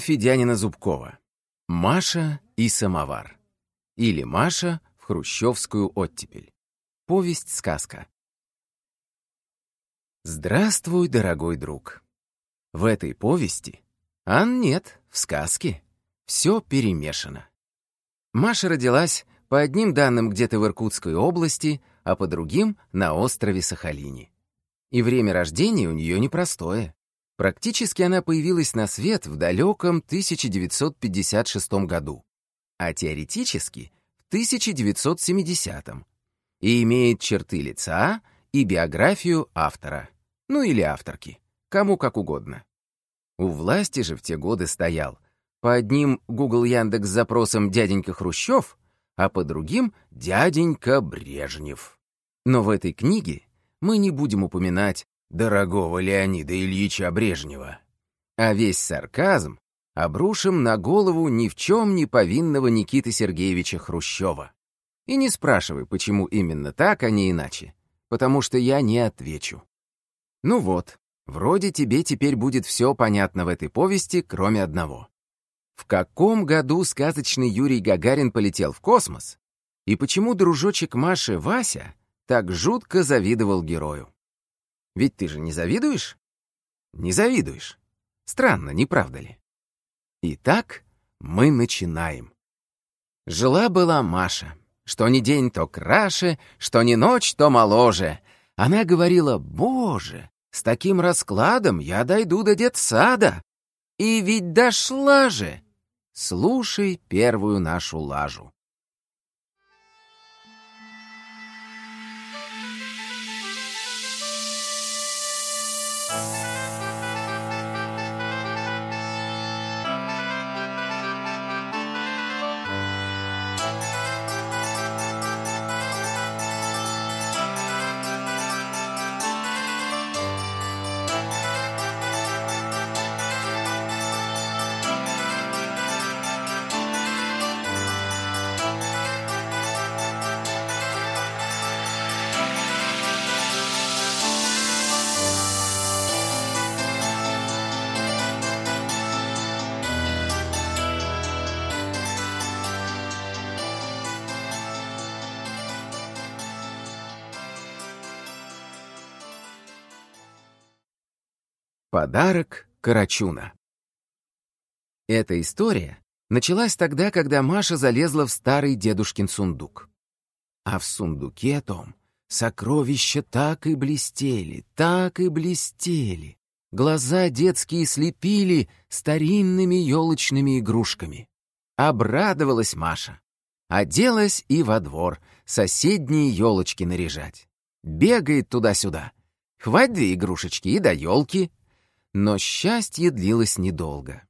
Инна Федянина-Зубкова. Маша и самовар. Или Маша в хрущевскую оттепель. Повесть-сказка. Здравствуй, дорогой друг. В этой повести, а нет, в сказке, все перемешано. Маша родилась по одним данным где-то в Иркутской области, а по другим — на острове Сахалине. И время рождения у нее непростое. Практически она появилась на свет в далеком 1956 году, а теоретически — в 1970 и имеет черты лица и биографию автора, ну или авторки, кому как угодно. У власти же в те годы стоял по одним Google Яндекс запросом «Дяденька Хрущев», а по другим «Дяденька Брежнев». Но в этой книге мы не будем упоминать дорогого Леонида Ильича Брежнева, а весь сарказм обрушим на голову ни в чем не повинного Никиты Сергеевича Хрущева. И не спрашивай, почему именно так, а не иначе, потому что я не отвечу. Ну вот, вроде тебе теперь будет все понятно в этой повести, кроме одного. В каком году сказочный Юрий Гагарин полетел в космос? И почему дружочек Маши Вася так жутко завидовал герою? Ведь ты же не завидуешь? Не завидуешь. Странно, не правда ли? Итак, мы начинаем. Жила-была Маша. Что ни день, то краше, что ни ночь, то моложе. Она говорила, «Боже, с таким раскладом я дойду до детсада». И ведь дошла же. Слушай первую нашу лажу. Подарок Карачуна. Эта история началась тогда, когда Маша залезла в старый дедушкин сундук. А в сундуке том сокровища так и блестели, так и блестели. Глаза детские слепили старинными елочными игрушками. Обрадовалась Маша. Оделась и во двор соседние елочки наряжать. Бегает туда-сюда. Хвать две игрушечки и до елки, но счастье длилось недолго.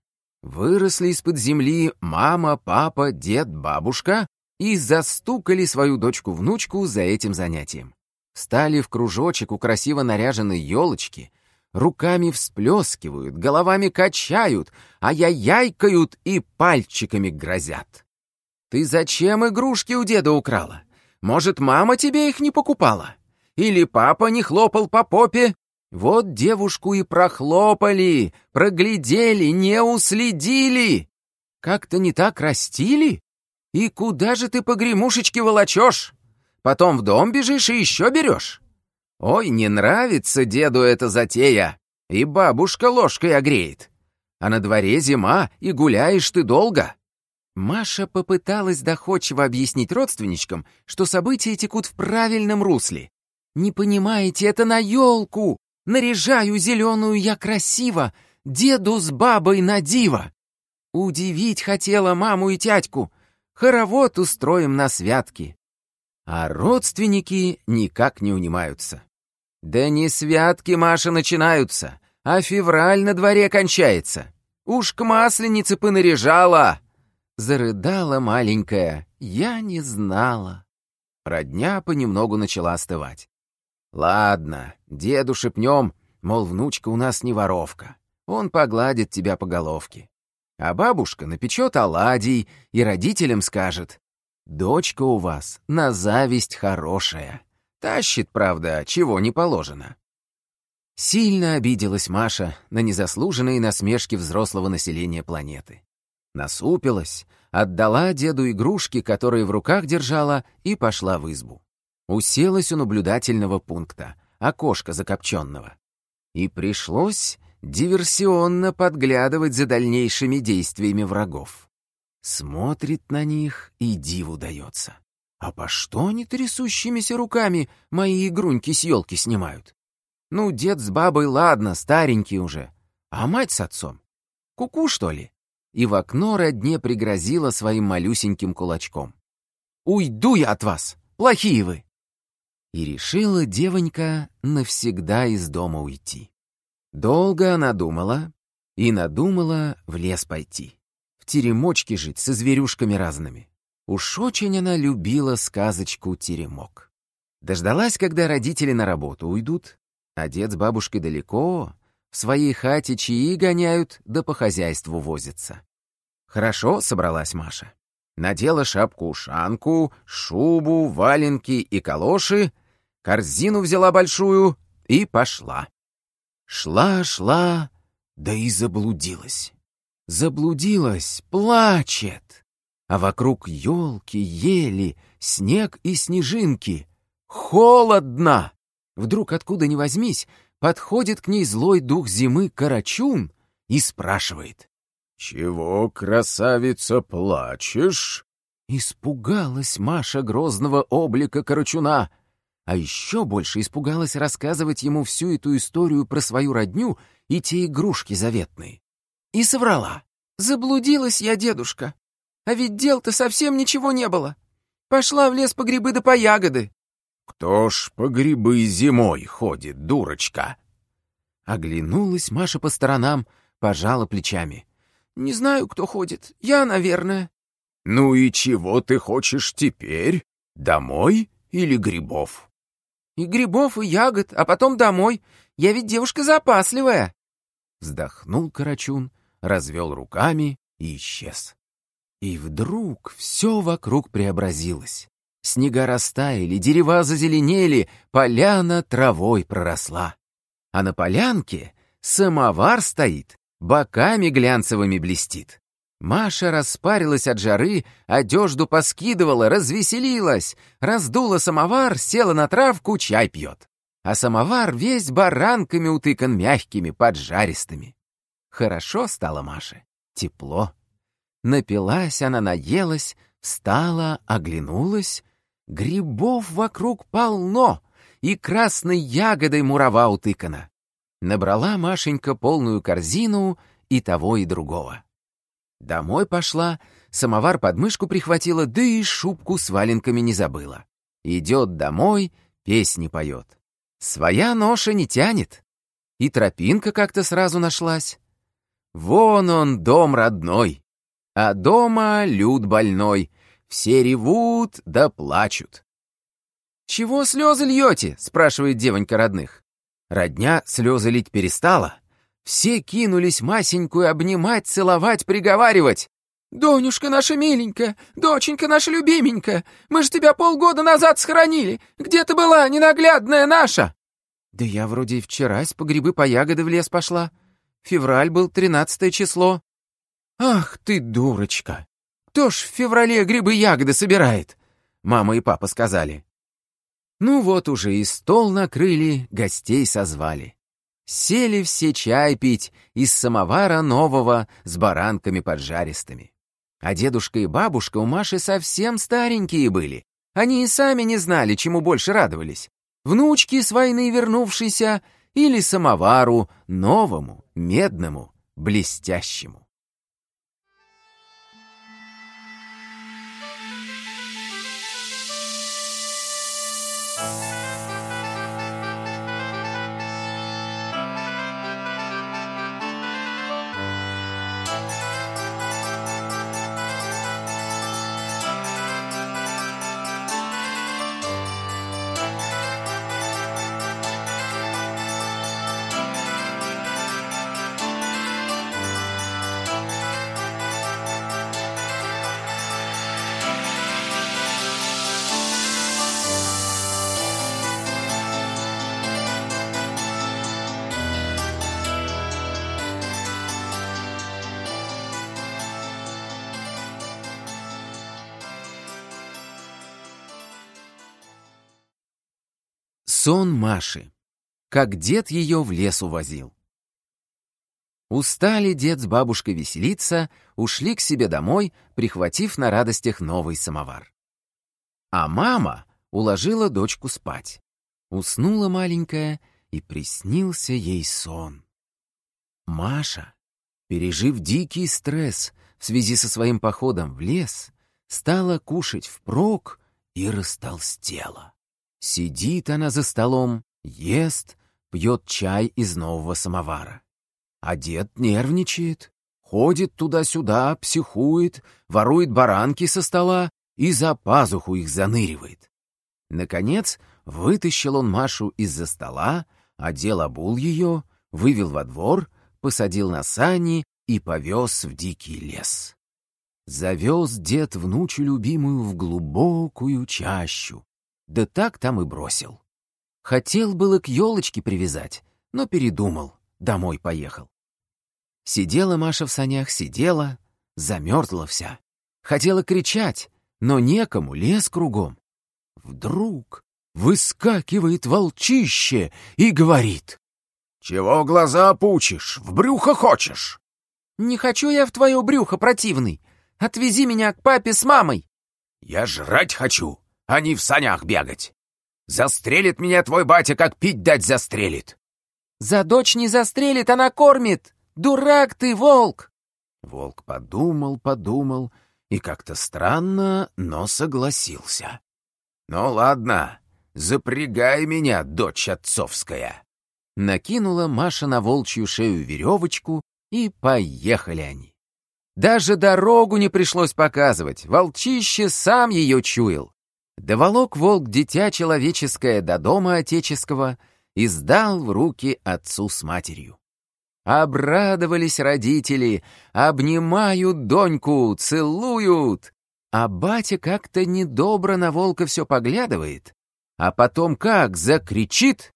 Выросли из-под земли мама, папа, дед, бабушка и застукали свою дочку-внучку за этим занятием. Стали в кружочек у красиво наряженной елочки, руками всплескивают, головами качают, а яйкают и пальчиками грозят. «Ты зачем игрушки у деда украла? Может, мама тебе их не покупала? Или папа не хлопал по попе, вот девушку и прохлопали, проглядели, не уследили. Как-то не так растили? И куда же ты погремушечки волочешь? Потом в дом бежишь и еще берешь? Ой, не нравится деду эта затея, и бабушка ложкой огреет. А на дворе зима, и гуляешь ты долго. Маша попыталась доходчиво объяснить родственничкам, что события текут в правильном русле. «Не понимаете, это на елку! Наряжаю зеленую я красиво, деду с бабой на диво. Удивить хотела маму и тятьку, хоровод устроим на святки. А родственники никак не унимаются. Да не святки, Маша, начинаются, а февраль на дворе кончается. Уж к масленице понаряжала. Зарыдала маленькая, я не знала. Родня понемногу начала остывать. Ладно, деду шепнем, мол, внучка у нас не воровка. Он погладит тебя по головке. А бабушка напечет оладий и родителям скажет, «Дочка у вас на зависть хорошая. Тащит, правда, чего не положено». Сильно обиделась Маша на незаслуженные насмешки взрослого населения планеты. Насупилась, отдала деду игрушки, которые в руках держала, и пошла в избу. Уселась у наблюдательного пункта, окошка закопченного. И пришлось диверсионно подглядывать за дальнейшими действиями врагов. Смотрит на них и диву дается. А по что они трясущимися руками мои игруньки с елки снимают? Ну, дед с бабой, ладно, старенький уже. А мать с отцом? Куку, -ку, что ли? И в окно родне пригрозила своим малюсеньким кулачком. «Уйду я от вас, плохие вы!» И решила девонька навсегда из дома уйти. Долго она думала и надумала в лес пойти. В теремочке жить со зверюшками разными. Уж очень она любила сказочку «Теремок». Дождалась, когда родители на работу уйдут, а дед с бабушкой далеко, в своей хате чаи гоняют, да по хозяйству возятся. Хорошо собралась Маша. Надела шапку-ушанку, шубу, валенки и калоши, корзину взяла большую и пошла. Шла, шла, да и заблудилась. Заблудилась, плачет. А вокруг елки, ели, снег и снежинки. Холодно! Вдруг откуда ни возьмись, подходит к ней злой дух зимы Карачун и спрашивает. «Чего, красавица, плачешь?» Испугалась Маша грозного облика Карачуна. А еще больше испугалась рассказывать ему всю эту историю про свою родню и те игрушки заветные. И соврала. «Заблудилась я, дедушка. А ведь дел-то совсем ничего не было. Пошла в лес по грибы да по ягоды». «Кто ж по грибы зимой ходит, дурочка?» Оглянулась Маша по сторонам, пожала плечами. «Не знаю, кто ходит. Я, наверное». «Ну и чего ты хочешь теперь? Домой или грибов?» И грибов, и ягод, а потом домой. Я ведь девушка запасливая. Вздохнул Карачун, развел руками и исчез. И вдруг все вокруг преобразилось. Снега растаяли, дерева зазеленели, поляна травой проросла. А на полянке самовар стоит, боками глянцевыми блестит. Маша распарилась от жары, одежду поскидывала, развеселилась, раздула самовар, села на травку, чай пьет. А самовар весь баранками утыкан мягкими, поджаристыми. Хорошо стало Маше, тепло. Напилась она, наелась, встала, оглянулась. Грибов вокруг полно, и красной ягодой мурава утыкана. Набрала Машенька полную корзину и того, и другого. Домой пошла, самовар под мышку прихватила, да и шубку с валенками не забыла. Идет домой, песни поет. Своя ноша не тянет. И тропинка как-то сразу нашлась. Вон он, дом родной. А дома люд больной. Все ревут да плачут. «Чего слезы льете?» — спрашивает девонька родных. Родня слезы лить перестала, все кинулись Масенькую обнимать, целовать, приговаривать. «Донюшка наша миленькая, доченька наша любименькая, мы же тебя полгода назад схоронили. Где ты была, ненаглядная наша?» «Да я вроде и вчерась по грибы по ягоды в лес пошла. Февраль был тринадцатое число». «Ах ты, дурочка! Кто ж в феврале грибы-ягоды собирает?» Мама и папа сказали. Ну вот уже и стол накрыли, гостей созвали. Сели все чай пить из самовара нового с баранками поджаристыми. А дедушка и бабушка у Маши совсем старенькие были. Они и сами не знали, чему больше радовались. Внучки с войны вернувшейся или самовару новому, медному, блестящему. Сон Маши. Как дед ее в лес увозил. Устали дед с бабушкой веселиться, ушли к себе домой, прихватив на радостях новый самовар. А мама уложила дочку спать. Уснула маленькая, и приснился ей сон. Маша, пережив дикий стресс в связи со своим походом в лес, стала кушать впрок и растолстела. Сидит она за столом, ест, пьет чай из нового самовара. А дед нервничает, ходит туда-сюда, психует, ворует баранки со стола и за пазуху их заныривает. Наконец, вытащил он Машу из-за стола, одел обул ее, вывел во двор, посадил на сани и повез в дикий лес. Завез дед внучу любимую в глубокую чащу, да так там и бросил. Хотел было к елочке привязать, но передумал, домой поехал. Сидела Маша в санях, сидела, замерзла вся. Хотела кричать, но некому, лес кругом. Вдруг выскакивает волчище и говорит. «Чего глаза опучишь? В брюхо хочешь?» «Не хочу я в твое брюхо, противный. Отвези меня к папе с мамой». «Я жрать хочу, а не в санях бегать. Застрелит меня твой батя, как пить дать застрелит. За дочь не застрелит, она кормит. Дурак ты, волк. Волк подумал, подумал и как-то странно, но согласился. Ну ладно, запрягай меня, дочь отцовская. Накинула Маша на волчью шею веревочку, и поехали они. Даже дорогу не пришлось показывать, волчище сам ее чуял. Доволок волк дитя человеческое до дома отеческого и сдал в руки отцу с матерью. Обрадовались родители, обнимают доньку, целуют. А батя как-то недобро на волка все поглядывает, а потом как закричит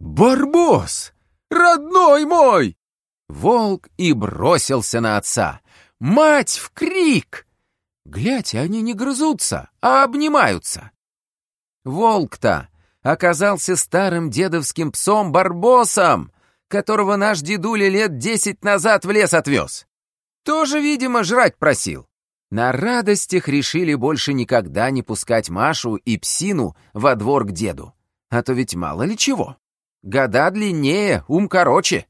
«Барбос! Родной мой!» Волк и бросился на отца. «Мать в крик!» Глядь, они не грызутся, а обнимаются. Волк-то оказался старым дедовским псом-барбосом, которого наш дедуля лет десять назад в лес отвез. Тоже, видимо, жрать просил. На радостях решили больше никогда не пускать Машу и псину во двор к деду. А то ведь мало ли чего. Года длиннее, ум короче.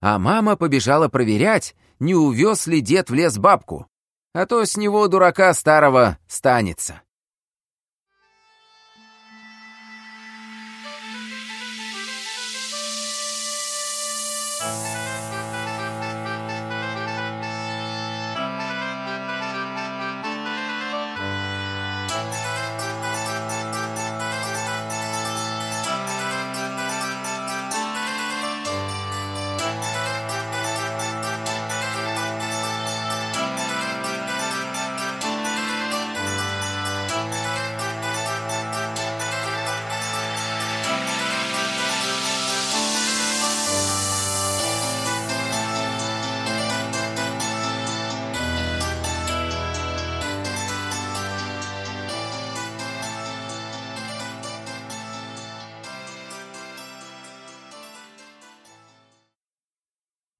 А мама побежала проверять, не увез ли дед в лес бабку а то с него дурака старого станется.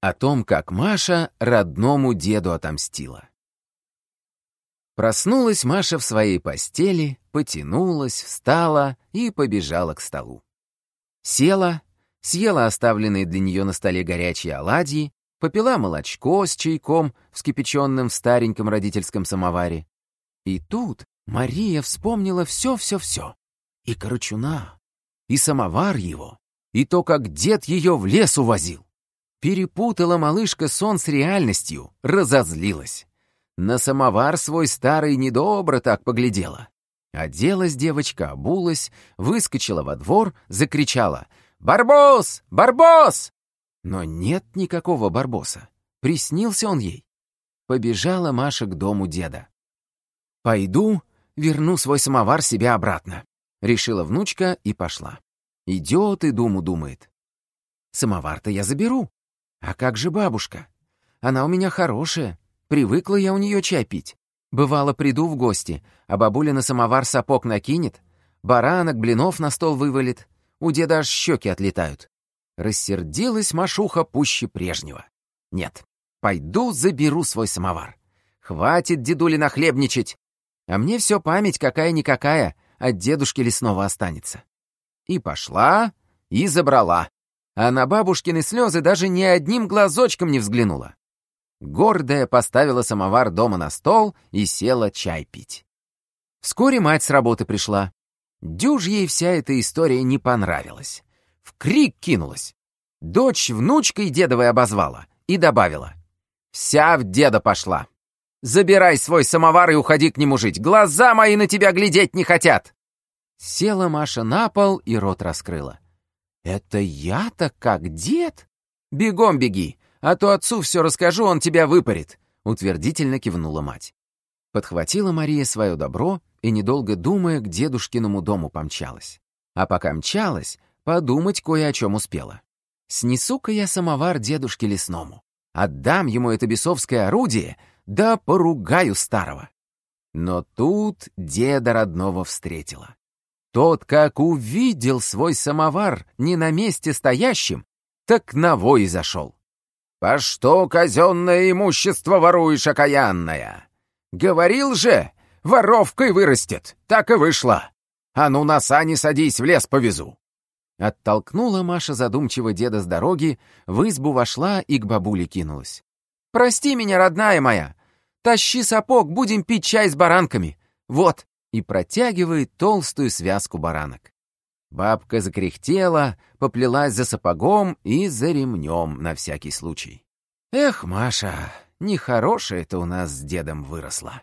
О том, как Маша родному деду отомстила. Проснулась Маша в своей постели, потянулась, встала и побежала к столу. Села, съела оставленные для нее на столе горячие оладьи, попила молочко с чайком, вскипяченным в стареньком родительском самоваре. И тут Мария вспомнила все-все-все. И корочуна, и самовар его, и то, как дед ее в лес увозил. Перепутала малышка сон с реальностью, разозлилась. На самовар свой старый недобро так поглядела. Оделась девочка, обулась, выскочила во двор, закричала «Барбос! Барбос!» Но нет никакого барбоса. Приснился он ей. Побежала Маша к дому деда. «Пойду, верну свой самовар себе обратно», — решила внучка и пошла. Идет и думу думает. «Самовар-то я заберу, а как же бабушка? Она у меня хорошая. Привыкла я у нее чай пить. Бывало, приду в гости, а бабуля на самовар сапог накинет, баранок, блинов на стол вывалит. у деда аж щеки отлетают. Рассердилась Машуха пуще прежнего. Нет, пойду заберу свой самовар. Хватит дедули нахлебничать. А мне все память какая-никакая от дедушки лесного останется. И пошла, и забрала. А на бабушкины слезы даже ни одним глазочком не взглянула. Гордая поставила самовар дома на стол и села чай пить. Вскоре мать с работы пришла. Дюж ей вся эта история не понравилась. В крик кинулась. Дочь внучкой дедовой обозвала и добавила. «Вся в деда пошла. Забирай свой самовар и уходи к нему жить. Глаза мои на тебя глядеть не хотят!» Села Маша на пол и рот раскрыла. «Это я-то как дед?» «Бегом беги, а то отцу все расскажу, он тебя выпарит», — утвердительно кивнула мать. Подхватила Мария свое добро и, недолго думая, к дедушкиному дому помчалась. А пока мчалась, подумать кое о чем успела. Снесу-ка я самовар дедушке лесному. Отдам ему это бесовское орудие, да поругаю старого. Но тут деда родного встретила. Тот, как увидел свой самовар не на месте стоящим, так на вой зашел. «По что казенное имущество воруешь, окаянное? Говорил же, воровкой вырастет, так и вышло. А ну на сани садись, в лес повезу». Оттолкнула Маша задумчиво деда с дороги, в избу вошла и к бабуле кинулась. «Прости меня, родная моя! Тащи сапог, будем пить чай с баранками! Вот!» И протягивает толстую связку баранок. Бабка закряхтела, поплелась за сапогом и за ремнем на всякий случай. «Эх, Маша, нехорошая ты у нас с дедом выросла».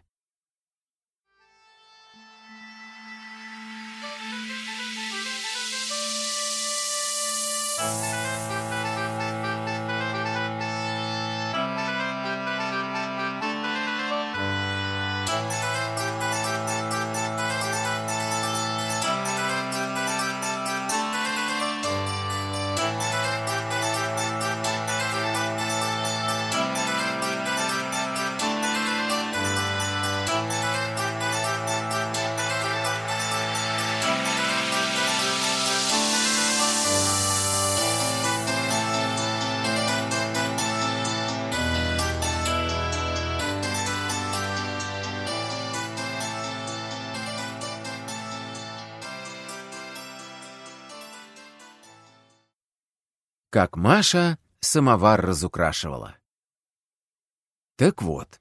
Как Маша самовар разукрашивала. Так вот,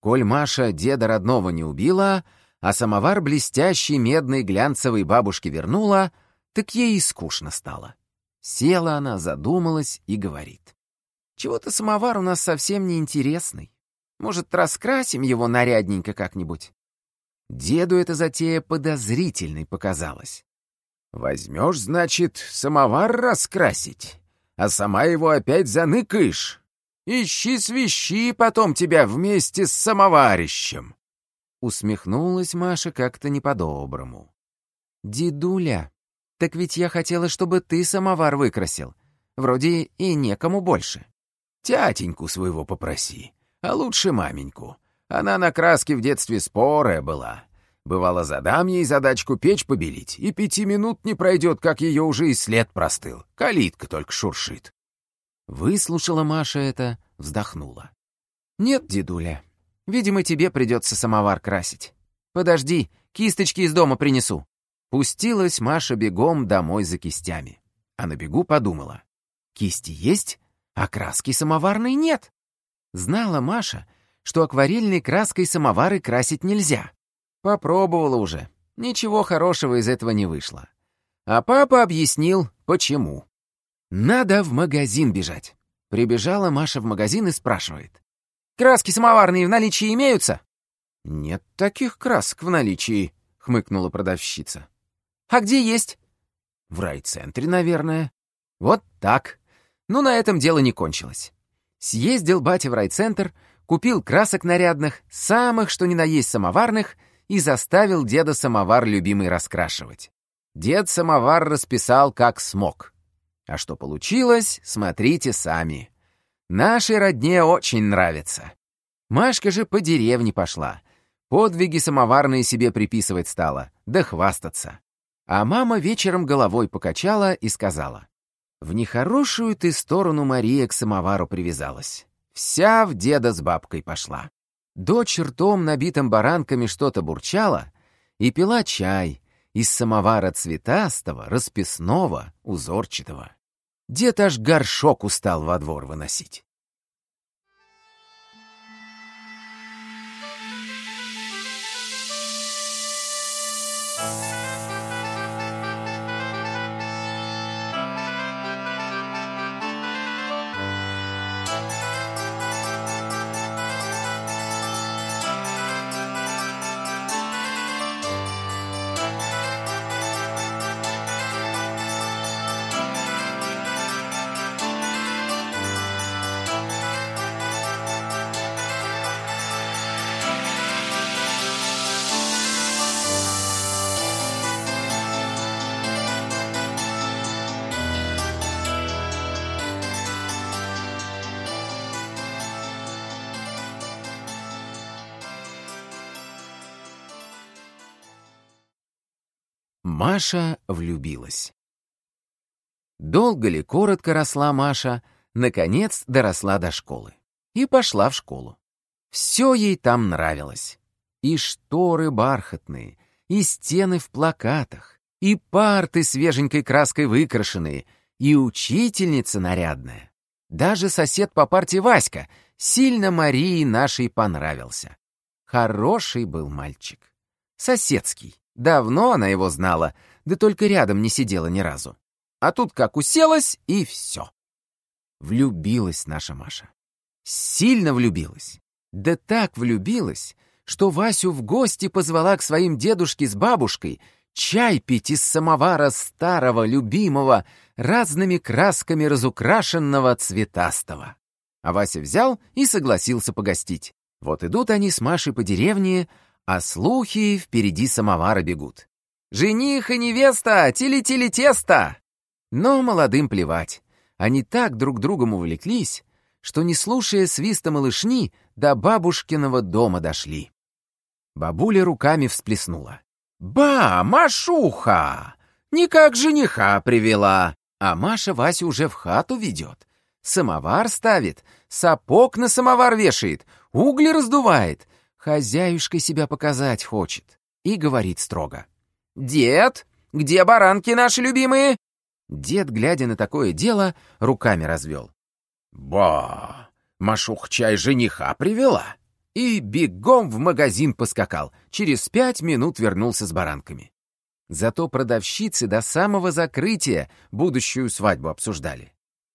коль Маша деда родного не убила, а самовар блестящий медный глянцевый бабушке вернула, так ей и скучно стало. Села она, задумалась и говорит. «Чего-то самовар у нас совсем не интересный. Может, раскрасим его нарядненько как-нибудь?» Деду эта затея подозрительной показалась. «Возьмешь, значит, самовар раскрасить?» А сама его опять заныкаешь. Ищи свищи потом тебя вместе с самоварищем. Усмехнулась Маша как-то не по-доброму. «Дедуля, так ведь я хотела, чтобы ты самовар выкрасил. Вроде и некому больше». «Тятеньку своего попроси, а лучше маменьку. Она на краске в детстве спорая была. Бывало, задам ей задачку печь побелить, и пяти минут не пройдет, как ее уже и след простыл. Калитка только шуршит. Выслушала Маша это, вздохнула. «Нет, дедуля, видимо, тебе придется самовар красить. Подожди, кисточки из дома принесу». Пустилась Маша бегом домой за кистями. А на бегу подумала. Кисти есть, а краски самоварной нет. Знала Маша, что акварельной краской самовары красить нельзя. Попробовала уже. Ничего хорошего из этого не вышло. А папа объяснил, почему. Надо в магазин бежать. Прибежала Маша в магазин и спрашивает. «Краски самоварные в наличии имеются?» «Нет таких красок в наличии», — хмыкнула продавщица. «А где есть?» «В райцентре, наверное». «Вот так. Ну, на этом дело не кончилось. Съездил батя в райцентр, купил красок нарядных, самых, что ни на есть самоварных, и заставил деда самовар любимый раскрашивать. Дед самовар расписал как смог. А что получилось, смотрите сами. Нашей родне очень нравится. Машка же по деревне пошла. Подвиги самоварные себе приписывать стала, да хвастаться. А мама вечером головой покачала и сказала, «В нехорошую ты сторону Мария к самовару привязалась. Вся в деда с бабкой пошла. Дочь ртом, набитым баранками, что-то бурчала и пила чай из самовара цветастого, расписного, узорчатого. Дед аж горшок устал во двор выносить. Маша влюбилась. Долго ли, коротко росла Маша, наконец доросла до школы. И пошла в школу. Все ей там нравилось. И шторы бархатные, и стены в плакатах, и парты свеженькой краской выкрашенные, и учительница нарядная. Даже сосед по парте Васька сильно Марии нашей понравился. Хороший был мальчик. Соседский. Давно она его знала, да только рядом не сидела ни разу. А тут как уселась, и все. Влюбилась наша Маша. Сильно влюбилась. Да так влюбилась, что Васю в гости позвала к своим дедушке с бабушкой чай пить из самовара старого, любимого, разными красками разукрашенного цветастого. А Вася взял и согласился погостить. Вот идут они с Машей по деревне, а слухи впереди самовара бегут. «Жених и невеста! Тили-тили-тесто!» Но молодым плевать. Они так друг другом увлеклись, что, не слушая свиста малышни, до бабушкиного дома дошли. Бабуля руками всплеснула. «Ба, Машуха! Никак жениха привела!» А Маша Васю уже в хату ведет. Самовар ставит, сапог на самовар вешает, угли раздувает, Хозяюшкой себя показать хочет. И говорит строго. «Дед, где баранки наши любимые?» Дед, глядя на такое дело, руками развел. «Ба! Машух чай жениха привела!» И бегом в магазин поскакал. Через пять минут вернулся с баранками. Зато продавщицы до самого закрытия будущую свадьбу обсуждали.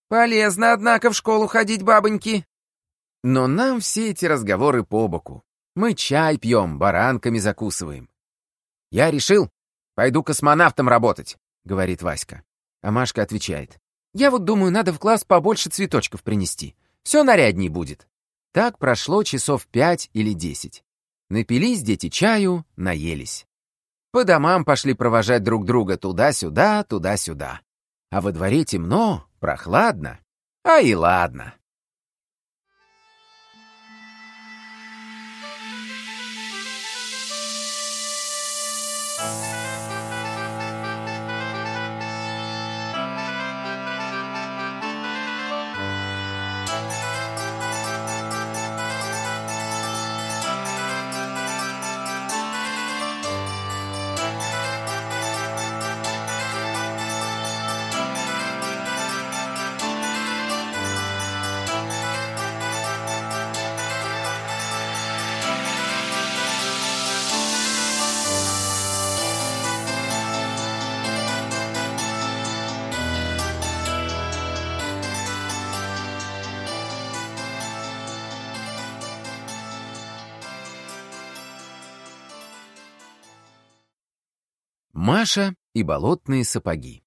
«Полезно, однако, в школу ходить, бабоньки!» Но нам все эти разговоры по боку. Мы чай пьем, баранками закусываем. Я решил, пойду космонавтом работать, говорит Васька. А Машка отвечает. Я вот думаю, надо в класс побольше цветочков принести. Все нарядней будет. Так прошло часов пять или десять. Напились дети чаю, наелись. По домам пошли провожать друг друга туда-сюда, туда-сюда. А во дворе темно, прохладно. А и ладно. Маша и болотные сапоги.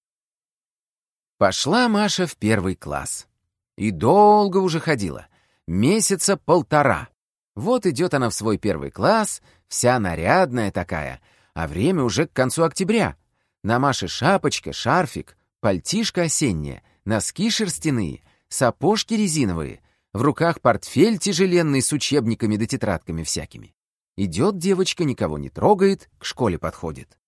Пошла Маша в первый класс. И долго уже ходила. Месяца полтора. Вот идет она в свой первый класс, вся нарядная такая, а время уже к концу октября. На Маше шапочка, шарфик, пальтишко осеннее, носки шерстяные, сапожки резиновые, в руках портфель тяжеленный с учебниками да тетрадками всякими. Идет девочка, никого не трогает, к школе подходит.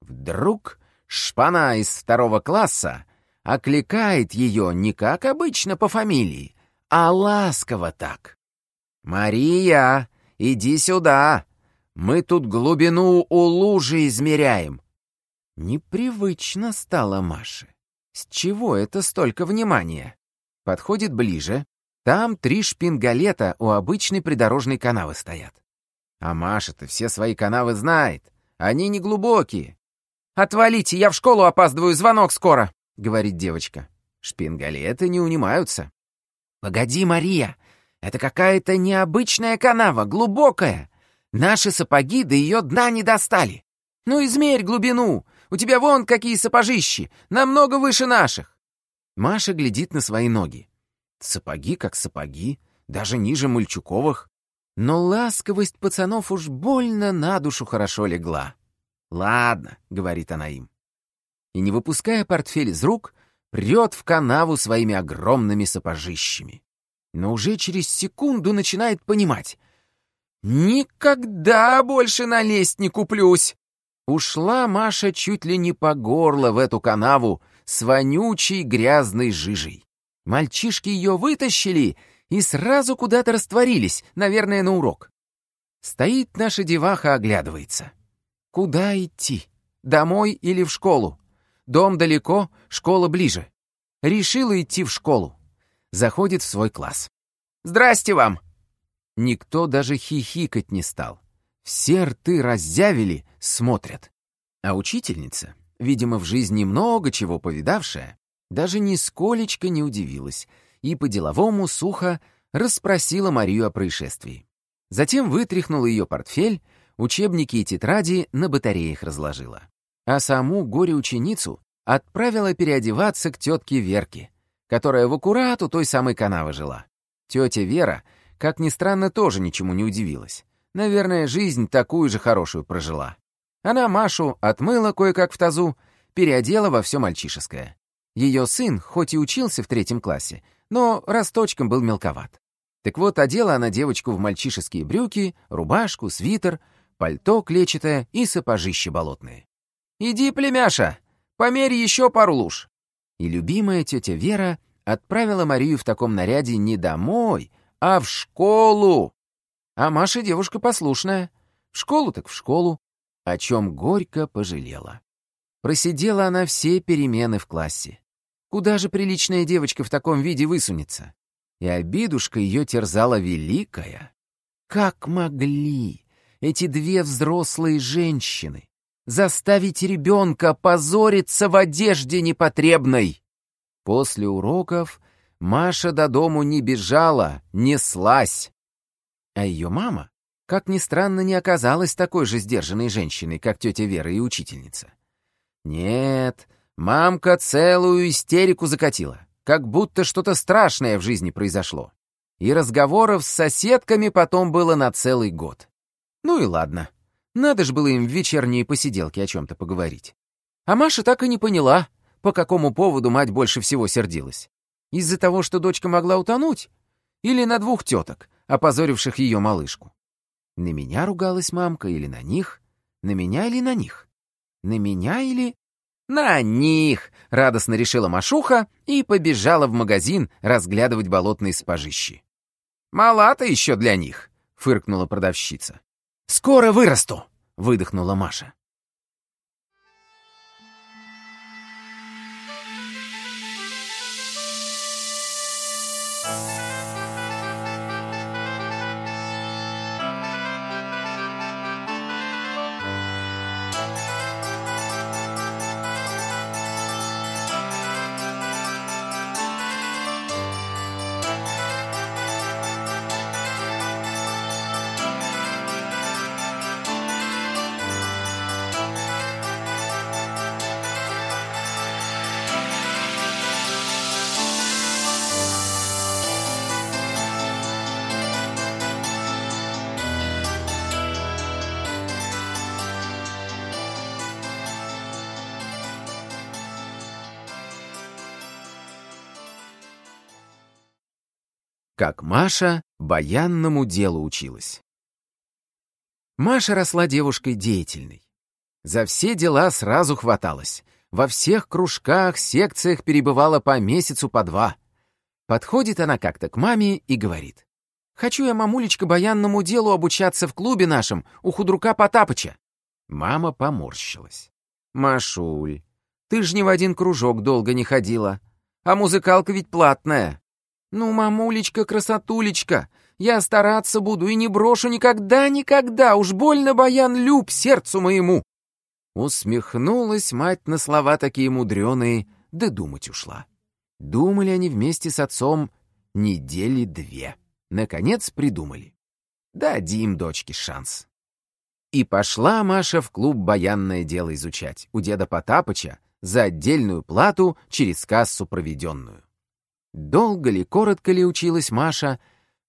Вдруг шпана из второго класса, окликает ее не как обычно по фамилии, а ласково так. «Мария, иди сюда! Мы тут глубину у лужи измеряем!» Непривычно стало Маше. С чего это столько внимания? Подходит ближе. Там три шпингалета у обычной придорожной канавы стоят. А Маша-то все свои канавы знает. Они не глубокие. «Отвалите, я в школу опаздываю, звонок скоро!» — говорит девочка. Шпингалеты не унимаются. «Погоди, Мария, это какая-то необычная канава, глубокая. Наши сапоги до ее дна не достали. Ну, измерь глубину. У тебя вон какие сапожищи, намного выше наших». Маша глядит на свои ноги. Сапоги как сапоги, даже ниже Мульчуковых. Но ласковость пацанов уж больно на душу хорошо легла. «Ладно», — говорит она им. И, не выпуская портфель из рук, прет в канаву своими огромными сапожищами. Но уже через секунду начинает понимать. «Никогда больше налезть не куплюсь!» Ушла Маша чуть ли не по горло в эту канаву с вонючей грязной жижей. Мальчишки ее вытащили и сразу куда-то растворились, наверное, на урок. Стоит наша деваха, оглядывается. Куда идти? Домой или в школу? Дом далеко, школа ближе. Решила идти в школу. Заходит в свой класс. «Здрасте вам!» Никто даже хихикать не стал. Все рты раззявили, смотрят. А учительница, видимо, в жизни много чего повидавшая, даже нисколечко не удивилась и по-деловому сухо расспросила Марию о происшествии. Затем вытряхнула ее портфель, учебники и тетради на батареях разложила. А саму горе-ученицу отправила переодеваться к тетке Верке, которая в аккурат у той самой канавы жила. Тетя Вера, как ни странно, тоже ничему не удивилась. Наверное, жизнь такую же хорошую прожила. Она Машу отмыла кое-как в тазу, переодела во все мальчишеское. Ее сын, хоть и учился в третьем классе, но росточком был мелковат. Так вот, одела она девочку в мальчишеские брюки, рубашку, свитер, пальто клетчатое и сапожище болотные. «Иди, племяша, померь еще пару луж». И любимая тетя Вера отправила Марию в таком наряде не домой, а в школу. А Маша девушка послушная. В школу так в школу, о чем горько пожалела. Просидела она все перемены в классе. Куда же приличная девочка в таком виде высунется? И обидушка ее терзала великая. Как могли эти две взрослые женщины заставить ребенка позориться в одежде непотребной? После уроков Маша до дому не бежала, неслась. А ее мама, как ни странно, не оказалась такой же сдержанной женщиной, как тетя Вера и учительница. Нет, Мамка целую истерику закатила, как будто что-то страшное в жизни произошло. И разговоров с соседками потом было на целый год. Ну и ладно. Надо ж было им в вечерние посиделки о чем-то поговорить. А Маша так и не поняла, по какому поводу мать больше всего сердилась. Из-за того, что дочка могла утонуть? Или на двух теток, опозоривших ее малышку? На меня ругалась мамка или на них? На меня или на них? На меня или... «На них!» — радостно решила Машуха и побежала в магазин разглядывать болотные спожищи. «Мало-то еще для них!» — фыркнула продавщица. «Скоро вырасту!» — выдохнула Маша. Как Маша баянному делу училась. Маша росла девушкой деятельной. За все дела сразу хваталась. во всех кружках, секциях перебывала по месяцу, по два. Подходит она как-то к маме и говорит. «Хочу я, мамулечка, баянному делу обучаться в клубе нашем у худрука Потапыча». Мама поморщилась. «Машуль, ты ж ни в один кружок долго не ходила, а музыкалка ведь платная». «Ну, мамулечка, красотулечка, я стараться буду и не брошу никогда-никогда, уж больно баян люб сердцу моему!» Усмехнулась мать на слова такие мудреные, да думать ушла. Думали они вместе с отцом недели две. Наконец придумали. Дадим дочке шанс. И пошла Маша в клуб «Баянное дело» изучать у деда Потапыча за отдельную плату через кассу проведенную. Долго ли, коротко ли училась Маша,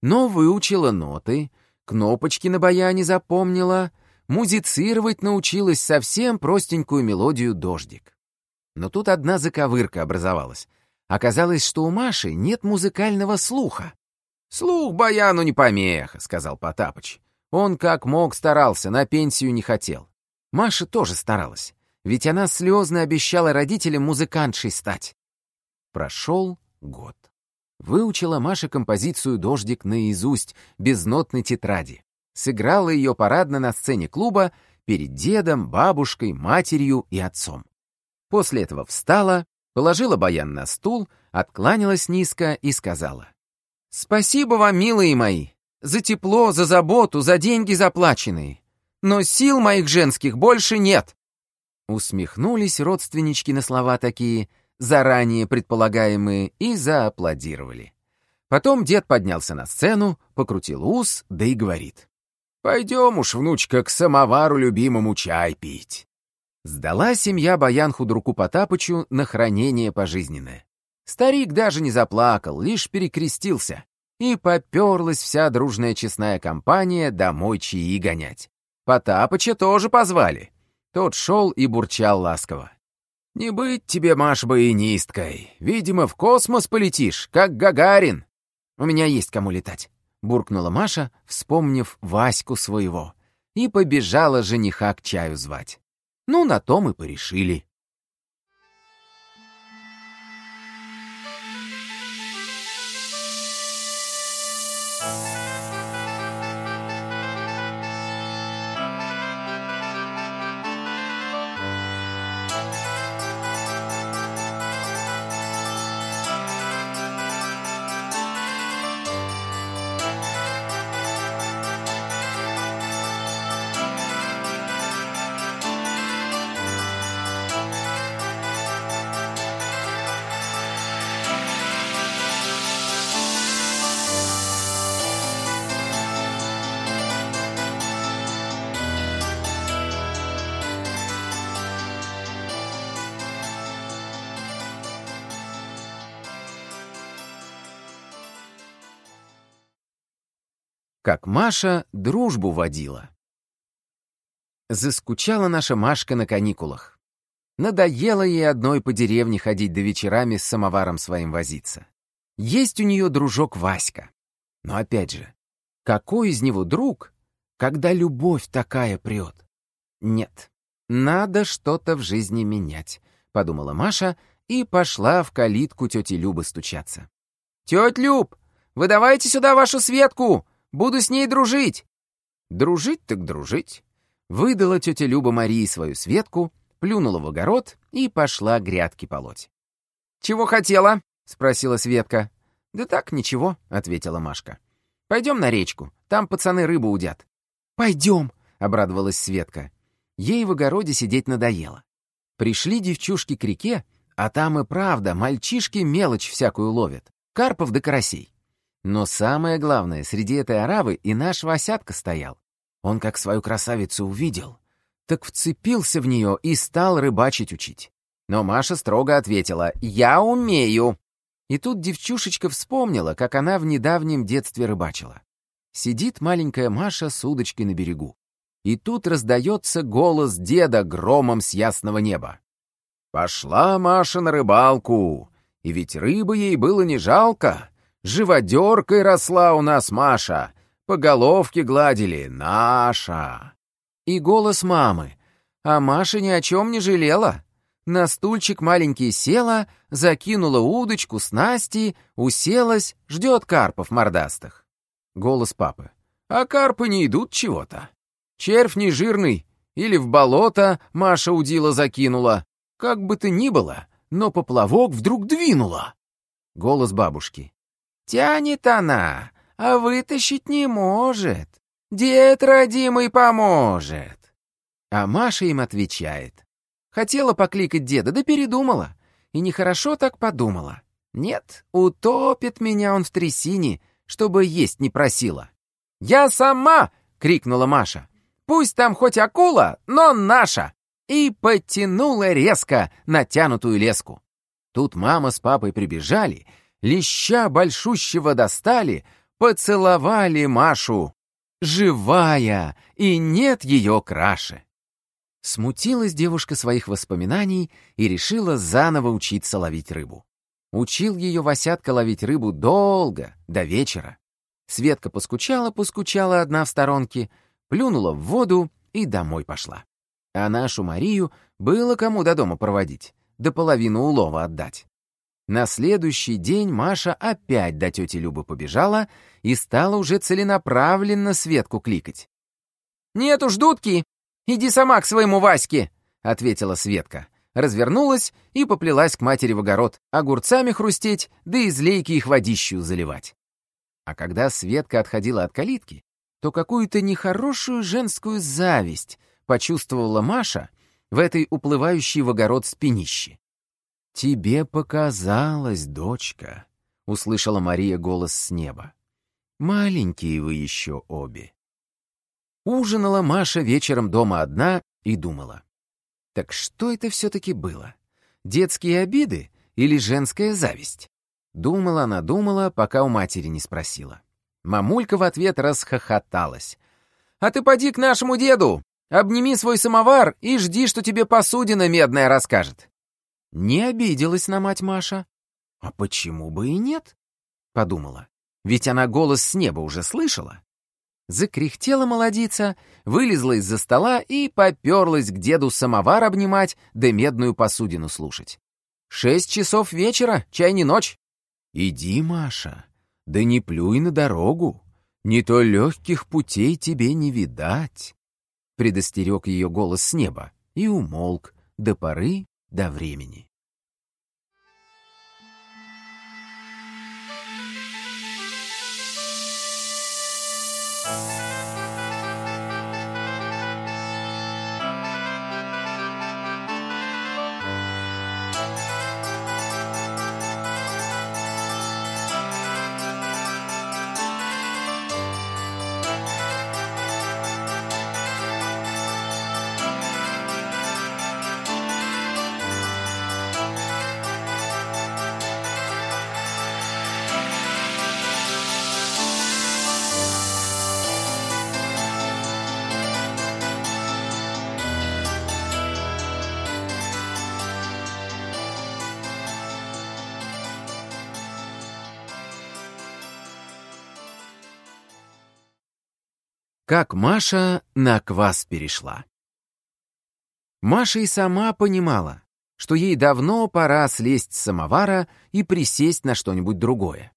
но выучила ноты, кнопочки на баяне запомнила — музицировать научилась совсем простенькую мелодию «Дождик». Но тут одна заковырка образовалась. Оказалось, что у Маши нет музыкального слуха. «Слух баяну не помеха», — сказал Потапыч. Он как мог старался, на пенсию не хотел. Маша тоже старалась, ведь она слезно обещала родителям музыкантшей стать. Прошел год. Выучила Маша композицию «Дождик» наизусть, без нотной тетради сыграла ее парадно на сцене клуба перед дедом, бабушкой, матерью и отцом. После этого встала, положила баян на стул, откланялась низко и сказала. «Спасибо вам, милые мои, за тепло, за заботу, за деньги заплаченные. Но сил моих женских больше нет». Усмехнулись родственнички на слова такие, заранее предполагаемые, и зааплодировали. Потом дед поднялся на сцену, покрутил ус, да и говорит. Пойдем уж, внучка, к самовару любимому чай пить. Сдала семья Баян худруку Потапычу на хранение пожизненное. Старик даже не заплакал, лишь перекрестился. И поперлась вся дружная честная компания домой чаи гонять. Потапыча тоже позвали. Тот шел и бурчал ласково. «Не быть тебе, Маш, баянисткой. Видимо, в космос полетишь, как Гагарин. У меня есть кому летать буркнула Маша, вспомнив Ваську своего, и побежала жениха к чаю звать. Ну, на том и порешили. Как Маша дружбу водила. Заскучала наша Машка на каникулах. Надоело ей одной по деревне ходить до вечерами с самоваром своим возиться. Есть у нее дружок Васька. Но опять же, какой из него друг, когда любовь такая прет? Нет, надо что-то в жизни менять, подумала Маша и пошла в калитку тети Любы стучаться. «Тетя Люб, вы давайте сюда вашу Светку!» Буду с ней дружить!» Дружить так дружить. Выдала тетя Люба Марии свою Светку, плюнула в огород и пошла грядки полоть. «Чего хотела?» — спросила Светка. «Да так, ничего», — ответила Машка. «Пойдем на речку, там пацаны рыбу удят». «Пойдем», — обрадовалась Светка. Ей в огороде сидеть надоело. Пришли девчушки к реке, а там и правда мальчишки мелочь всякую ловят. Карпов да карасей. Но самое главное, среди этой аравы и наш Васятка стоял. Он как свою красавицу увидел, так вцепился в нее и стал рыбачить учить. Но Маша строго ответила «Я умею». И тут девчушечка вспомнила, как она в недавнем детстве рыбачила. Сидит маленькая Маша с удочкой на берегу. И тут раздается голос деда громом с ясного неба. «Пошла Маша на рыбалку, и ведь рыбы ей было не жалко, Живодеркой росла у нас Маша, по головке гладили «Наша». И голос мамы. А Маша ни о чем не жалела. На стульчик маленький села, закинула удочку, снасти, уселась, ждет карпов мордастых. Голос папы. А карпы не идут чего-то. Червь не жирный, или в болото Маша удила закинула. Как бы то ни было, но поплавок вдруг двинула. Голос бабушки. Тянет она, а вытащить не может. Дед родимый поможет. А Маша им отвечает. Хотела покликать деда, да передумала. И нехорошо так подумала. Нет, утопит меня он в трясине, чтобы есть не просила. «Я сама!» — крикнула Маша. «Пусть там хоть акула, но наша!» И подтянула резко натянутую леску. Тут мама с папой прибежали, леща большущего достали, поцеловали Машу. Живая, и нет ее краше. Смутилась девушка своих воспоминаний и решила заново учиться ловить рыбу. Учил ее Васятка ловить рыбу долго, до вечера. Светка поскучала-поскучала одна в сторонке, плюнула в воду и домой пошла. А нашу Марию было кому до дома проводить, до половины улова отдать. На следующий день Маша опять до тети Любы побежала и стала уже целенаправленно Светку кликать. «Нет уж, дудки, иди сама к своему Ваське», — ответила Светка. Развернулась и поплелась к матери в огород, огурцами хрустеть, да из лейки их водищу заливать. А когда Светка отходила от калитки, то какую-то нехорошую женскую зависть почувствовала Маша в этой уплывающей в огород спинище. «Тебе показалось, дочка», — услышала Мария голос с неба. «Маленькие вы еще обе». Ужинала Маша вечером дома одна и думала. Так что это все-таки было? Детские обиды или женская зависть? Думала она, думала, пока у матери не спросила. Мамулька в ответ расхохоталась. «А ты поди к нашему деду, обними свой самовар и жди, что тебе посудина медная расскажет». Не обиделась на мать Маша. «А почему бы и нет?» — подумала. Ведь она голос с неба уже слышала. Закряхтела молодица, вылезла из-за стола и поперлась к деду самовар обнимать да медную посудину слушать. «Шесть часов вечера, чай не ночь». «Иди, Маша, да не плюй на дорогу, не то легких путей тебе не видать», предостерег ее голос с неба и умолк до поры до времени. Как Маша на квас перешла. Маша и сама понимала, что ей давно пора слезть с самовара и присесть на что-нибудь другое.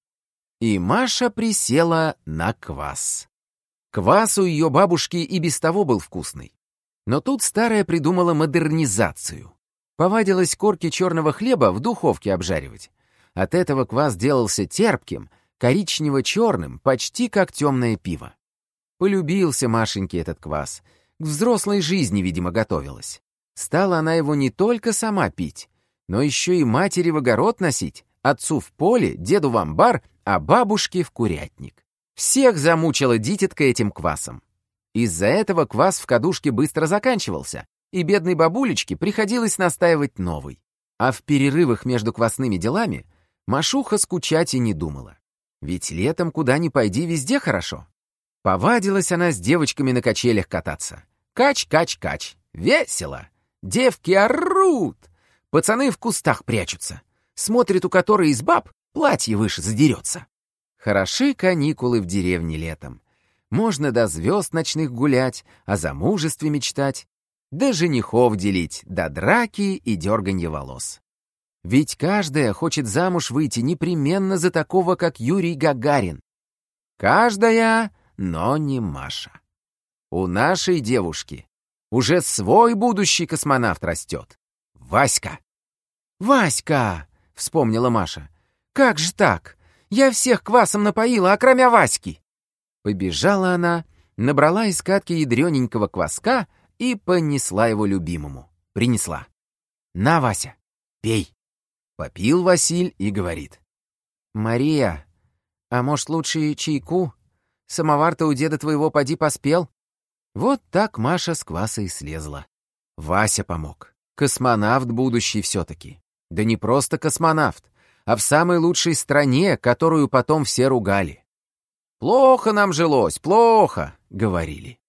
И Маша присела на квас. Квас у ее бабушки и без того был вкусный. Но тут старая придумала модернизацию. Повадилась корки черного хлеба в духовке обжаривать. От этого квас делался терпким, коричнево-черным, почти как темное пиво. Полюбился Машеньке этот квас. К взрослой жизни, видимо, готовилась. Стала она его не только сама пить, но еще и матери в огород носить, отцу в поле, деду в амбар, а бабушке в курятник. Всех замучила дитятка этим квасом. Из-за этого квас в кадушке быстро заканчивался, и бедной бабулечке приходилось настаивать новый. А в перерывах между квасными делами Машуха скучать и не думала. Ведь летом куда ни пойди, везде хорошо. Повадилась она с девочками на качелях кататься. Кач-кач-кач. Весело. Девки орут. Пацаны в кустах прячутся. Смотрит у которой из баб платье выше задерется. Хороши каникулы в деревне летом. Можно до звезд ночных гулять, о замужестве мечтать. да женихов делить, до драки и дерганья волос. Ведь каждая хочет замуж выйти непременно за такого, как Юрий Гагарин. Каждая, но не Маша. У нашей девушки уже свой будущий космонавт растет. Васька. «Васька!» — вспомнила Маша. «Как же так? Я всех квасом напоила, окромя Васьки!» Побежала она, набрала из катки ядрененького кваска и понесла его любимому. Принесла. «На, Вася, пей!» Попил Василь и говорит. «Мария, а может, лучше чайку? Самовар-то у деда твоего поди поспел». Вот так Маша с кваса и слезла. Вася помог. Космонавт будущий все-таки. Да не просто космонавт, а в самой лучшей стране, которую потом все ругали. «Плохо нам жилось, плохо», — говорили.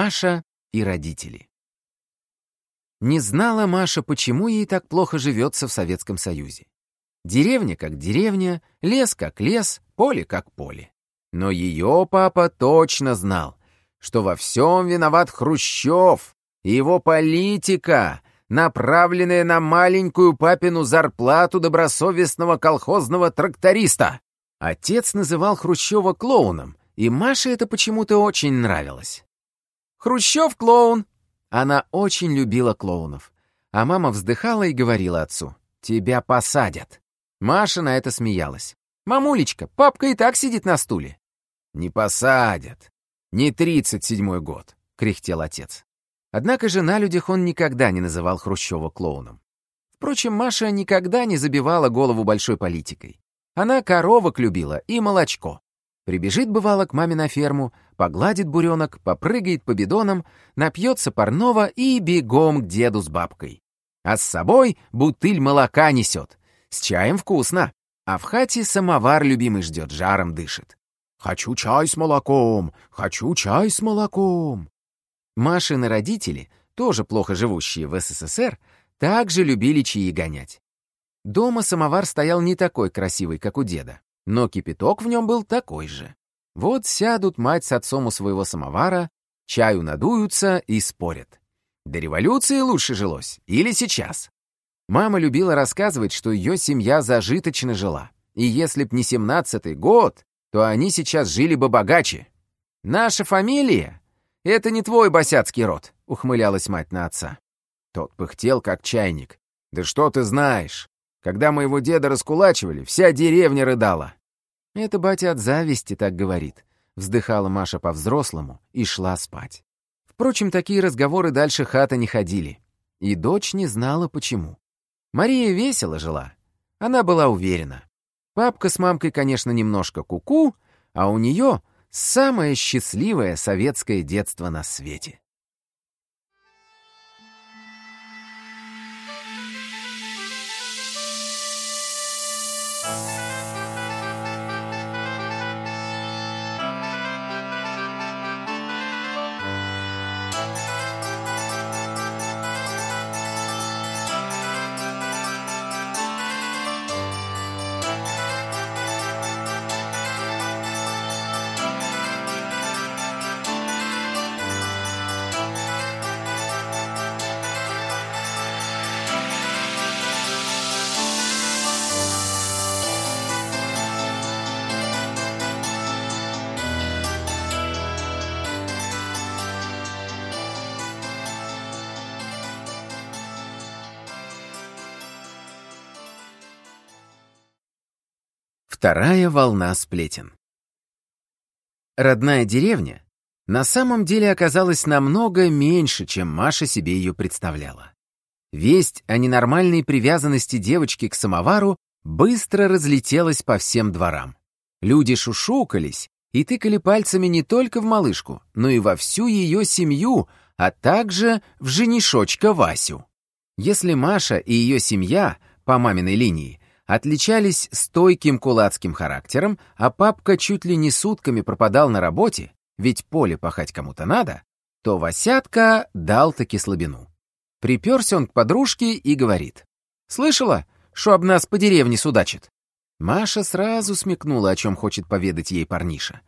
Маша и родители. Не знала Маша, почему ей так плохо живется в Советском Союзе. Деревня как деревня, лес как лес, поле как поле. Но ее папа точно знал, что во всем виноват Хрущев и его политика, направленная на маленькую папину зарплату добросовестного колхозного тракториста. Отец называл Хрущева клоуном, и Маше это почему-то очень нравилось. Хрущев клоун!» Она очень любила клоунов. А мама вздыхала и говорила отцу, «Тебя посадят». Маша на это смеялась. «Мамулечка, папка и так сидит на стуле». «Не посадят. Не тридцать седьмой год», — кряхтел отец. Однако же на людях он никогда не называл Хрущева клоуном. Впрочем, Маша никогда не забивала голову большой политикой. Она коровок любила и молочко. Прибежит, бывало, к маме на ферму, погладит буренок, попрыгает по бидонам, напьется парного и бегом к деду с бабкой. А с собой бутыль молока несет. С чаем вкусно. А в хате самовар любимый ждет, жаром дышит. «Хочу чай с молоком! Хочу чай с молоком!» Машины родители, тоже плохо живущие в СССР, также любили чаи гонять. Дома самовар стоял не такой красивый, как у деда но кипяток в нем был такой же. Вот сядут мать с отцом у своего самовара, чаю надуются и спорят. До революции лучше жилось или сейчас? Мама любила рассказывать, что ее семья зажиточно жила, и если б не семнадцатый год, то они сейчас жили бы богаче. «Наша фамилия — это не твой босяцкий род», — ухмылялась мать на отца. Тот пыхтел, как чайник. «Да что ты знаешь? Когда моего деда раскулачивали, вся деревня рыдала. «Это батя от зависти так говорит», — вздыхала Маша по-взрослому и шла спать. Впрочем, такие разговоры дальше хата не ходили. И дочь не знала, почему. Мария весело жила. Она была уверена. Папка с мамкой, конечно, немножко куку, -ку, а у нее самое счастливое советское детство на свете. Вторая волна сплетен. Родная деревня на самом деле оказалась намного меньше, чем Маша себе ее представляла. Весть о ненормальной привязанности девочки к самовару быстро разлетелась по всем дворам. Люди шушукались и тыкали пальцами не только в малышку, но и во всю ее семью, а также в женишочка Васю. Если Маша и ее семья, по маминой линии, отличались стойким кулацким характером, а папка чуть ли не сутками пропадал на работе, ведь поле пахать кому-то надо, то Васятка дал-таки слабину. Приперся он к подружке и говорит. «Слышала, что об нас по деревне судачит?» Маша сразу смекнула, о чем хочет поведать ей парниша.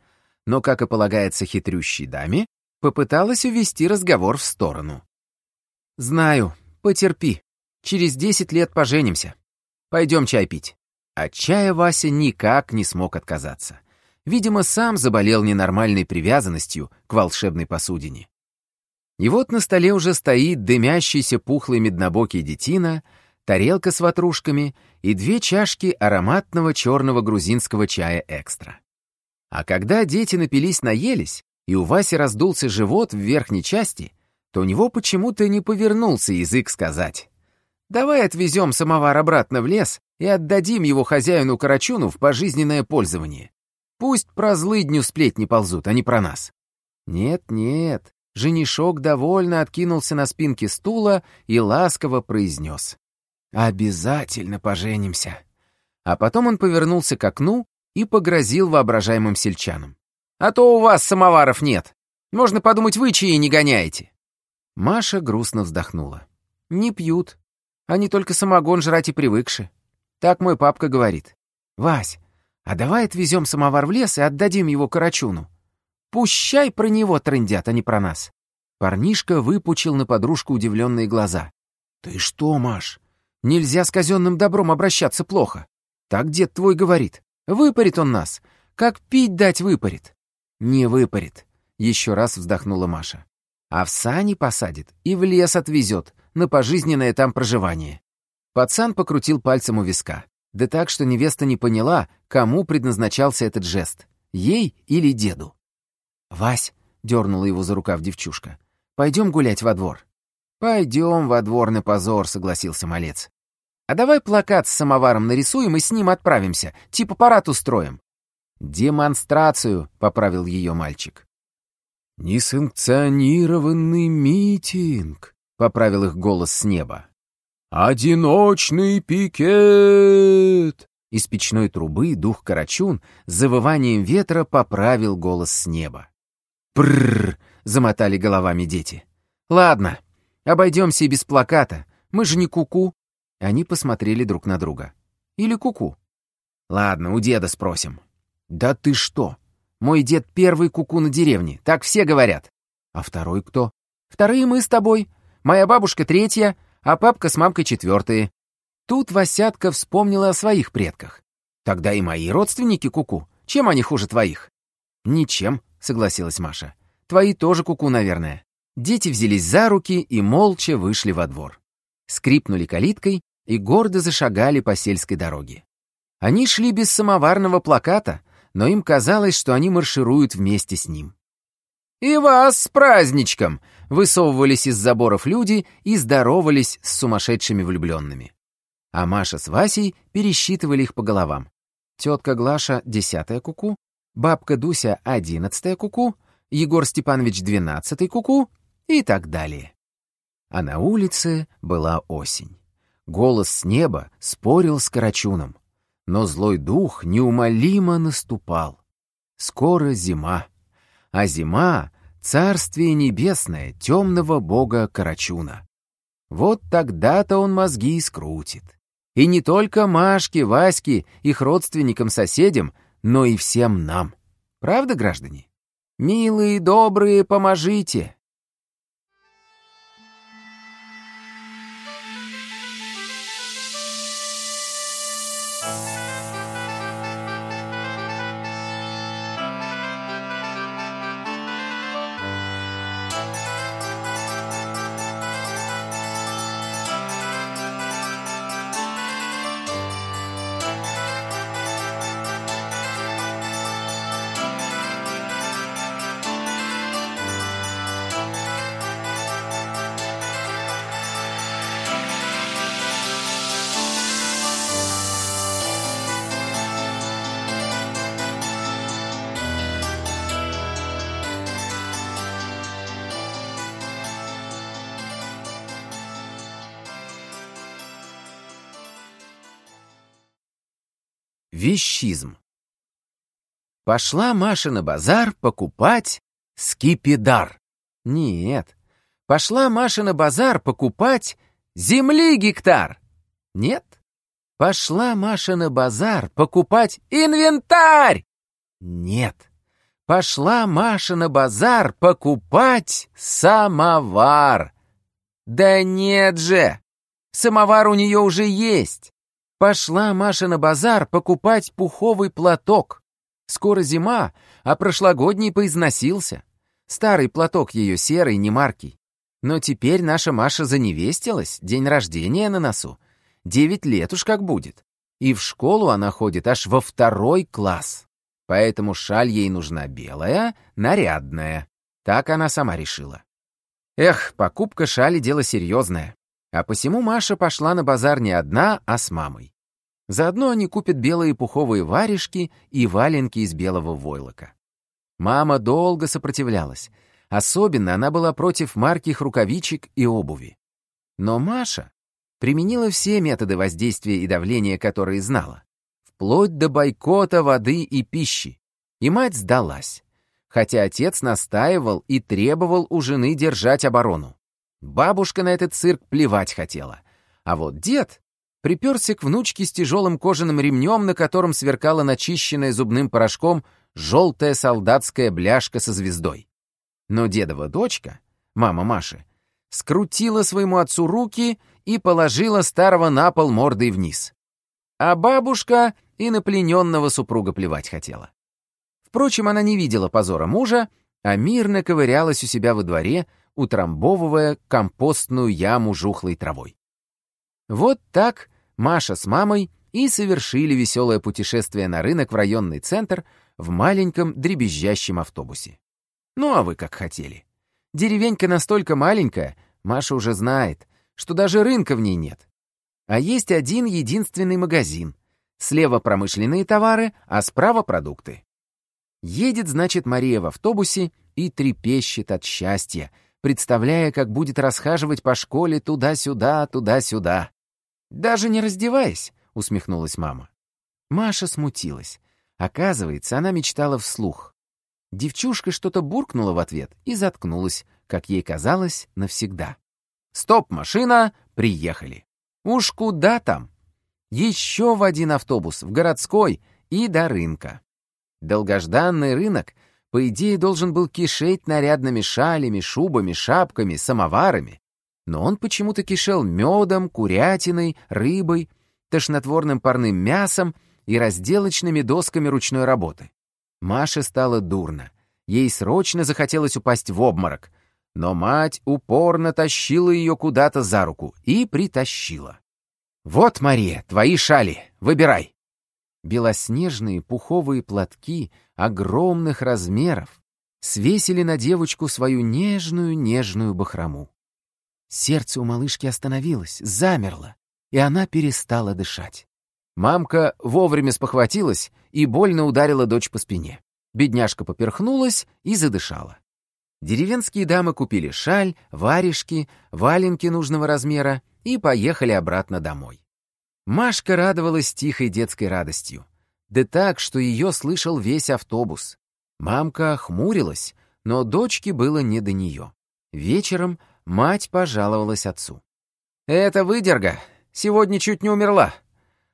Но, как и полагается хитрющей даме, попыталась увести разговор в сторону. «Знаю, потерпи. Через десять лет поженимся. Пойдем чай пить». От чая Вася никак не смог отказаться. Видимо, сам заболел ненормальной привязанностью к волшебной посудине. И вот на столе уже стоит дымящийся пухлый меднобокий детина, тарелка с ватрушками и две чашки ароматного черного грузинского чая экстра. А когда дети напились-наелись, и у Васи раздулся живот в верхней части, то у него почему-то не повернулся язык сказать. «Давай отвезем самовар обратно в лес и отдадим его хозяину Карачуну в пожизненное пользование. Пусть про злыдню сплетни ползут, а не про нас». Нет-нет, женишок довольно откинулся на спинке стула и ласково произнес. «Обязательно поженимся». А потом он повернулся к окну и погрозил воображаемым сельчанам. «А то у вас самоваров нет. Можно подумать, вы чьи не гоняете». Маша грустно вздохнула. «Не пьют. Они только самогон жрать и привыкши. Так мой папка говорит. Вась, а давай отвезем самовар в лес и отдадим его Карачуну. Пущай про него трындят, а не про нас». Парнишка выпучил на подружку удивленные глаза. «Ты что, Маш? Нельзя с казенным добром обращаться плохо. Так дед твой говорит. Выпарит он нас. Как пить дать выпарит? Не выпарит. Еще раз вздохнула Маша. А в сани посадит и в лес отвезет на пожизненное там проживание. Пацан покрутил пальцем у виска. Да так, что невеста не поняла, кому предназначался этот жест. Ей или деду. «Вась», — дернула его за рукав девчушка, — «пойдем гулять во двор». «Пойдем во двор на позор», — согласился малец. А давай плакат с самоваром нарисуем и с ним отправимся, типа парад устроим». «Демонстрацию», — поправил ее мальчик. «Несанкционированный митинг», — поправил их голос с неба. «Одиночный пикет!» Из печной трубы дух Карачун с завыванием ветра поправил голос с неба. «Прррр!» — замотали головами дети. «Ладно, обойдемся и без плаката. Мы же не куку. -ку. Они посмотрели друг на друга. Или куку. -ку. Ладно, у деда спросим. Да ты что? Мой дед первый куку -ку на деревне, так все говорят. А второй кто? Вторые мы с тобой. Моя бабушка третья, а папка с мамкой четвертые. Тут Васятка вспомнила о своих предках. Тогда и мои родственники куку. -ку. Чем они хуже твоих? Ничем, согласилась Маша. Твои тоже куку, -ку, наверное. Дети взялись за руки и молча вышли во двор. Скрипнули калиткой, и гордо зашагали по сельской дороге. Они шли без самоварного плаката, но им казалось, что они маршируют вместе с ним. «И вас с праздничком!» — высовывались из заборов люди и здоровались с сумасшедшими влюбленными. А Маша с Васей пересчитывали их по головам. Тетка Глаша — десятая куку, бабка Дуся — одиннадцатая куку, Егор Степанович — двенадцатый куку и так далее. А на улице была осень. Голос с неба спорил с Карачуном, но злой дух неумолимо наступал. Скоро зима, а зима — царствие небесное темного бога Карачуна. Вот тогда-то он мозги и скрутит. И не только Машке, Ваське, их родственникам-соседям, но и всем нам. Правда, граждане? Милые, добрые, поможите! Вещизм. Пошла Маша на базар покупать скипидар. Нет. Пошла Маша на базар покупать земли гектар. Нет. Пошла Маша на базар покупать инвентарь. Нет. Пошла Маша на базар покупать самовар. Да нет же. Самовар у нее уже есть. Пошла Маша на базар покупать пуховый платок. Скоро зима, а прошлогодний поизносился. Старый платок ее серый, не маркий. Но теперь наша Маша заневестилась, день рождения на носу. Девять лет уж как будет. И в школу она ходит аж во второй класс. Поэтому шаль ей нужна белая, нарядная. Так она сама решила. Эх, покупка шали — дело серьезное. А посему Маша пошла на базар не одна, а с мамой. Заодно они купят белые пуховые варежки и валенки из белого войлока. Мама долго сопротивлялась. Особенно она была против марких рукавичек и обуви. Но Маша применила все методы воздействия и давления, которые знала, вплоть до бойкота воды и пищи. И мать сдалась, хотя отец настаивал и требовал у жены держать оборону. Бабушка на этот цирк плевать хотела. А вот дед приперся к внучке с тяжелым кожаным ремнем, на котором сверкала начищенная зубным порошком желтая солдатская бляшка со звездой. Но дедова дочка, мама Маши, скрутила своему отцу руки и положила старого на пол мордой вниз. А бабушка и на плененного супруга плевать хотела. Впрочем, она не видела позора мужа, а мирно ковырялась у себя во дворе, утрамбовывая компостную яму жухлой травой. Вот так Маша с мамой и совершили веселое путешествие на рынок в районный центр в маленьком дребезжащем автобусе. Ну а вы как хотели. Деревенька настолько маленькая, Маша уже знает, что даже рынка в ней нет. А есть один единственный магазин. Слева промышленные товары, а справа продукты. Едет, значит, Мария в автобусе и трепещет от счастья, представляя, как будет расхаживать по школе туда-сюда, туда-сюда. «Даже не раздеваясь», — усмехнулась мама. Маша смутилась. Оказывается, она мечтала вслух. Девчушка что-то буркнула в ответ и заткнулась, как ей казалось, навсегда. «Стоп, машина! Приехали!» «Уж куда там?» Еще в один автобус, в городской и до рынка. Долгожданный рынок — по идее, должен был кишеть нарядными шалями, шубами, шапками, самоварами. Но он почему-то кишел медом, курятиной, рыбой, тошнотворным парным мясом и разделочными досками ручной работы. Маше стало дурно. Ей срочно захотелось упасть в обморок. Но мать упорно тащила ее куда-то за руку и притащила. «Вот, Мария, твои шали, выбирай!» Белоснежные пуховые платки огромных размеров свесили на девочку свою нежную-нежную бахрому. Сердце у малышки остановилось, замерло, и она перестала дышать. Мамка вовремя спохватилась и больно ударила дочь по спине. Бедняжка поперхнулась и задышала. Деревенские дамы купили шаль, варежки, валенки нужного размера и поехали обратно домой. Машка радовалась тихой детской радостью. Да так, что ее слышал весь автобус. Мамка хмурилась, но дочке было не до нее. Вечером мать пожаловалась отцу. «Это выдерга. Сегодня чуть не умерла.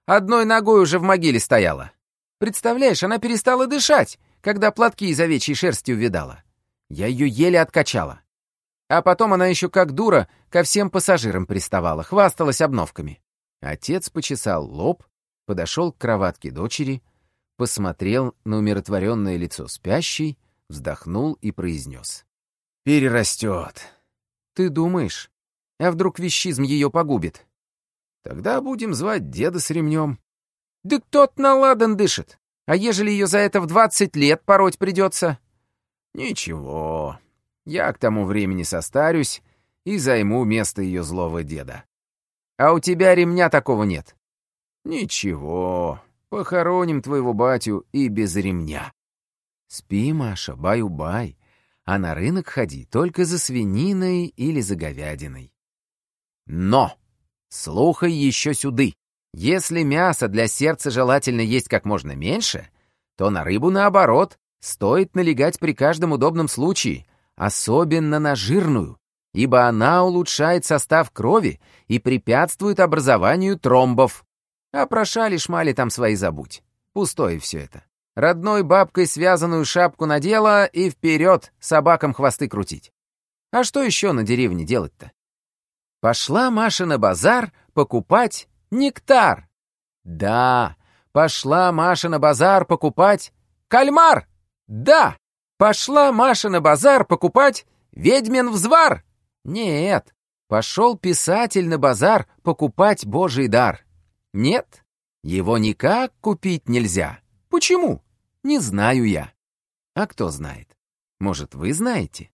Одной ногой уже в могиле стояла. Представляешь, она перестала дышать, когда платки из овечьей шерсти увидала. Я ее еле откачала. А потом она еще как дура ко всем пассажирам приставала, хвасталась обновками. Отец почесал лоб, подошел к кроватке дочери, посмотрел на умиротворенное лицо спящей, вздохнул и произнес. «Перерастет». «Ты думаешь? А вдруг вещизм ее погубит?» «Тогда будем звать деда с ремнем». «Да кто-то на ладан дышит. А ежели ее за это в двадцать лет пороть придется?» «Ничего. Я к тому времени состарюсь и займу место ее злого деда». «А у тебя ремня такого нет?» «Ничего, похороним твоего батю и без ремня». «Спи, Маша, баю-бай, а на рынок ходи только за свининой или за говядиной». «Но! Слухай еще сюды!» Если мясо для сердца желательно есть как можно меньше, то на рыбу, наоборот, стоит налегать при каждом удобном случае, особенно на жирную, ибо она улучшает состав крови и препятствует образованию тромбов. А про шали-шмали там свои забудь. Пустое все это. Родной бабкой связанную шапку надела и вперед собакам хвосты крутить. А что еще на деревне делать-то? Пошла Маша на базар покупать нектар. Да, пошла Маша на базар покупать кальмар. Да, пошла Маша на базар покупать ведьмин взвар. Нет, пошел писатель на базар покупать божий дар. Нет, его никак купить нельзя. Почему? Не знаю я. А кто знает? Может, вы знаете?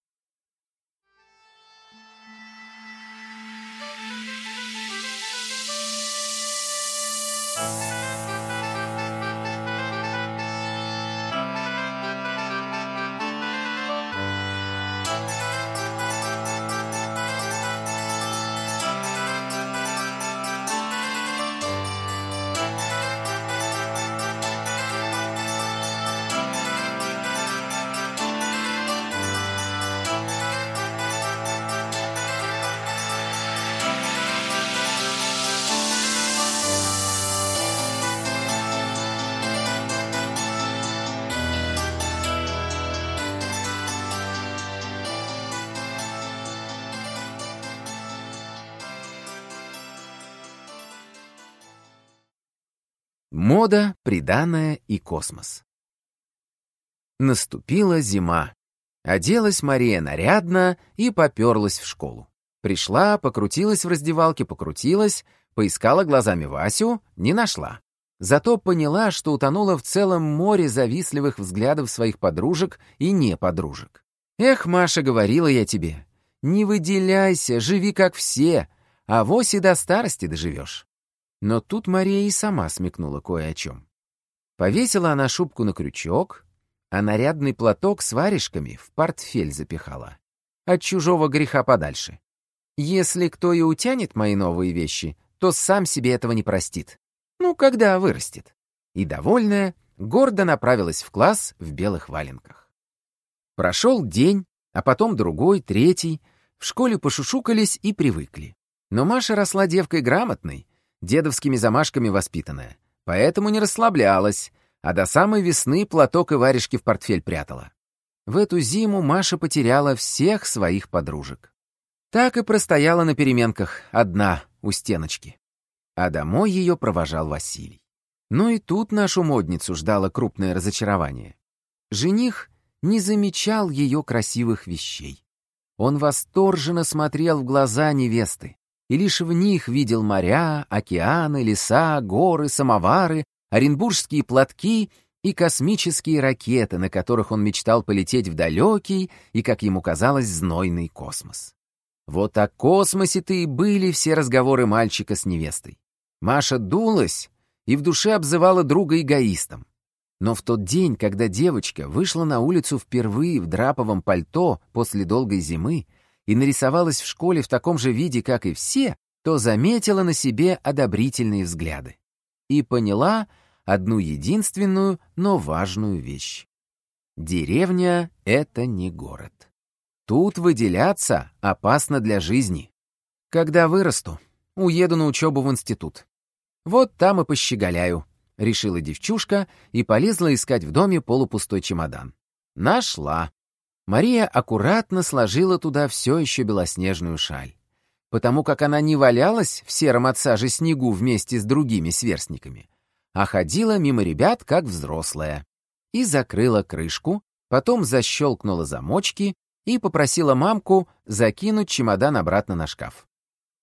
Мода, приданое и космос. Наступила зима. Оделась Мария нарядно и поперлась в школу. Пришла, покрутилась в раздевалке, покрутилась, поискала глазами Васю, не нашла. Зато поняла, что утонула в целом море завистливых взглядов своих подружек и не подружек. «Эх, Маша, говорила я тебе, не выделяйся, живи как все, а вось и до старости доживешь». Но тут Мария и сама смекнула кое о чем. Повесила она шубку на крючок, а нарядный платок с варежками в портфель запихала. От чужого греха подальше. Если кто и утянет мои новые вещи, то сам себе этого не простит. Ну, когда вырастет. И, довольная, гордо направилась в класс в белых валенках. Прошел день, а потом другой, третий. В школе пошушукались и привыкли. Но Маша росла девкой грамотной, дедовскими замашками воспитанная, поэтому не расслаблялась, а до самой весны платок и варежки в портфель прятала. В эту зиму Маша потеряла всех своих подружек. Так и простояла на переменках, одна, у стеночки. А домой ее провожал Василий. Но и тут нашу модницу ждало крупное разочарование. Жених не замечал ее красивых вещей. Он восторженно смотрел в глаза невесты, и лишь в них видел моря, океаны, леса, горы, самовары, оренбургские платки и космические ракеты, на которых он мечтал полететь в далекий и, как ему казалось, знойный космос. Вот о космосе-то и были все разговоры мальчика с невестой. Маша дулась и в душе обзывала друга эгоистом. Но в тот день, когда девочка вышла на улицу впервые в драповом пальто после долгой зимы, и нарисовалась в школе в таком же виде, как и все, то заметила на себе одобрительные взгляды и поняла одну единственную, но важную вещь. Деревня — это не город. Тут выделяться опасно для жизни. Когда вырасту, уеду на учебу в институт. Вот там и пощеголяю, — решила девчушка и полезла искать в доме полупустой чемодан. Нашла. Мария аккуратно сложила туда все еще белоснежную шаль, потому как она не валялась в сером от сажи снегу вместе с другими сверстниками, а ходила мимо ребят как взрослая. И закрыла крышку, потом защелкнула замочки и попросила мамку закинуть чемодан обратно на шкаф.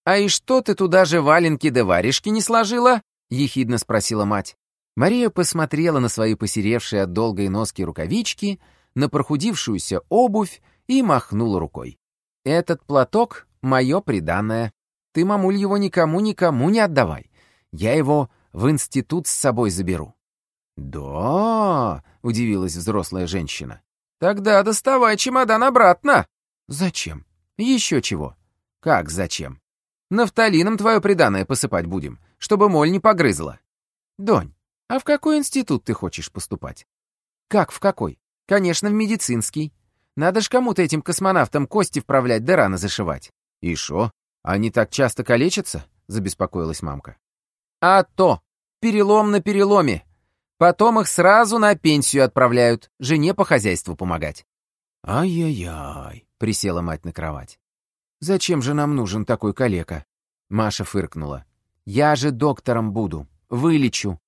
«А и что ты туда же валенки да варежки не сложила?» — ехидно спросила мать. Мария посмотрела на свои посеревшие от долгой носки рукавички — на прохудившуюся обувь и махнул рукой. «Этот платок — мое приданное. Ты, мамуль, его никому-никому не отдавай. Я его в институт с собой заберу». «Да?» — удивилась взрослая женщина. «Тогда доставай чемодан обратно». «Зачем? Еще чего?» «Как зачем?» «Нафталином твое приданное посыпать будем. чтобы моль не погрызла. Донь, а в какой институт ты хочешь поступать? Как в какой? Конечно, в медицинский. Надо ж кому-то этим космонавтам кости вправлять да раны зашивать. И шо? Они так часто калечатся? Забеспокоилась мамка. А то! Перелом на переломе! Потом их сразу на пенсию отправляют, жене по хозяйству помогать. «Ай-яй-яй», — присела мать на кровать. «Зачем же нам нужен такой калека?» Маша фыркнула. «Я же доктором буду. Вылечу».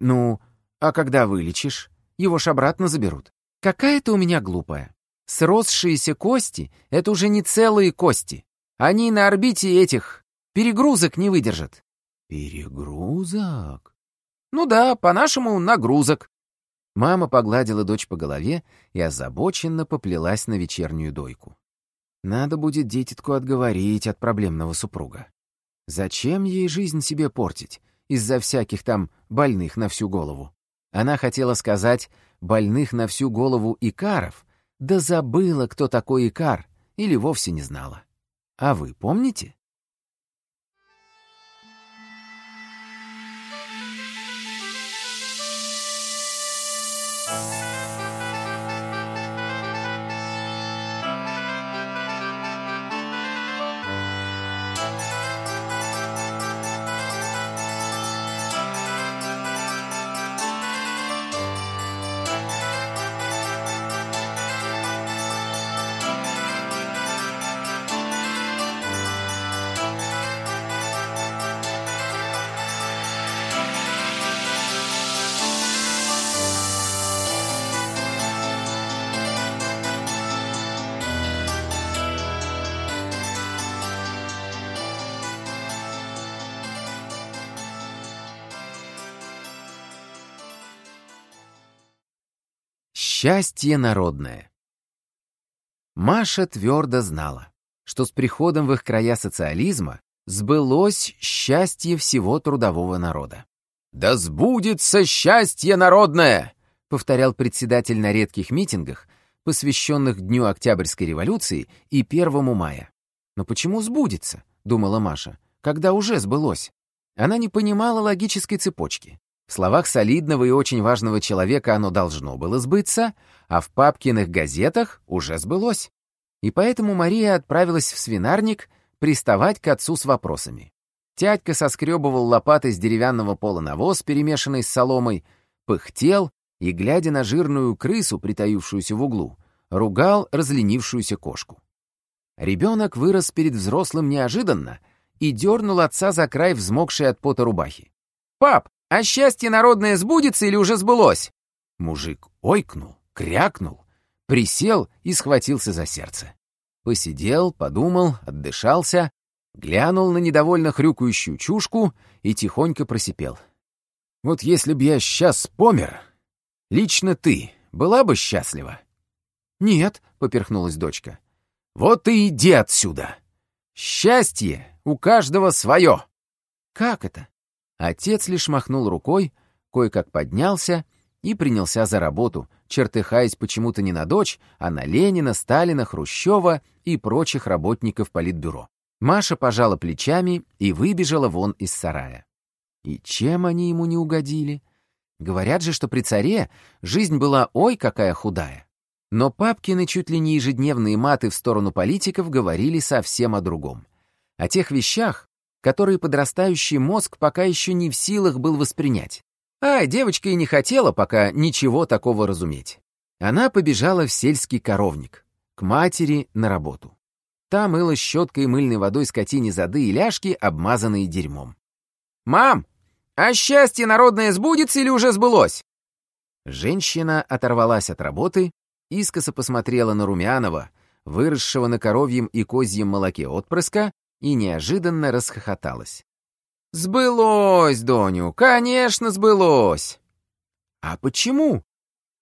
«Ну, а когда вылечишь? Его ж обратно заберут. Какая ты у меня глупая. Сросшиеся кости — это уже не целые кости. Они на орбите этих перегрузок не выдержат». «Перегрузок?» «Ну да, по-нашему, нагрузок». Мама погладила дочь по голове и озабоченно поплелась на вечернюю дойку. Надо будет детитку отговорить от проблемного супруга. Зачем ей жизнь себе портить из-за всяких там больных на всю голову? Она хотела сказать «больных на всю голову Икаров», да забыла, кто такой Икар, или вовсе не знала. А вы помните? Счастье народное. Маша твердо знала, что с приходом в их края социализма сбылось счастье всего трудового народа. «Да сбудется счастье народное!» — повторял председатель на редких митингах, посвященных Дню Октябрьской революции и 1 мая. «Но почему сбудется?» — думала Маша, — «когда уже сбылось?» Она не понимала логической цепочки. В словах солидного и очень важного человека оно должно было сбыться, а в папкиных газетах уже сбылось. И поэтому Мария отправилась в свинарник приставать к отцу с вопросами. Тядька соскребывал лопатой с деревянного пола навоз, перемешанный с соломой, пыхтел и, глядя на жирную крысу, притаившуюся в углу, ругал разленившуюся кошку. Ребенок вырос перед взрослым неожиданно и дернул отца за край взмокшей от пота рубахи. «Пап, а счастье народное сбудется или уже сбылось?» Мужик ойкнул, крякнул, присел и схватился за сердце. Посидел, подумал, отдышался, глянул на недовольно хрюкающую чушку и тихонько просипел. «Вот если б я сейчас помер, лично ты была бы счастлива?» «Нет», — поперхнулась дочка. «Вот и иди отсюда! Счастье у каждого свое!» «Как это?» Отец лишь махнул рукой, кое-как поднялся и принялся за работу, чертыхаясь почему-то не на дочь, а на Ленина, Сталина, Хрущева и прочих работников политбюро. Маша пожала плечами и выбежала вон из сарая. И чем они ему не угодили? Говорят же, что при царе жизнь была ой какая худая. Но Папкины чуть ли не ежедневные маты в сторону политиков говорили совсем о другом. О тех вещах, которые подрастающий мозг пока еще не в силах был воспринять. А девочка и не хотела пока ничего такого разуметь. Она побежала в сельский коровник, к матери на работу. Та мыла щеткой и мыльной водой скотине зады и ляжки, обмазанные дерьмом. «Мам, а счастье народное сбудется или уже сбылось?» Женщина оторвалась от работы, искоса посмотрела на Румянова, выросшего на коровьем и козьем молоке отпрыска, и неожиданно расхохоталась. «Сбылось, Доню, конечно, сбылось!» «А почему?»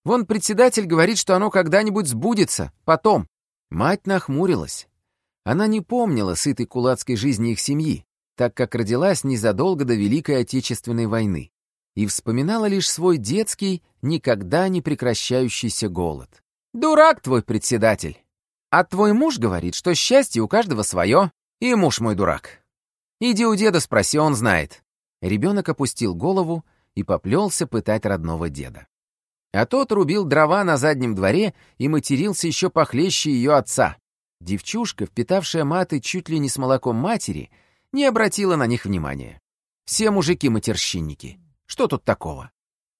«Вон председатель говорит, что оно когда-нибудь сбудется, потом». Мать нахмурилась. Она не помнила сытой кулацкой жизни их семьи, так как родилась незадолго до Великой Отечественной войны, и вспоминала лишь свой детский, никогда не прекращающийся голод. «Дурак твой председатель! А твой муж говорит, что счастье у каждого свое. И муж мой дурак. Иди у деда спроси, он знает. Ребенок опустил голову и поплелся пытать родного деда. А тот рубил дрова на заднем дворе и матерился еще похлеще ее отца. Девчушка, впитавшая маты чуть ли не с молоком матери, не обратила на них внимания. Все мужики-матерщинники. Что тут такого?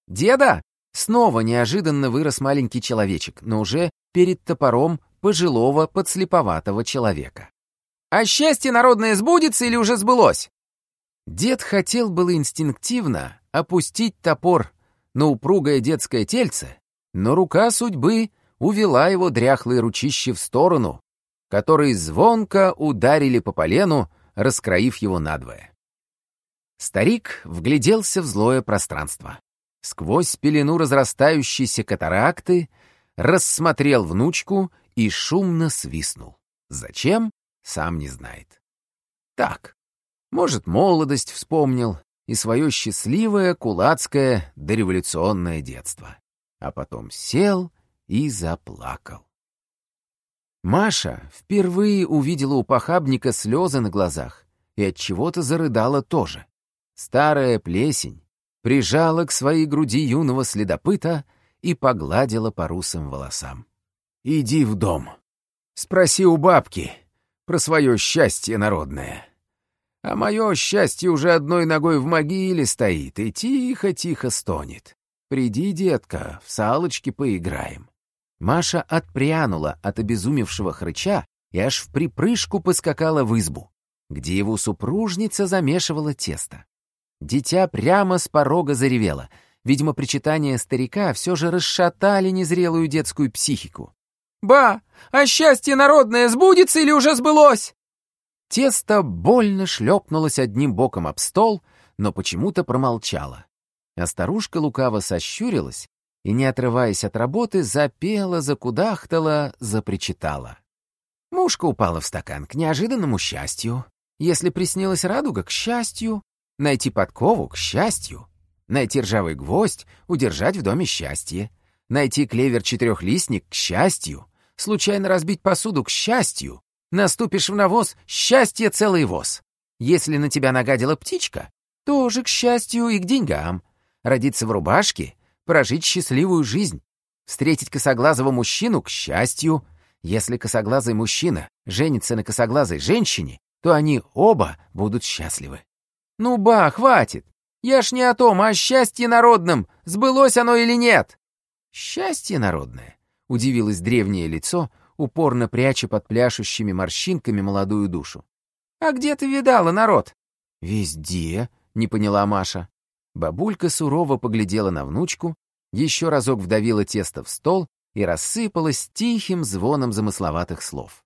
Деда? Снова неожиданно вырос маленький человечек, но уже перед топором пожилого подслеповатого человека. «А счастье народное сбудется или уже сбылось?» Дед хотел было инстинктивно опустить топор на упругое детское тельце, но рука судьбы увела его дряхлые ручище в сторону, которые звонко ударили по полену, раскроив его надвое. Старик вгляделся в злое пространство. Сквозь пелену разрастающейся катаракты рассмотрел внучку и шумно свистнул. Зачем? Сам не знает. Так, может, молодость вспомнил и свое счастливое кулацкое дореволюционное детство. А потом сел и заплакал. Маша впервые увидела у похабника слезы на глазах и от чего-то зарыдала тоже. Старая плесень прижала к своей груди юного следопыта и погладила по русым волосам. «Иди в дом. Спроси у бабки про свое счастье народное. А мое счастье уже одной ногой в могиле стоит и тихо-тихо стонет. Приди, детка, в салочки поиграем». Маша отпрянула от обезумевшего хрыча и аж в припрыжку поскакала в избу, где его супружница замешивала тесто. Дитя прямо с порога заревело. Видимо, причитания старика все же расшатали незрелую детскую психику. «Ба, а счастье народное сбудется или уже сбылось?» Тесто больно шлепнулось одним боком об стол, но почему-то промолчало. А старушка лукаво сощурилась и, не отрываясь от работы, запела, закудахтала, запричитала. Мушка упала в стакан к неожиданному счастью. Если приснилась радуга, к счастью. Найти подкову — к счастью. Найти ржавый гвоздь — удержать в доме счастье. Найти клевер-четырехлистник — к счастью. Случайно разбить посуду — к счастью. Наступишь в навоз — счастье целый воз. Если на тебя нагадила птичка, тоже к счастью и к деньгам. Родиться в рубашке — прожить счастливую жизнь. Встретить косоглазого мужчину — к счастью. Если косоглазый мужчина женится на косоглазой женщине, то они оба будут счастливы. «Ну, ба, хватит! Я ж не о том, а о счастье народном! Сбылось оно или нет?» «Счастье народное?» — удивилось древнее лицо, упорно пряча под пляшущими морщинками молодую душу. «А где ты видала народ?» «Везде», — не поняла Маша. Бабулька сурово поглядела на внучку, еще разок вдавила тесто в стол и рассыпалась тихим звоном замысловатых слов.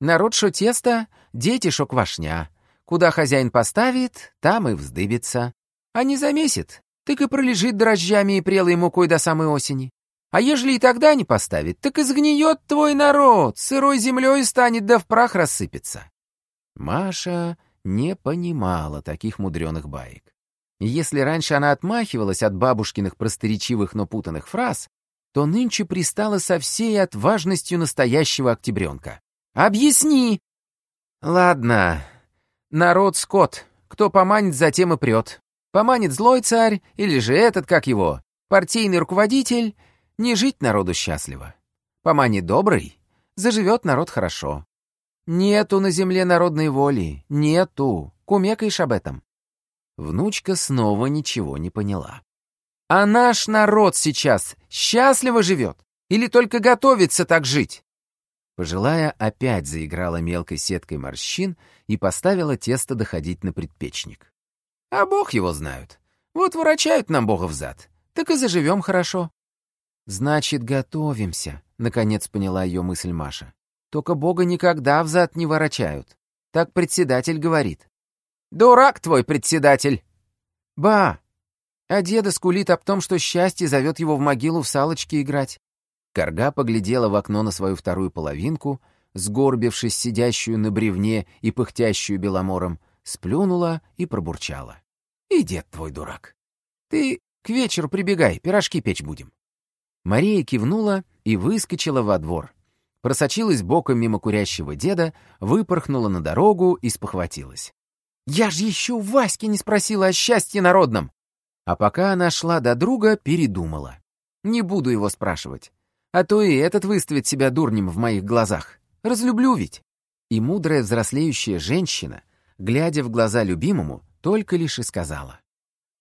«Народ шо тесто, дети шо квашня, Куда хозяин поставит, там и вздыбится. А не замесит, так и пролежит дрожжами и прелой мукой до самой осени. А ежели и тогда не поставит, так и сгниет твой народ, сырой землей станет да в прах рассыпется. Маша не понимала таких мудреных баек. Если раньше она отмахивалась от бабушкиных просторечивых, но путанных фраз, то нынче пристала со всей отважностью настоящего октябренка. «Объясни!» «Ладно, Народ скот, кто поманит, затем и прет. Поманит злой царь, или же этот, как его, партийный руководитель, не жить народу счастливо. Поманит добрый, заживет народ хорошо. Нету на земле народной воли, нету, кумекаешь об этом. Внучка снова ничего не поняла. А наш народ сейчас счастливо живет или только готовится так жить? Пожилая опять заиграла мелкой сеткой морщин и поставила тесто доходить на предпечник. «А бог его знают. Вот ворочают нам бога взад, так и заживем хорошо». «Значит, готовимся», — наконец поняла ее мысль Маша. «Только бога никогда взад не ворочают. Так председатель говорит». «Дурак твой председатель!» «Ба! А деда скулит об том, что счастье зовет его в могилу в салочки играть. Карга поглядела в окно на свою вторую половинку, сгорбившись сидящую на бревне и пыхтящую беломором, сплюнула и пробурчала. «И дед твой дурак. Ты к вечеру прибегай, пирожки печь будем». Мария кивнула и выскочила во двор. Просочилась боком мимо курящего деда, выпорхнула на дорогу и спохватилась. Я же еще Васьки не спросила о счастье народном. А пока она шла до друга, передумала. Не буду его спрашивать. А то и этот выставит себя дурнем в моих глазах. Разлюблю ведь. И мудрая взрослеющая женщина, глядя в глаза любимому, только лишь и сказала.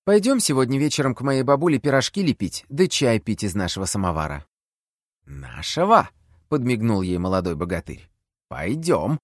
«Пойдем сегодня вечером к моей бабуле пирожки лепить, да чай пить из нашего самовара». «Нашего?» — подмигнул ей молодой богатырь. «Пойдем».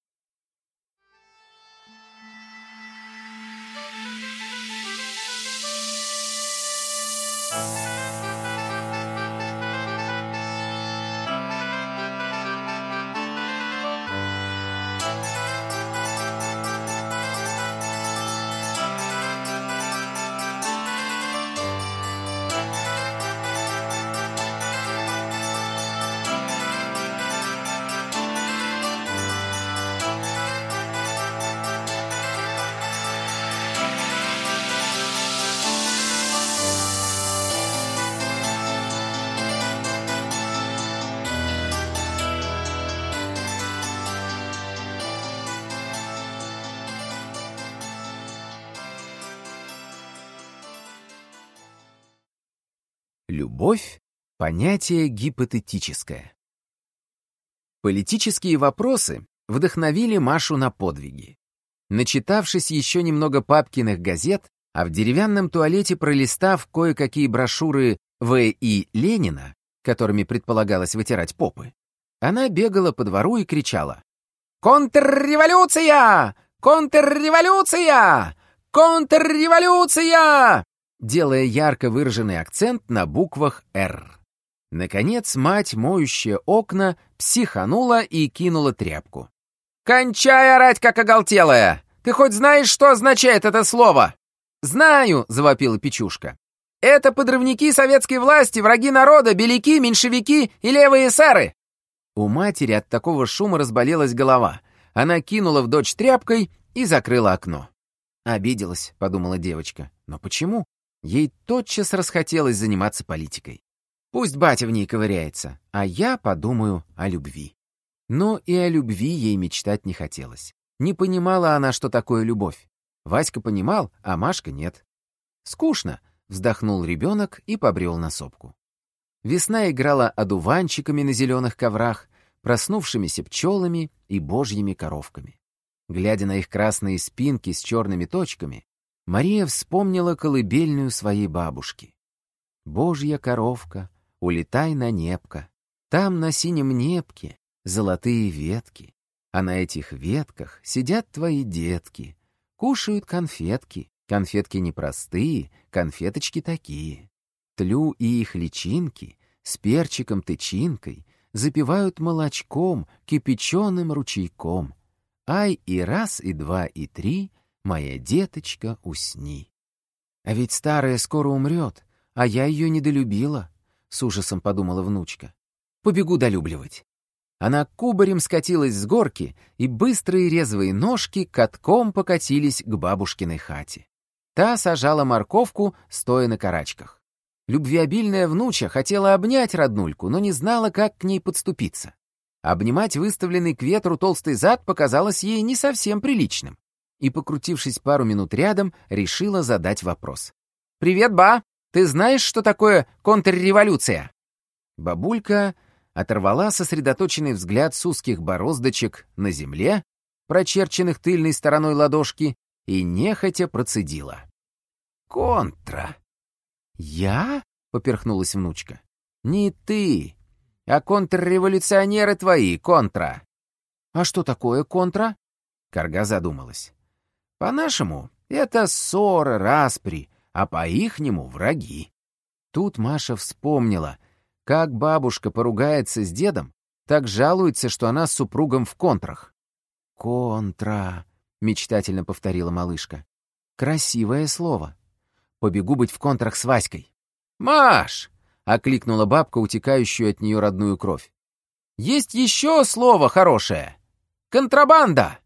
Любовь — понятие гипотетическое. Политические вопросы вдохновили Машу на подвиги. Начитавшись еще немного папкиных газет, а в деревянном туалете пролистав кое-какие брошюры В. И. Ленина, которыми предполагалось вытирать попы, она бегала по двору и кричала «Контрреволюция! Контрреволюция! Контрреволюция!» Делая ярко выраженный акцент на буквах «Р». Наконец, мать, моющая окна, психанула и кинула тряпку. «Кончай орать, как оголтелая! Ты хоть знаешь, что означает это слово?» «Знаю!» — завопила Печушка. «Это подрывники советской власти, враги народа, беляки, меньшевики и левые эсеры!» У матери от такого шума разболелась голова. Она кинула в дочь тряпкой и закрыла окно. «Обиделась», — подумала девочка. «Но почему?» Ей тотчас расхотелось заниматься политикой. Пусть батя в ней ковыряется, а я подумаю о любви. Но и о любви ей мечтать не хотелось. Не понимала она, что такое любовь. Васька понимал, а Машка нет. «Скучно», — вздохнул ребенок и побрел на сопку. Весна играла одуванчиками на зеленых коврах, проснувшимися пчелами и божьими коровками. Глядя на их красные спинки с черными точками, Мария вспомнила колыбельную своей бабушки. «Божья коровка, улетай на небко, там на синем небке золотые ветки, а на этих ветках сидят твои детки, кушают конфетки, конфетки непростые, конфеточки такие. Тлю и их личинки с перчиком-тычинкой запивают молочком, кипяченым ручейком. Ай и раз, и два, и три — Моя деточка, усни. А ведь старая скоро умрет, а я ее недолюбила, с ужасом подумала внучка. Побегу долюбливать. Она кубарем скатилась с горки, и быстрые резвые ножки катком покатились к бабушкиной хате. Та сажала морковку, стоя на карачках. Любвеобильная внуча хотела обнять роднульку, но не знала, как к ней подступиться. Обнимать выставленный к ветру толстый зад показалось ей не совсем приличным и, покрутившись пару минут рядом, решила задать вопрос. «Привет, ба! Ты знаешь, что такое контрреволюция?» Бабулька оторвала сосредоточенный взгляд с узких бороздочек на земле, прочерченных тыльной стороной ладошки, и нехотя процедила. «Контра!» «Я?» — поперхнулась внучка. «Не ты, а контрреволюционеры твои, контра!» «А что такое контра?» Карга задумалась. По-нашему, это ссоры, распри, а по-ихнему враги. Тут Маша вспомнила, как бабушка поругается с дедом, так жалуется, что она с супругом в контрах. «Контра», — мечтательно повторила малышка. «Красивое слово. Побегу быть в контрах с Васькой». «Маш!» — окликнула бабка, утекающую от нее родную кровь. «Есть еще слово хорошее. Контрабанда!»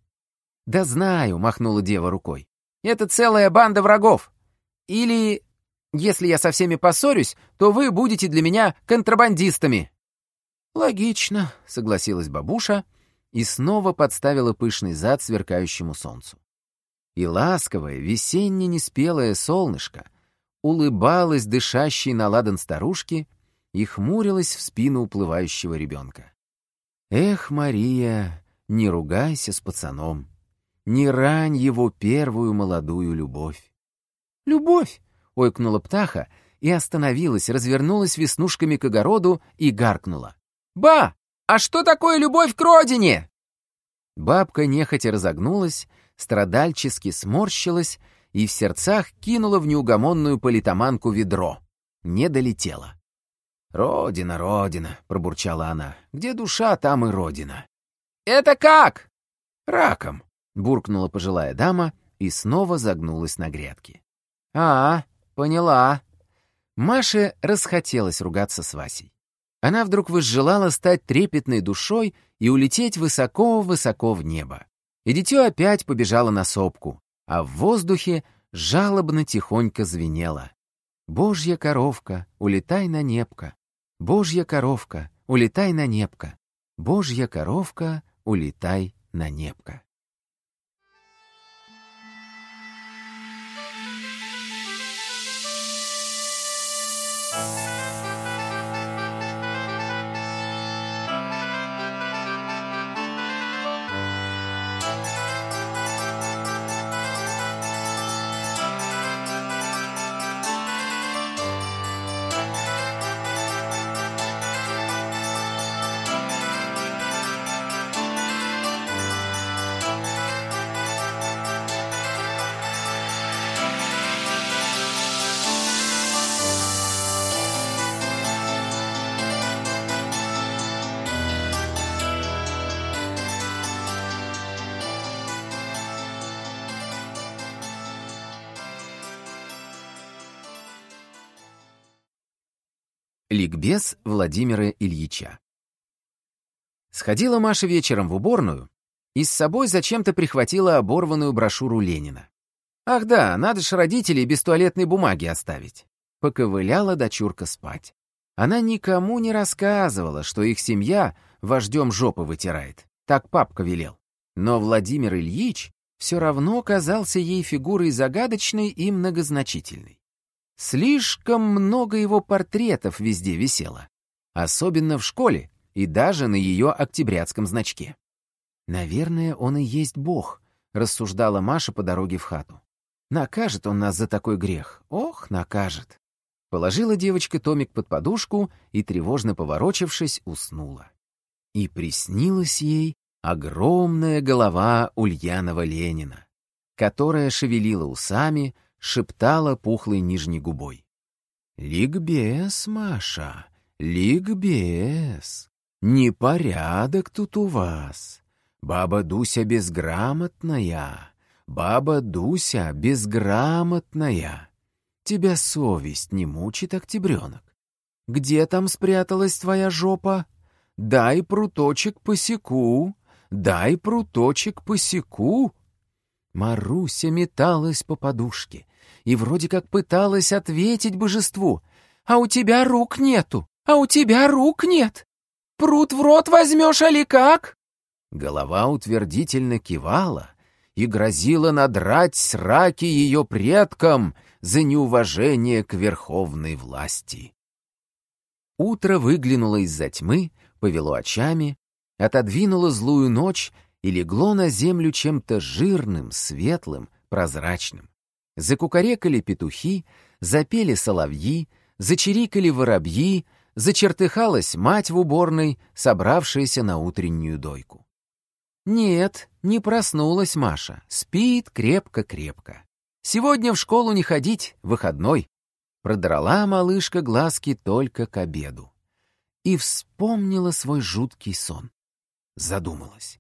«Да знаю», — махнула дева рукой. «Это целая банда врагов. Или, если я со всеми поссорюсь, то вы будете для меня контрабандистами». «Логично», — согласилась бабуша и снова подставила пышный зад сверкающему солнцу. И ласковое, весенне-неспелое солнышко улыбалось дышащей на ладан старушке и хмурилось в спину уплывающего ребенка. «Эх, Мария, не ругайся с пацаном, не рань его первую молодую любовь». «Любовь!» — ойкнула птаха и остановилась, развернулась веснушками к огороду и гаркнула. «Ба, а что такое любовь к родине?» Бабка нехотя разогнулась, страдальчески сморщилась и в сердцах кинула в неугомонную политоманку ведро. Не долетела. «Родина, родина», — пробурчала она. «Где душа, там и родина». «Это как?» «Раком», — буркнула пожилая дама и снова загнулась на грядке. «А, поняла». Маше расхотелось ругаться с Васей. Она вдруг возжелала стать трепетной душой и улететь высоко-высоко в небо. И дитё опять побежало на сопку, а в воздухе жалобно тихонько звенело. «Божья коровка, улетай на небко! Божья коровка, улетай на небко! Божья коровка, улетай на небко!» Ликбез Владимира Ильича Сходила Маша вечером в уборную и с собой зачем-то прихватила оборванную брошюру Ленина. Ах да, надо ж родителей без туалетной бумаги оставить. Поковыляла дочурка спать. Она никому не рассказывала, что их семья вождем жопы вытирает. Так папка велел. Но Владимир Ильич все равно казался ей фигурой загадочной и многозначительной. Слишком много его портретов везде висело. Особенно в школе и даже на ее октябрятском значке. «Наверное, он и есть Бог», — рассуждала Маша по дороге в хату. «Накажет он нас за такой грех. Ох, накажет». Положила девочка томик под подушку и, тревожно поворочившись, уснула. И приснилась ей огромная голова Ульянова Ленина, которая шевелила усами, шептала пухлой нижней губой. «Ликбез, Маша, ликбез. Непорядок тут у вас. Баба Дуся безграмотная, баба Дуся безграмотная. Тебя совесть не мучит, октябренок? Где там спряталась твоя жопа? Дай пруточек посеку, дай пруточек посеку». Маруся металась по подушке, и вроде как пыталась ответить божеству. «А у тебя рук нету! А у тебя рук нет! Пруд в рот возьмешь, али как?» Голова утвердительно кивала и грозила надрать сраки ее предкам за неуважение к верховной власти. Утро выглянуло из-за тьмы, повело очами, отодвинуло злую ночь и легло на землю чем-то жирным, светлым, прозрачным. Закукарекали петухи, запели соловьи, зачирикали воробьи, зачертыхалась мать в уборной, собравшаяся на утреннюю дойку. Нет, не проснулась Маша, спит крепко-крепко. Сегодня в школу не ходить, выходной. Продрала малышка глазки только к обеду. И вспомнила свой жуткий сон. Задумалась.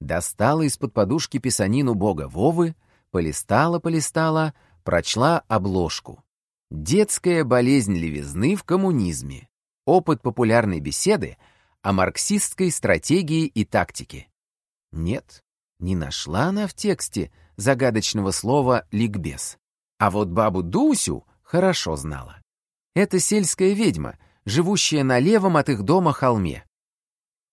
Достала из-под подушки писанину бога Вовы, полистала-полистала, прочла обложку. «Детская болезнь левизны в коммунизме. Опыт популярной беседы о марксистской стратегии и тактике». Нет, не нашла она в тексте загадочного слова «ликбез». А вот бабу Дусю хорошо знала. Это сельская ведьма, живущая на левом от их дома холме.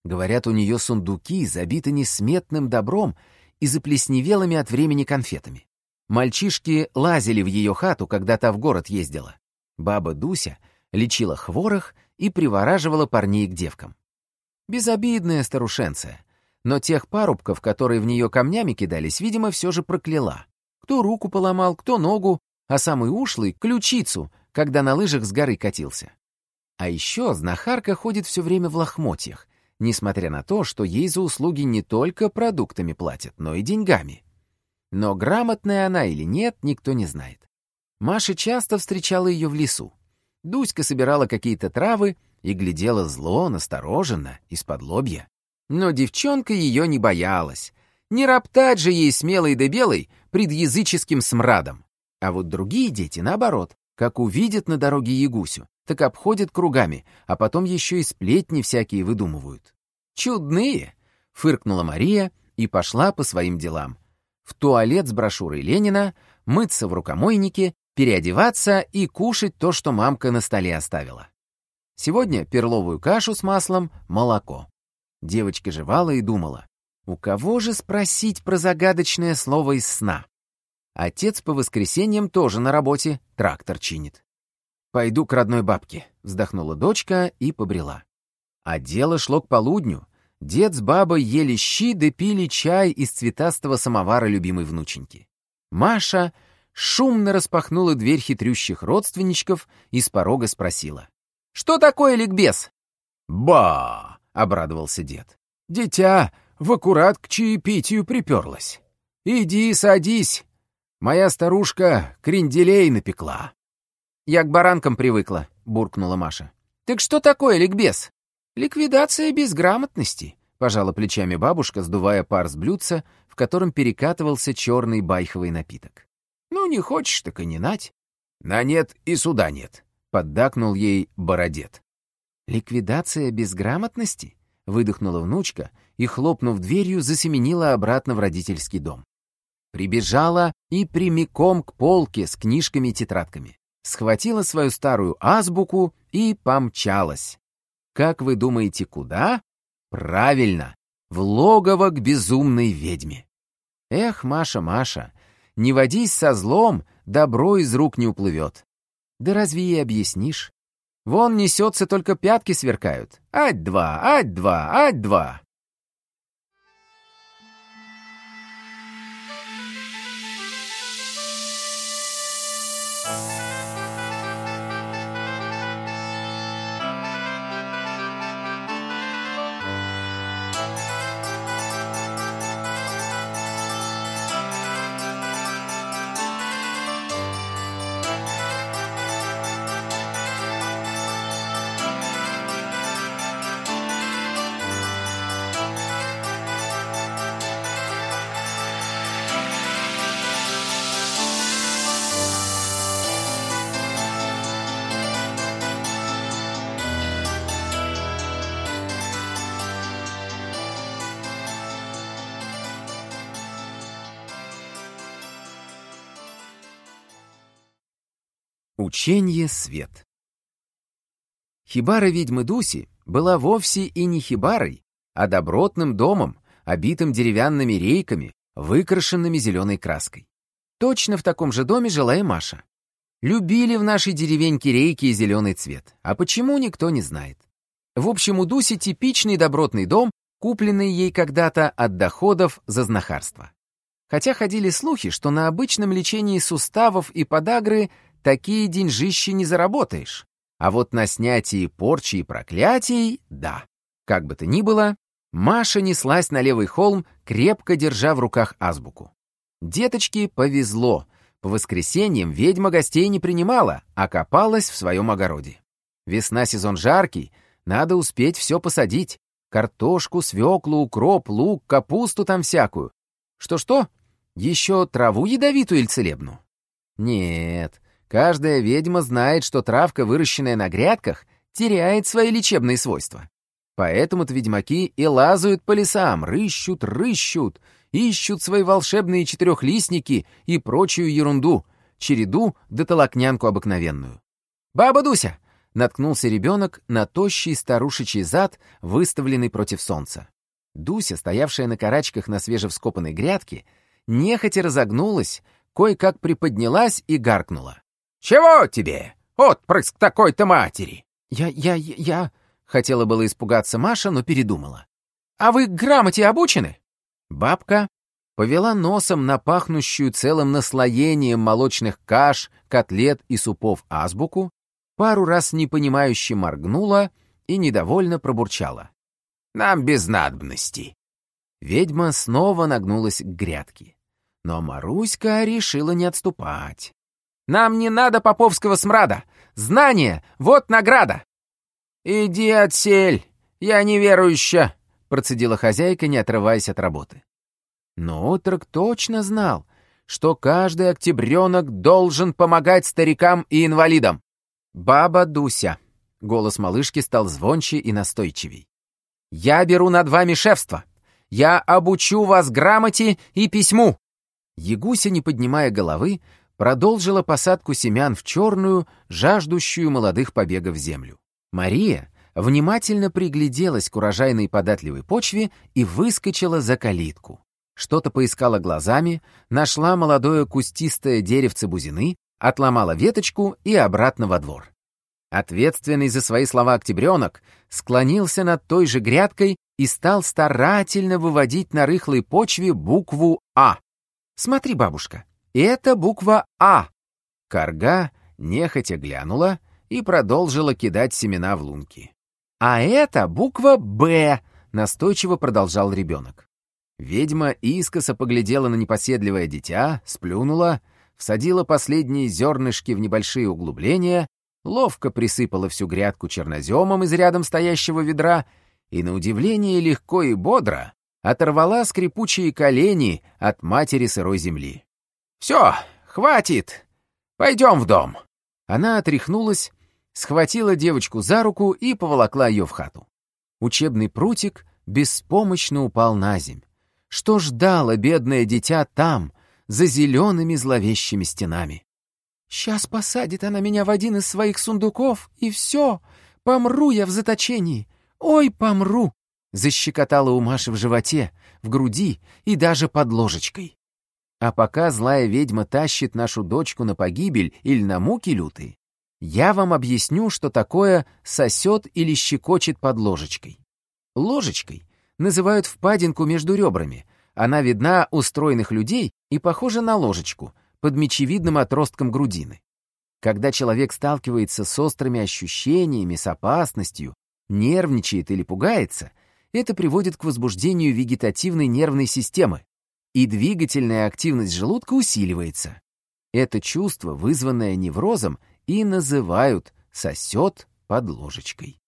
Говорят, у нее сундуки забиты несметным добром и заплесневелыми от времени конфетами. Мальчишки лазили в ее хату, когда та в город ездила. Баба Дуся лечила хворох и привораживала парней к девкам. Безобидная старушенция, но тех парубков, которые в нее камнями кидались, видимо, все же прокляла. Кто руку поломал, кто ногу, а самый ушлый — ключицу, когда на лыжах с горы катился. А еще знахарка ходит все время в лохмотьях, несмотря на то, что ей за услуги не только продуктами платят, но и деньгами. Но грамотная она или нет, никто не знает. Маша часто встречала ее в лесу. Дуська собирала какие-то травы и глядела зло, настороженно, из-под лобья. Но девчонка ее не боялась. Не роптать же ей смелой да белой пред языческим смрадом. А вот другие дети, наоборот, как увидят на дороге Ягусю, так обходят кругами, а потом еще и сплетни всякие выдумывают. «Чудные!» — фыркнула Мария и пошла по своим делам. В туалет с брошюрой Ленина, мыться в рукомойнике, переодеваться и кушать то, что мамка на столе оставила. Сегодня перловую кашу с маслом, молоко. Девочка жевала и думала, у кого же спросить про загадочное слово из сна? Отец по воскресеньям тоже на работе, трактор чинит. «Пойду к родной бабке», — вздохнула дочка и побрела. А дело шло к полудню. Дед с бабой ели щи да пили чай из цветастого самовара любимой внученьки. Маша шумно распахнула дверь хитрющих родственничков и с порога спросила. «Что такое ликбез?» «Ба!» — обрадовался дед. «Дитя в аккурат к чаепитию приперлась. Иди садись. Моя старушка кренделей напекла». «Я к баранкам привыкла», — буркнула Маша. «Так что такое ликбез?» «Ликвидация безграмотности», — пожала плечами бабушка, сдувая пар с блюдца, в котором перекатывался черный байховый напиток. «Ну, не хочешь, так и не нать». «На нет и суда нет», — поддакнул ей бородет. «Ликвидация безграмотности?» — выдохнула внучка и, хлопнув дверью, засеменила обратно в родительский дом. Прибежала и прямиком к полке с книжками и тетрадками схватила свою старую азбуку и помчалась. Как вы думаете, куда? Правильно, в логово к безумной ведьме. Эх, Маша, Маша, не водись со злом, добро из рук не уплывет. Да разве ей объяснишь? Вон несется, только пятки сверкают. Ать-два, ать-два, ать-два. Ученье свет Хибара ведьмы Дуси была вовсе и не хибарой, а добротным домом, обитым деревянными рейками, выкрашенными зеленой краской. Точно в таком же доме жила и Маша. Любили в нашей деревеньке рейки и зеленый цвет, а почему никто не знает. В общем, у Дуси типичный добротный дом, купленный ей когда-то от доходов за знахарство. Хотя ходили слухи, что на обычном лечении суставов и подагры такие деньжищи не заработаешь. А вот на снятии порчи и проклятий — да. Как бы то ни было, Маша неслась на левый холм, крепко держа в руках азбуку. Деточке повезло. По воскресеньям ведьма гостей не принимала, а копалась в своем огороде. Весна сезон жаркий, надо успеть все посадить. Картошку, свеклу, укроп, лук, капусту там всякую. Что-что? Еще траву ядовитую или целебну? Нет, Каждая ведьма знает, что травка, выращенная на грядках, теряет свои лечебные свойства. Поэтому-то ведьмаки и лазают по лесам, рыщут, рыщут, ищут свои волшебные четырехлистники и прочую ерунду, череду да толокнянку обыкновенную. «Баба Дуся!» — наткнулся ребенок на тощий старушечий зад, выставленный против солнца. Дуся, стоявшая на карачках на свежевскопанной грядке, нехотя разогнулась, кое-как приподнялась и гаркнула. «Чего тебе, отпрыск такой-то матери?» «Я, я, я...» — хотела было испугаться Маша, но передумала. «А вы грамоте обучены?» Бабка повела носом на пахнущую целым наслоением молочных каш, котлет и супов азбуку, пару раз непонимающе моргнула и недовольно пробурчала. «Нам без надобности». Ведьма снова нагнулась к грядке. Но Маруська решила не отступать. «Нам не надо поповского смрада! Знание — вот награда!» «Иди отсель, я неверующая!» — процедила хозяйка, не отрываясь от работы. Но отрок точно знал, что каждый октябренок должен помогать старикам и инвалидам. «Баба Дуся!» — голос малышки стал звонче и настойчивей. «Я беру над вами шефство! Я обучу вас грамоте и письму!» Ягуся, не поднимая головы, продолжила посадку семян в черную, жаждущую молодых побегов землю. Мария внимательно пригляделась к урожайной податливой почве и выскочила за калитку. Что-то поискала глазами, нашла молодое кустистое деревце бузины, отломала веточку и обратно во двор. Ответственный за свои слова октябренок склонился над той же грядкой и стал старательно выводить на рыхлой почве букву «А». «Смотри, бабушка, это буква «А». Карга нехотя глянула и продолжила кидать семена в лунки. «А это буква «Б», — настойчиво продолжал ребенок. Ведьма искоса поглядела на непоседливое дитя, сплюнула, всадила последние зернышки в небольшие углубления ловко присыпала всю грядку черноземом из рядом стоящего ведра и, на удивление, легко и бодро оторвала скрипучие колени от матери сырой земли. «Все, хватит! Пойдем в дом!» Она отряхнулась, схватила девочку за руку и поволокла ее в хату. Учебный прутик беспомощно упал на земь. Что ждало бедное дитя там, за зелеными зловещими стенами? Сейчас посадит она меня в один из своих сундуков, и все, помру я в заточении. Ой, помру!» Защекотала у Маши в животе, в груди и даже под ложечкой. А пока злая ведьма тащит нашу дочку на погибель или на муки лютые, я вам объясню, что такое сосет или щекочет под ложечкой. Ложечкой называют впадинку между ребрами. Она видна у стройных людей и похожа на ложечку — под мечевидным отростком грудины. Когда человек сталкивается с острыми ощущениями, с опасностью, нервничает или пугается, это приводит к возбуждению вегетативной нервной системы, и двигательная активность желудка усиливается. Это чувство, вызванное неврозом, и называют «сосет под ложечкой».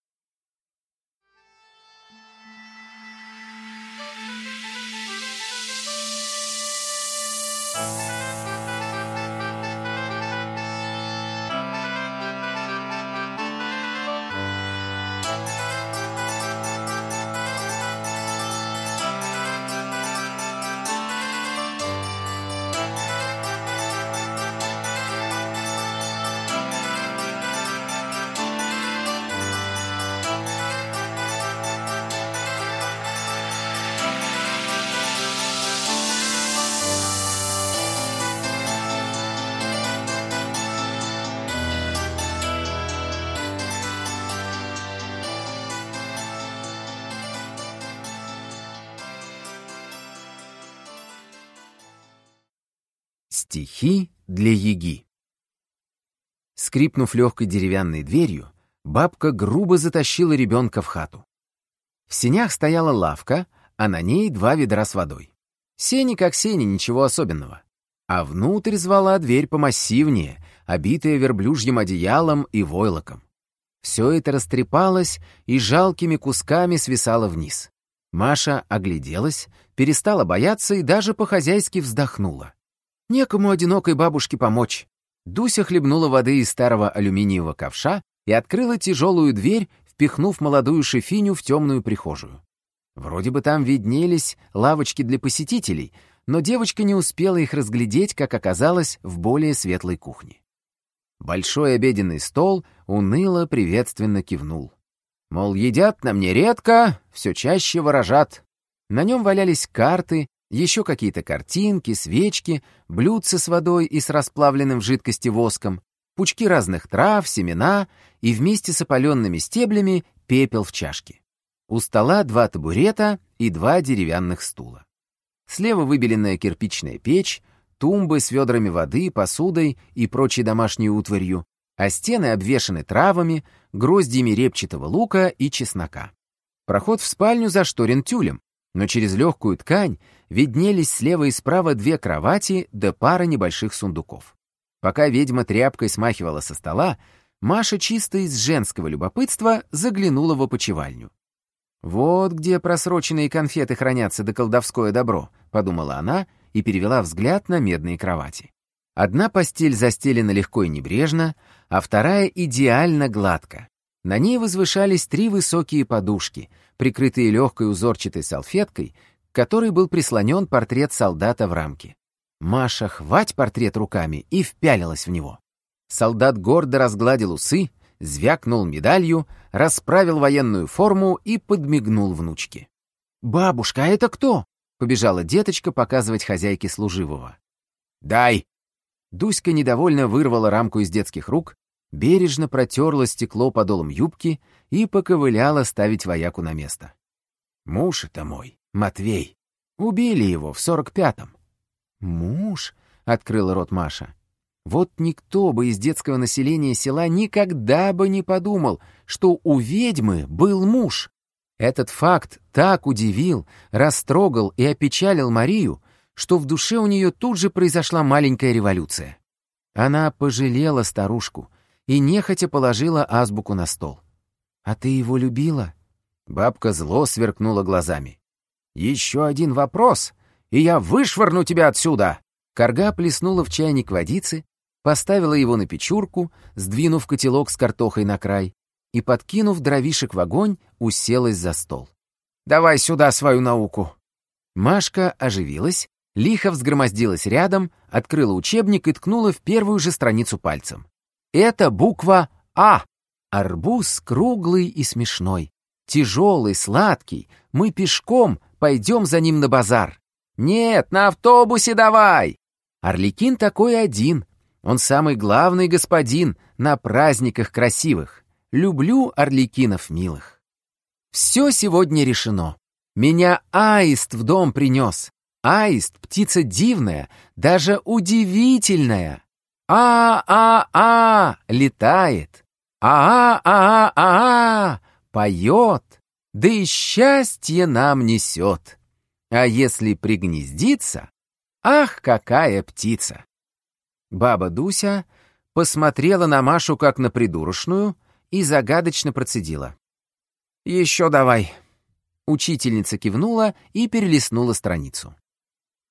Стихи для яги. Скрипнув легкой деревянной дверью, бабка грубо затащила ребенка в хату. В сенях стояла лавка, а на ней два ведра с водой. Сени как сени, ничего особенного. А внутрь звала дверь помассивнее, обитая верблюжьим одеялом и войлоком. Все это растрепалось и жалкими кусками свисало вниз. Маша огляделась, перестала бояться и даже по-хозяйски вздохнула. Некому одинокой бабушке помочь. Дуся хлебнула воды из старого алюминиевого ковша и открыла тяжелую дверь, впихнув молодую шефиню в темную прихожую. Вроде бы там виднелись лавочки для посетителей, но девочка не успела их разглядеть, как оказалось, в более светлой кухне. Большой обеденный стол уныло приветственно кивнул. Мол, едят на мне редко, все чаще ворожат. На нем валялись карты, Еще какие-то картинки, свечки, блюдца с водой и с расплавленным в жидкости воском, пучки разных трав, семена и вместе с опаленными стеблями пепел в чашке. У стола два табурета и два деревянных стула. Слева выбеленная кирпичная печь, тумбы с ведрами воды, посудой и прочей домашней утварью, а стены обвешаны травами, гроздьями репчатого лука и чеснока. Проход в спальню зашторен тюлем, но через легкую ткань виднелись слева и справа две кровати да пара небольших сундуков. Пока ведьма тряпкой смахивала со стола, Маша чисто из женского любопытства заглянула в опочивальню. «Вот где просроченные конфеты хранятся да колдовское добро», — подумала она и перевела взгляд на медные кровати. Одна постель застелена легко и небрежно, а вторая идеально гладко. На ней возвышались три высокие подушки, прикрытые легкой узорчатой салфеткой, к которой был прислонен портрет солдата в рамке. Маша хвать портрет руками и впялилась в него. Солдат гордо разгладил усы, звякнул медалью, расправил военную форму и подмигнул внучке. «Бабушка, а это кто?» — побежала деточка показывать хозяйке служивого. «Дай!» Дуська недовольно вырвала рамку из детских рук, бережно протерла стекло подолом юбки и поковыляла ставить вояку на место. «Муж это мой, Матвей. Убили его в сорок пятом». «Муж?» — открыла рот Маша. Вот никто бы из детского населения села никогда бы не подумал, что у ведьмы был муж. Этот факт так удивил, растрогал и опечалил Марию, что в душе у нее тут же произошла маленькая революция. Она пожалела старушку и нехотя положила азбуку на стол. «А ты его любила?» Бабка зло сверкнула глазами. «Еще один вопрос, и я вышвырну тебя отсюда!» Карга плеснула в чайник водицы, поставила его на печурку, сдвинув котелок с картохой на край, и, подкинув дровишек в огонь, уселась за стол. «Давай сюда свою науку!» Машка оживилась, лихо взгромоздилась рядом, открыла учебник и ткнула в первую же страницу пальцем. Это буква «А». Арбуз круглый и смешной. Тяжелый, сладкий. Мы пешком пойдем за ним на базар. Нет, на автобусе давай. Орликин такой один. Он самый главный господин на праздниках красивых. Люблю орликинов милых. Все сегодня решено. Меня аист в дом принес. Аист — птица дивная, даже удивительная. А-а-а летает. А-а-а-а поет. Да и счастье нам несет. А если пригнездится, ах, какая птица! Баба Дуся посмотрела на Машу как на придурочную и загадочно процедила. «Еще давай». Учительница кивнула и перелистнула страницу.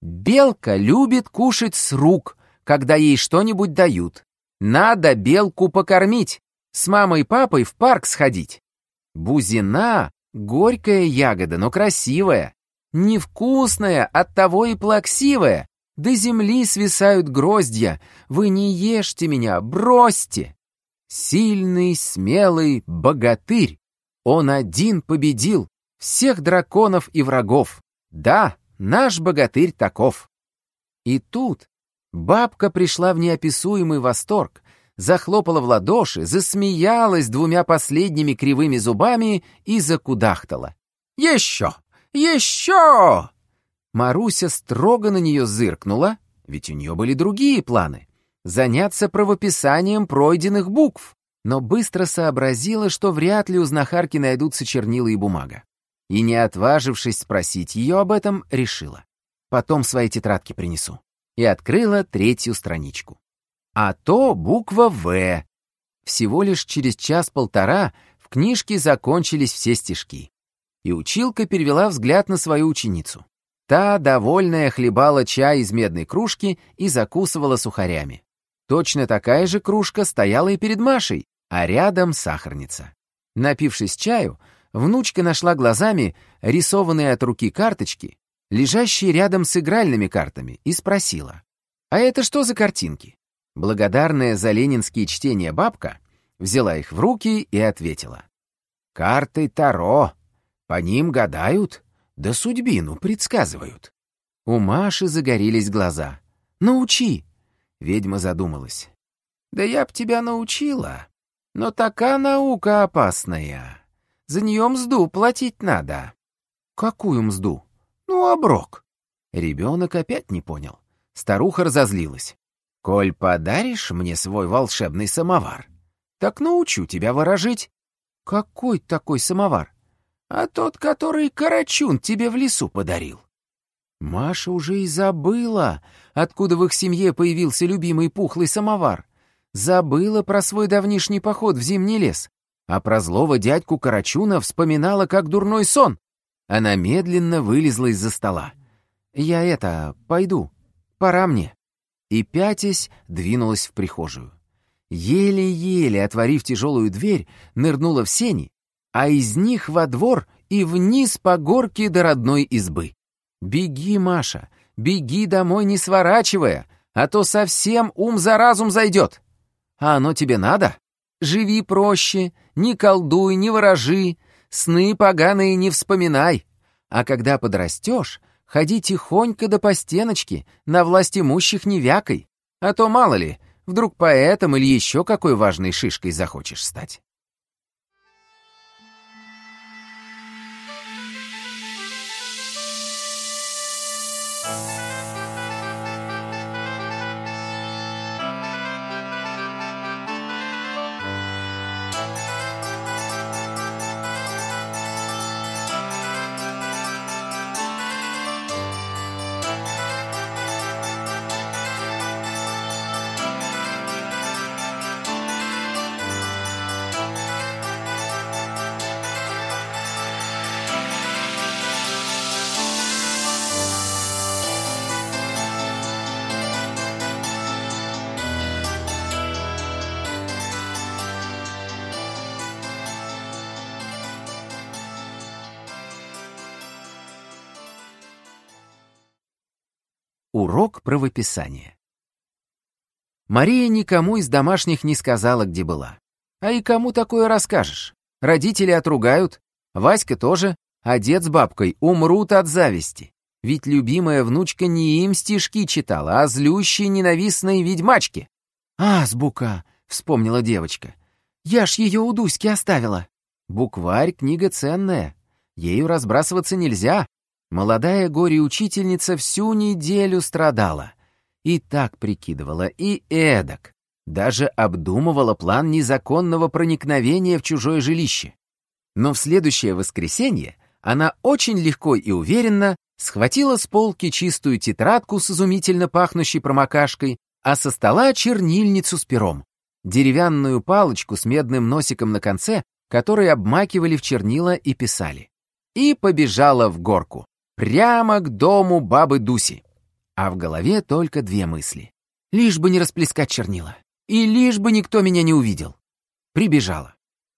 Белка любит кушать с рук, когда ей что-нибудь дают. Надо белку покормить, с мамой и папой в парк сходить. Бузина — горькая ягода, но красивая. Невкусная, оттого и плаксивая. До земли свисают гроздья. Вы не ешьте меня, бросьте. Сильный, смелый богатырь. Он один победил всех драконов и врагов. Да, Наш богатырь таков. И тут бабка пришла в неописуемый восторг, захлопала в ладоши, засмеялась двумя последними кривыми зубами и закудахтала. «Еще! Еще!» Маруся строго на нее зыркнула, ведь у нее были другие планы — заняться правописанием пройденных букв, но быстро сообразила, что вряд ли у знахарки найдутся чернила и бумага и, не отважившись спросить ее об этом, решила. Потом свои тетрадки принесу. И открыла третью страничку. А то буква «В». Всего лишь через час-полтора в книжке закончились все стишки. И училка перевела взгляд на свою ученицу. Та, довольная, хлебала чай из медной кружки и закусывала сухарями. Точно такая же кружка стояла и перед Машей, а рядом сахарница. Напившись чаю, внучка нашла глазами рисованные от руки карточки, лежащие рядом с игральными картами, и спросила, «А это что за картинки?» Благодарная за ленинские чтения бабка взяла их в руки и ответила, «Карты Таро, по ним гадают, да судьбину предсказывают». У Маши загорелись глаза. «Научи!» Ведьма задумалась. «Да я б тебя научила, но такая наука опасная. За нее мзду платить надо». «Какую мзду?» «Ну, оброк». Ребенок опять не понял. Старуха разозлилась. «Коль подаришь мне свой волшебный самовар, так научу тебя ворожить». «Какой такой самовар?» «А тот, который Карачун тебе в лесу подарил». Маша уже и забыла, откуда в их семье появился любимый пухлый самовар. Забыла про свой давнишний поход в зимний лес, а про злого дядьку Карачуна вспоминала как дурной сон. Она медленно вылезла из-за стола. «Я это, пойду. Пора мне». И, пятясь, двинулась в прихожую. Еле-еле, отворив тяжелую дверь, нырнула в сени, а из них во двор и вниз по горке до родной избы. «Беги, Маша, беги домой, не сворачивая, а то совсем ум за разум зайдет. А оно тебе надо? Живи проще, не колдуй, не ворожи, сны поганые не вспоминай. А когда подрастешь, ходи тихонько до по стеночке, на власть имущих не вякой. А то, мало ли, вдруг поэтом или еще какой важной шишкой захочешь стать. Урок правописания. Мария никому из домашних не сказала, где была. А и кому такое расскажешь? Родители отругают, Васька тоже, а дед с бабкой умрут от зависти. Ведь любимая внучка не им стишки читала, а злющей ненавистной ведьмачке. «Азбука», — вспомнила девочка. «Я ж ее у Дуськи оставила». Букварь — книга ценная. Ею разбрасываться нельзя, Молодая горе-учительница всю неделю страдала. И так прикидывала, и эдак. Даже обдумывала план незаконного проникновения в чужое жилище. Но в следующее воскресенье она очень легко и уверенно схватила с полки чистую тетрадку с изумительно пахнущей промокашкой, а со стола чернильницу с пером, деревянную палочку с медным носиком на конце, которой обмакивали в чернила и писали. И побежала в горку. Прямо к дому бабы Дуси. А в голове только две мысли. Лишь бы не расплескать чернила. И лишь бы никто меня не увидел. Прибежала.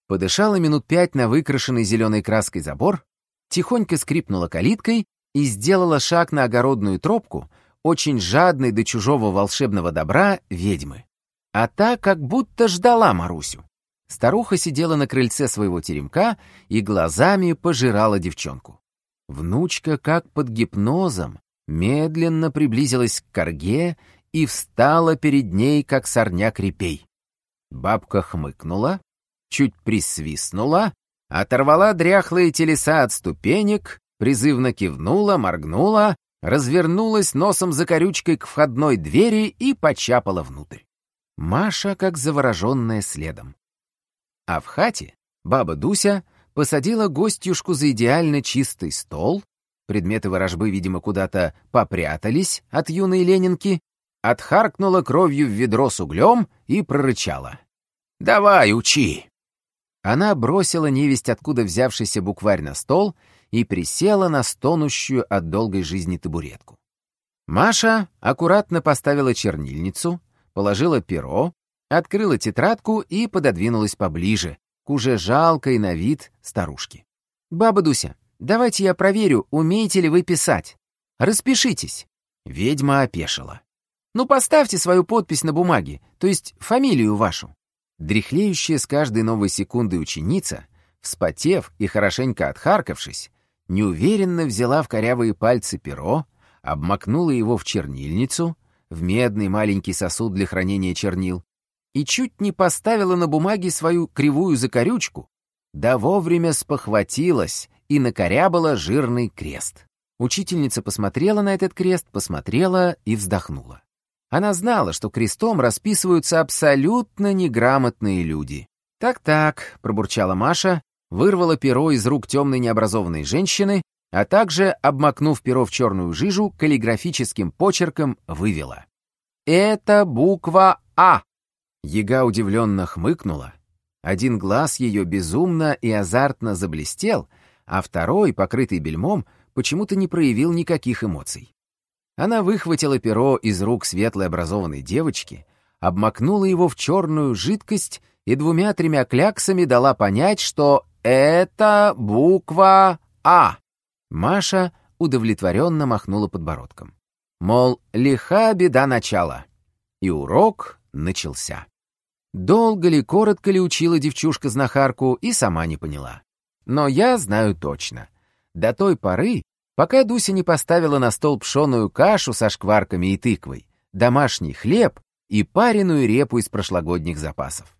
Подышала минут пять на выкрашенный зеленой краской забор, тихонько скрипнула калиткой и сделала шаг на огородную тропку, очень жадной до чужого волшебного добра ведьмы. А та как будто ждала Марусю. Старуха сидела на крыльце своего теремка и глазами пожирала девчонку. Внучка, как под гипнозом, медленно приблизилась к корге и встала перед ней, как сорняк репей. Бабка хмыкнула, чуть присвистнула, оторвала дряхлые телеса от ступенек, призывно кивнула, моргнула, развернулась носом за корючкой к входной двери и почапала внутрь. Маша, как завороженная, следом. А в хате баба Дуся посадила гостюшку за идеально чистый стол, предметы ворожбы, видимо, куда-то попрятались от юной Ленинки, отхаркнула кровью в ведро с углем и прорычала. «Давай, учи!» Она бросила невесть, откуда взявшийся букварь на стол, и присела на стонущую от долгой жизни табуретку. Маша аккуратно поставила чернильницу, положила перо, открыла тетрадку и пододвинулась поближе, к уже жалкой на вид старушке. «Баба Дуся, давайте я проверю, умеете ли вы писать. Распишитесь». Ведьма опешила. «Ну, поставьте свою подпись на бумаге, то есть фамилию вашу». Дряхлеющая с каждой новой секундой ученица, вспотев и хорошенько отхаркавшись, неуверенно взяла в корявые пальцы перо, обмакнула его в чернильницу, в медный маленький сосуд для хранения чернил, и чуть не поставила на бумаге свою кривую закорючку, да вовремя спохватилась и накорябала жирный крест. Учительница посмотрела на этот крест, посмотрела и вздохнула. Она знала, что крестом расписываются абсолютно неграмотные люди. «Так-так», — пробурчала Маша, вырвала перо из рук темной необразованной женщины, а также, обмакнув перо в черную жижу, каллиграфическим почерком вывела. «Это буква А». Яга удивленно хмыкнула. Один глаз ее безумно и азартно заблестел, а второй, покрытый бельмом, почему-то не проявил никаких эмоций. Она выхватила перо из рук светлой образованной девочки, обмакнула его в черную жидкость и двумя-тремя кляксами дала понять, что это буква А. Маша удовлетворенно махнула подбородком. Мол, лиха беда начала. И урок начался. Долго ли, коротко ли учила девчушка знахарку и сама не поняла. Но я знаю точно. До той поры пока Дуся не поставила на стол пшеную кашу со шкварками и тыквой, домашний хлеб и пареную репу из прошлогодних запасов.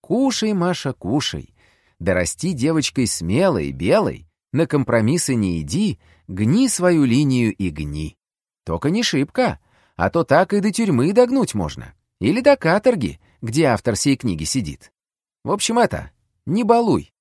Кушай, Маша, кушай. Да расти девочкой смелой, белой, на компромиссы не иди, гни свою линию и гни. Только не шибко, а то так и до тюрьмы догнуть можно. Или до каторги, где автор сей книги сидит. В общем, это, не балуй.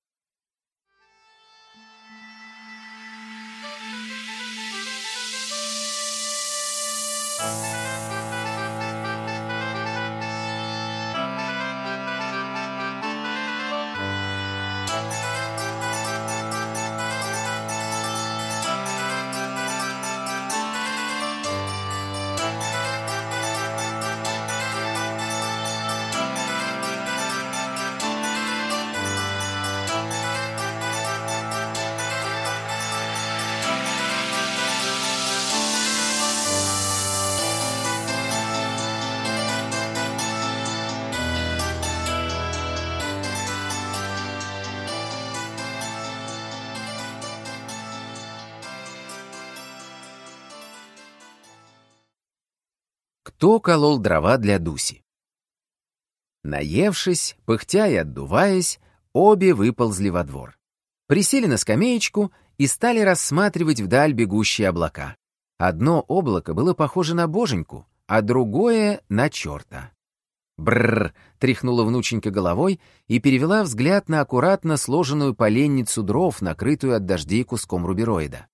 Колол дрова для Дуси. Наевшись, пыхтя и отдуваясь, обе выползли во двор. Присели на скамеечку и стали рассматривать вдаль бегущие облака. Одно облако было похоже на боженьку, а другое — на черта. Бррр! тряхнула внученька головой и перевела взгляд на аккуратно сложенную поленницу дров, накрытую от дождей куском рубероида.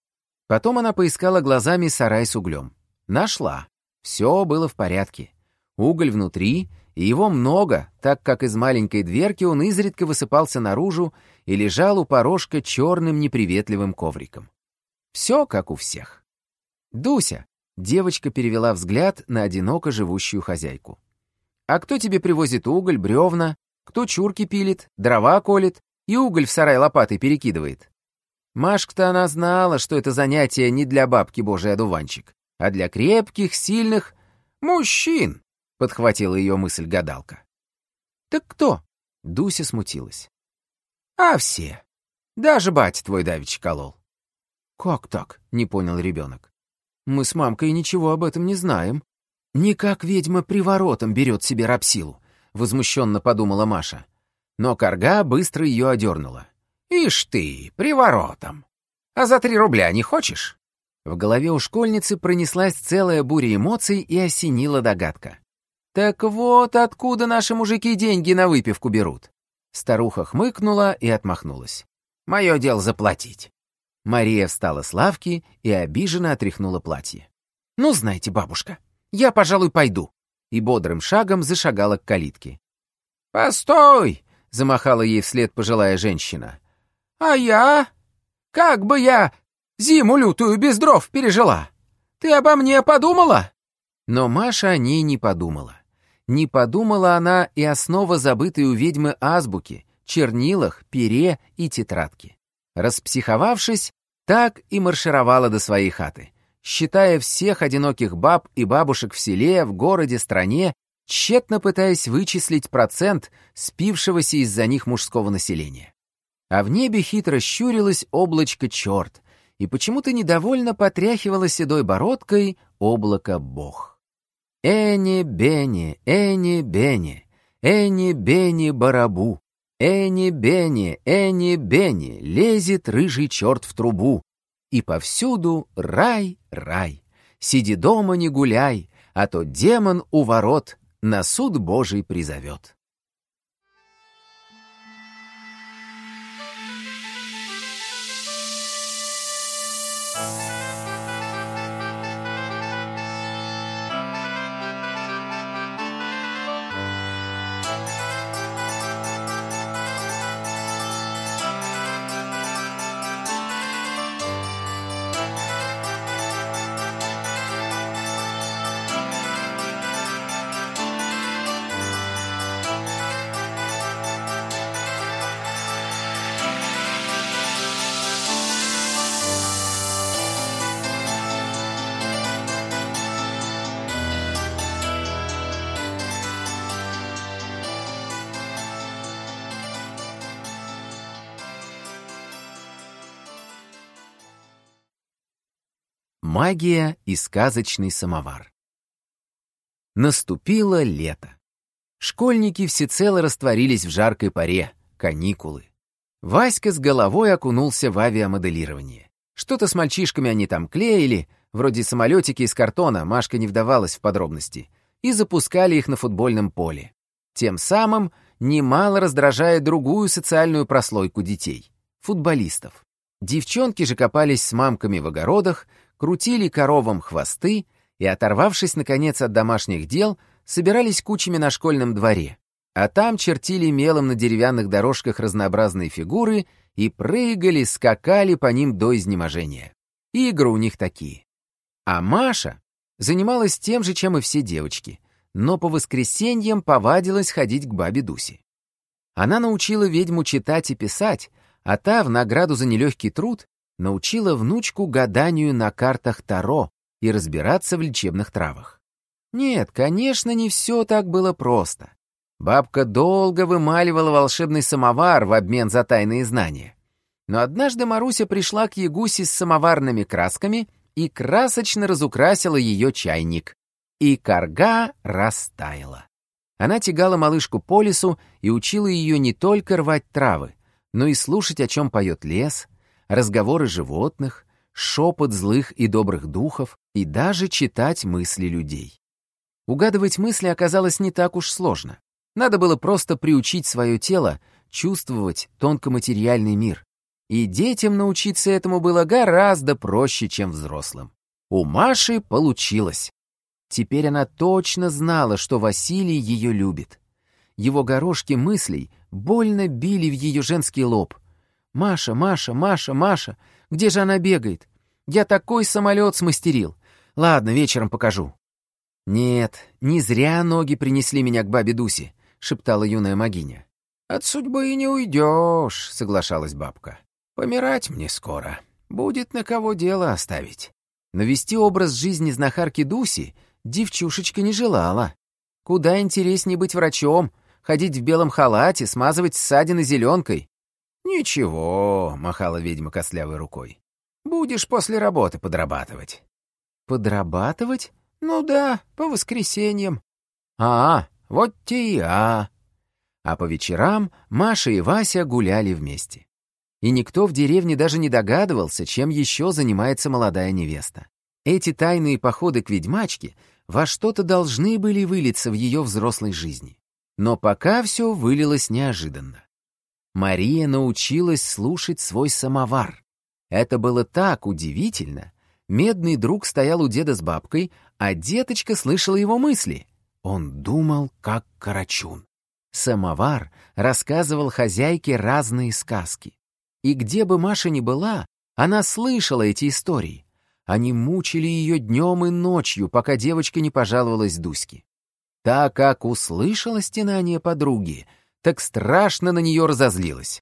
Потом она поискала глазами сарай с углем. Нашла. Все было в порядке. Уголь внутри, и его много, так как из маленькой дверки он изредка высыпался наружу и лежал у порожка черным неприветливым ковриком. Все как у всех. «Дуся!» — девочка перевела взгляд на одиноко живущую хозяйку. «А кто тебе привозит уголь, бревна? Кто чурки пилит, дрова колет и уголь в сарай лопатой перекидывает?» Машка-то она знала, что это занятие не для бабки божий одуванчик а для крепких, сильных мужчин, подхватила ее мысль гадалка. Так кто? Дуся смутилась. А все. Даже батя твой давич колол. Как так? Не понял ребенок. Мы с мамкой ничего об этом не знаем. Никак ведьма приворотом берет себе рабсилу, возмущенно подумала Маша. Но корга быстро ее одернула. Ишь ты, приворотом. А за три рубля не хочешь? В голове у школьницы пронеслась целая буря эмоций и осенила догадка. «Так вот откуда наши мужики деньги на выпивку берут». Старуха хмыкнула и отмахнулась. «Мое дело заплатить». Мария встала с лавки и обиженно отряхнула платье. «Ну, знаете, бабушка, я, пожалуй, пойду». И бодрым шагом зашагала к калитке. «Постой!» — замахала ей вслед пожилая женщина. «А я? Как бы я Зиму лютую без дров пережила. Ты обо мне подумала?» Но Маша о ней не подумала. Не подумала она и основа забытой у ведьмы азбуки, чернилах, пере и тетрадки. Распсиховавшись, так и маршировала до своей хаты, считая всех одиноких баб и бабушек в селе, в городе, стране, тщетно пытаясь вычислить процент спившегося из-за них мужского населения. А в небе хитро щурилось облачко черт, и почему-то недовольно потряхивала седой бородкой облако бог. Эни-бени, эни-бени, эни-бени барабу, эни-бени, эни-бени, лезет рыжий черт в трубу. И повсюду рай, рай. Сиди дома, не гуляй, а то демон у ворот на суд Божий призовет. Магия и сказочный самовар. Наступило лето. Школьники всецело растворились в жаркой паре, каникулы. Васька с головой окунулся в авиамоделирование. Что-то с мальчишками они там клеили, вроде самолетики из картона, Машка не вдавалась в подробности, и запускали их на футбольном поле. Тем самым немало раздражая другую социальную прослойку детей — футболистов. Девчонки же копались с мамками в огородах, крутили коровам хвосты и, оторвавшись, наконец, от домашних дел, собирались кучами на школьном дворе, а там чертили мелом на деревянных дорожках разнообразные фигуры и прыгали, скакали по ним до изнеможения. Игры у них такие. А Маша занималась тем же, чем и все девочки, но по воскресеньям повадилась ходить к бабе Дусе. Она научила ведьму читать и писать, а та в награду за нелегкий труд научила внучку гаданию на картах Таро и разбираться в лечебных травах. Нет, конечно, не все так было просто. Бабка долго вымаливала волшебный самовар в обмен за тайные знания. Но однажды Маруся пришла к Ягусе с самоварными красками и красочно разукрасила ее чайник. И корга растаяла. Она тягала малышку по лесу и учила ее не только рвать травы, но и слушать, о чем поет лес, разговоры животных, шепот злых и добрых духов и даже читать мысли людей. Угадывать мысли оказалось не так уж сложно. Надо было просто приучить свое тело чувствовать тонкоматериальный мир. И детям научиться этому было гораздо проще, чем взрослым. У Маши получилось. Теперь она точно знала, что Василий ее любит. Его горошки мыслей больно били в ее женский лоб, «Маша, Маша, Маша, Маша, где же она бегает? Я такой самолет смастерил. Ладно, вечером покажу». «Нет, не зря ноги принесли меня к бабе Дусе», — шептала юная магиня. «От судьбы и не уйдешь», — соглашалась бабка. «Помирать мне скоро. Будет на кого дело оставить». Но вести образ жизни знахарки Дуси девчушечка не желала. Куда интереснее быть врачом, ходить в белом халате, смазывать ссадины зеленкой. «Ничего», — махала ведьма костлявой рукой. «Будешь после работы подрабатывать». «Подрабатывать?» «Ну да, по воскресеньям». «А, вот те и а». А по вечерам Маша и Вася гуляли вместе. И никто в деревне даже не догадывался, чем еще занимается молодая невеста. Эти тайные походы к ведьмачке во что-то должны были вылиться в ее взрослой жизни. Но пока все вылилось неожиданно. Мария научилась слушать свой самовар. Это было так удивительно. Медный друг стоял у деда с бабкой, а деточка слышала его мысли. Он думал, как Карачун. Самовар рассказывал хозяйке разные сказки. И где бы Маша ни была, она слышала эти истории. Они мучили ее днем и ночью, пока девочка не пожаловалась Дуське. Так как услышала стенание подруги — так страшно на нее разозлилась.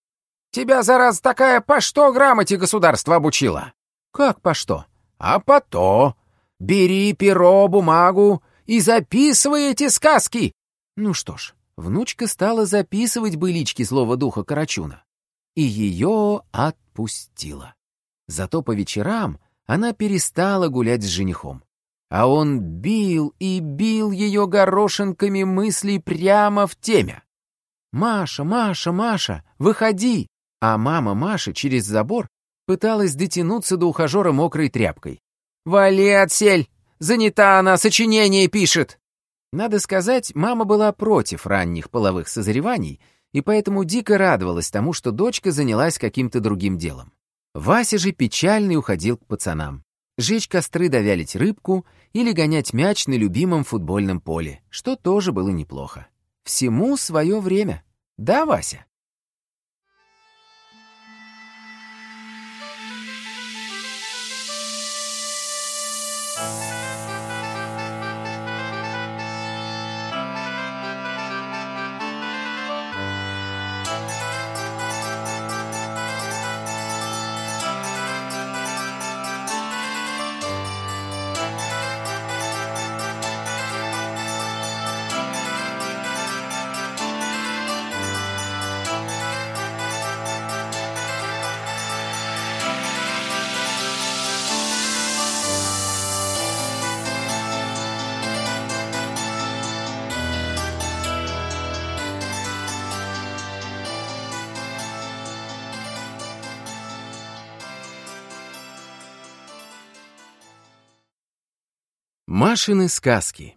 «Тебя, зараз, такая по что грамоте государство обучила?» «Как по что?» «А по то. Бери перо, бумагу и записывай эти сказки!» Ну что ж, внучка стала записывать былички злого духа Карачуна. И ее отпустила. Зато по вечерам она перестала гулять с женихом. А он бил и бил ее горошинками мыслей прямо в темя. «Маша, Маша, Маша, выходи!» А мама Маши через забор пыталась дотянуться до ухажера мокрой тряпкой. «Вали отсель! Занята она, сочинение пишет!» Надо сказать, мама была против ранних половых созреваний и поэтому дико радовалась тому, что дочка занялась каким-то другим делом. Вася же печальный уходил к пацанам. Жечь костры довялить рыбку или гонять мяч на любимом футбольном поле, что тоже было неплохо. Всему свое время. Да, Вася? Машины сказки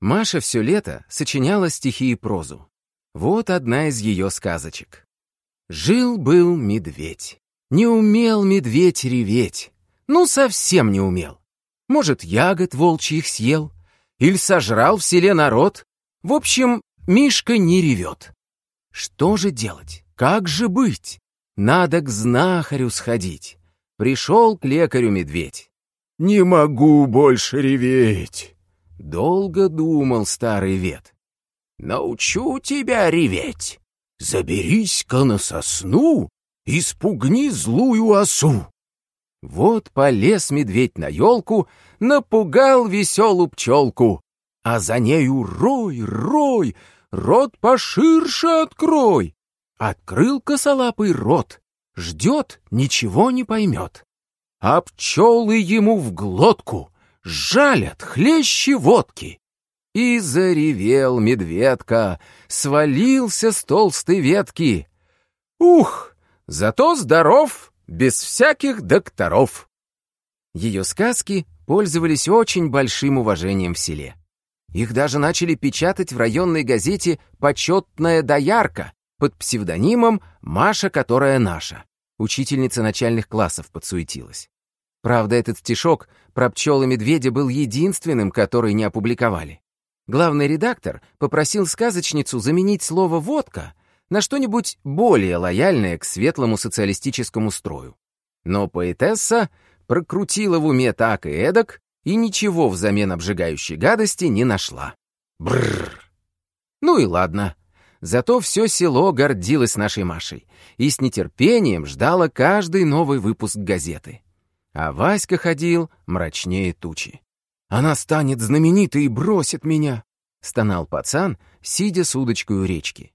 Маша все лето сочиняла стихи и прозу. Вот одна из ее сказочек. Жил-был медведь. Не умел медведь реветь. Ну, совсем не умел. Может, ягод волчьих съел. Или сожрал в селе народ. В общем, Мишка не ревет. Что же делать? Как же быть? Надо к знахарю сходить. Пришел к лекарю медведь. «Не могу больше реветь!» Долго думал старый вет. «Научу тебя реветь! Заберись-ка на сосну и спугни злую осу!» Вот полез медведь на елку, напугал веселую пчелку, а за нею рой, рой, рот поширше открой. Открыл косолапый рот, ждет, ничего не поймет а пчелы ему в глотку, жалят хлещи водки. И заревел медведка, свалился с толстой ветки. Ух, зато здоров, без всяких докторов. Ее сказки пользовались очень большим уважением в селе. Их даже начали печатать в районной газете «Почетная доярка» под псевдонимом «Маша, которая наша». Учительница начальных классов подсуетилась. Правда, этот стишок про пчел и медведя был единственным, который не опубликовали. Главный редактор попросил сказочницу заменить слово «водка» на что-нибудь более лояльное к светлому социалистическому строю. Но поэтесса прокрутила в уме так и эдак и ничего взамен обжигающей гадости не нашла. Бррр. Ну и ладно. Зато все село гордилось нашей Машей и с нетерпением ждало каждый новый выпуск газеты. А Васька ходил мрачнее тучи. «Она станет знаменитой и бросит меня!» — стонал пацан, сидя с удочкой у речки.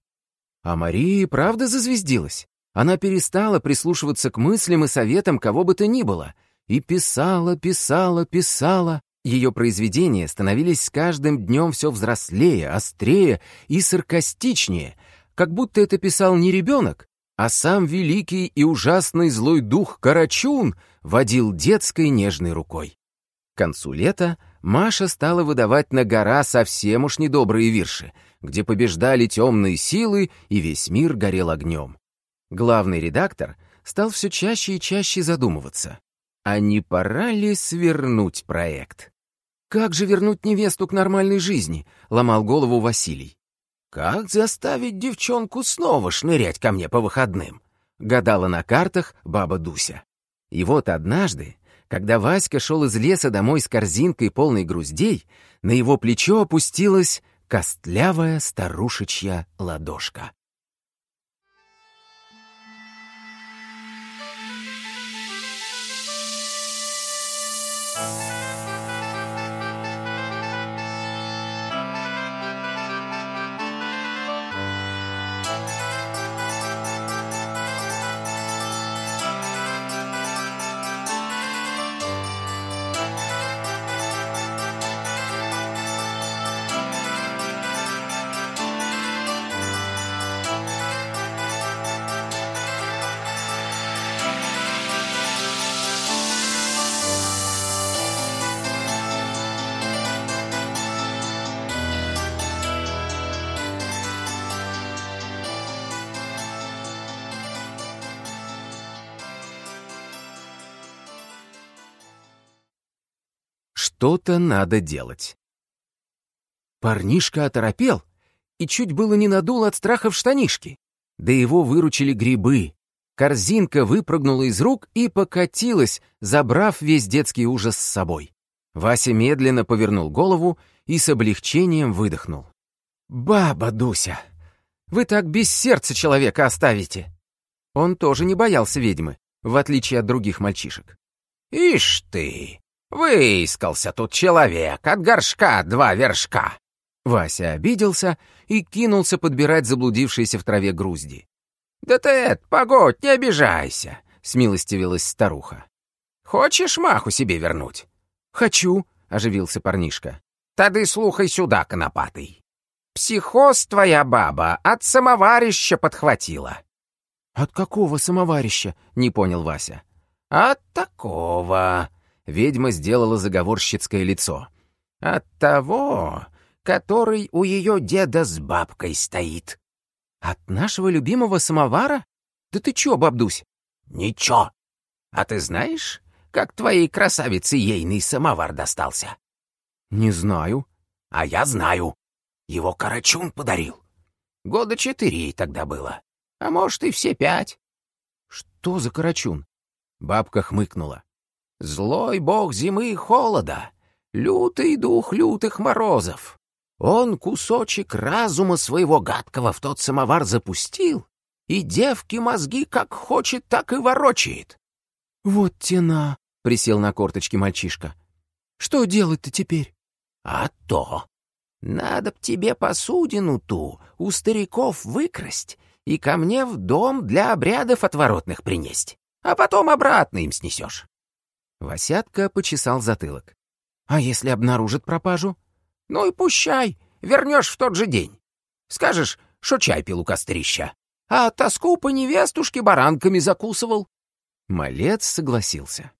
А Мария правда зазвездилась. Она перестала прислушиваться к мыслям и советам кого бы то ни было. И писала, писала, писала. Ее произведения становились с каждым днем все взрослее, острее и саркастичнее, как будто это писал не ребенок, а сам великий и ужасный злой дух Карачун водил детской нежной рукой. К концу лета Маша стала выдавать на гора совсем уж недобрые вирши, где побеждали темные силы и весь мир горел огнем. Главный редактор стал все чаще и чаще задумываться, а не пора ли свернуть проект? «Как же вернуть невесту к нормальной жизни?» — ломал голову Василий. «Как заставить девчонку снова шнырять ко мне по выходным?» — гадала на картах баба Дуся. И вот однажды, когда Васька шел из леса домой с корзинкой полной груздей, на его плечо опустилась костлявая старушечья ладошка. Что-то надо делать. Парнишка оторопел и чуть было не надул от страха в штанишки. Да его выручили грибы. Корзинка выпрыгнула из рук и покатилась, забрав весь детский ужас с собой. Вася медленно повернул голову и с облегчением выдохнул. «Баба Дуся, вы так без сердца человека оставите!» Он тоже не боялся ведьмы, в отличие от других мальчишек. «Ишь ты! Выискался тут человек, от горшка два вершка!» Вася обиделся и кинулся подбирать заблудившиеся в траве грузди. «Да ты, это, погодь, не обижайся!» — смилостивилась старуха. «Хочешь маху себе вернуть?» «Хочу», — оживился парнишка. «Тады слухай сюда, конопатый. Психоз твоя баба от самоварища подхватила». «От какого самоварища?» — не понял Вася. «От такого...» — ведьма сделала заговорщицкое лицо. «От того, который у ее деда с бабкой стоит». «От нашего любимого самовара? Да ты чё, бабдусь?» «Ничего. А ты знаешь, как твоей красавице ейный самовар достался?» «Не знаю». «А я знаю. Его Карачун подарил. Года четыре тогда было. А может, и все пять». «Что за Карачун?» Бабка хмыкнула. «Злой бог зимы и холода, лютый дух лютых морозов. Он кусочек разума своего гадкого в тот самовар запустил, и девки мозги как хочет, так и ворочает. «Вот тена!» — присел на корточки мальчишка. «Что делать-то теперь?» «А то! Надо б тебе посудину ту у стариков выкрасть и ко мне в дом для обрядов отворотных принесть, а потом обратно им снесешь». Васятка почесал затылок. «А если обнаружат пропажу?» «Ну и пущай, вернешь в тот же день. Скажешь, что чай пил у кострища, а тоску по невестушке баранками закусывал». Малец согласился.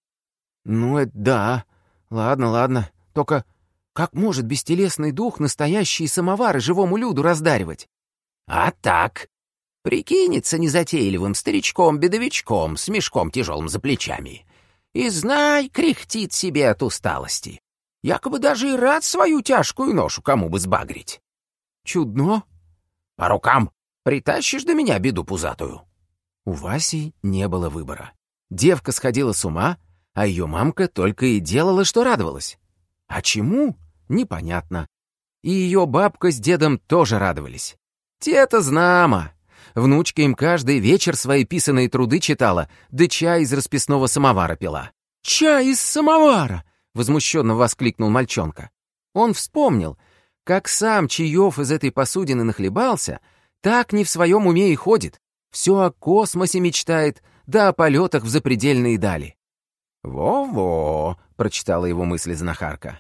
«Ну, это да. Ладно, ладно. Только как может бестелесный дух настоящие самовары живому люду раздаривать?» «А так. Прикинется незатейливым старичком-бедовичком с мешком тяжелым за плечами. И знай, кряхтит себе от усталости. Якобы даже и рад свою тяжкую ношу кому бы сбагрить». «Чудно». «По рукам. Притащишь до меня беду пузатую». У Васи не было выбора. Девка сходила с ума, а ее мамка только и делала, что радовалась. А чему? Непонятно. И ее бабка с дедом тоже радовались. Те-то знамо. Внучка им каждый вечер свои писаные труды читала, да чай из расписного самовара пила. «Чай из самовара!» — возмущенно воскликнул мальчонка. Он вспомнил, как сам чаев из этой посудины нахлебался, так не в своем уме и ходит. Все о космосе мечтает, да о полетах в запредельные дали. «Во-во», — прочитала его мысли знахарка.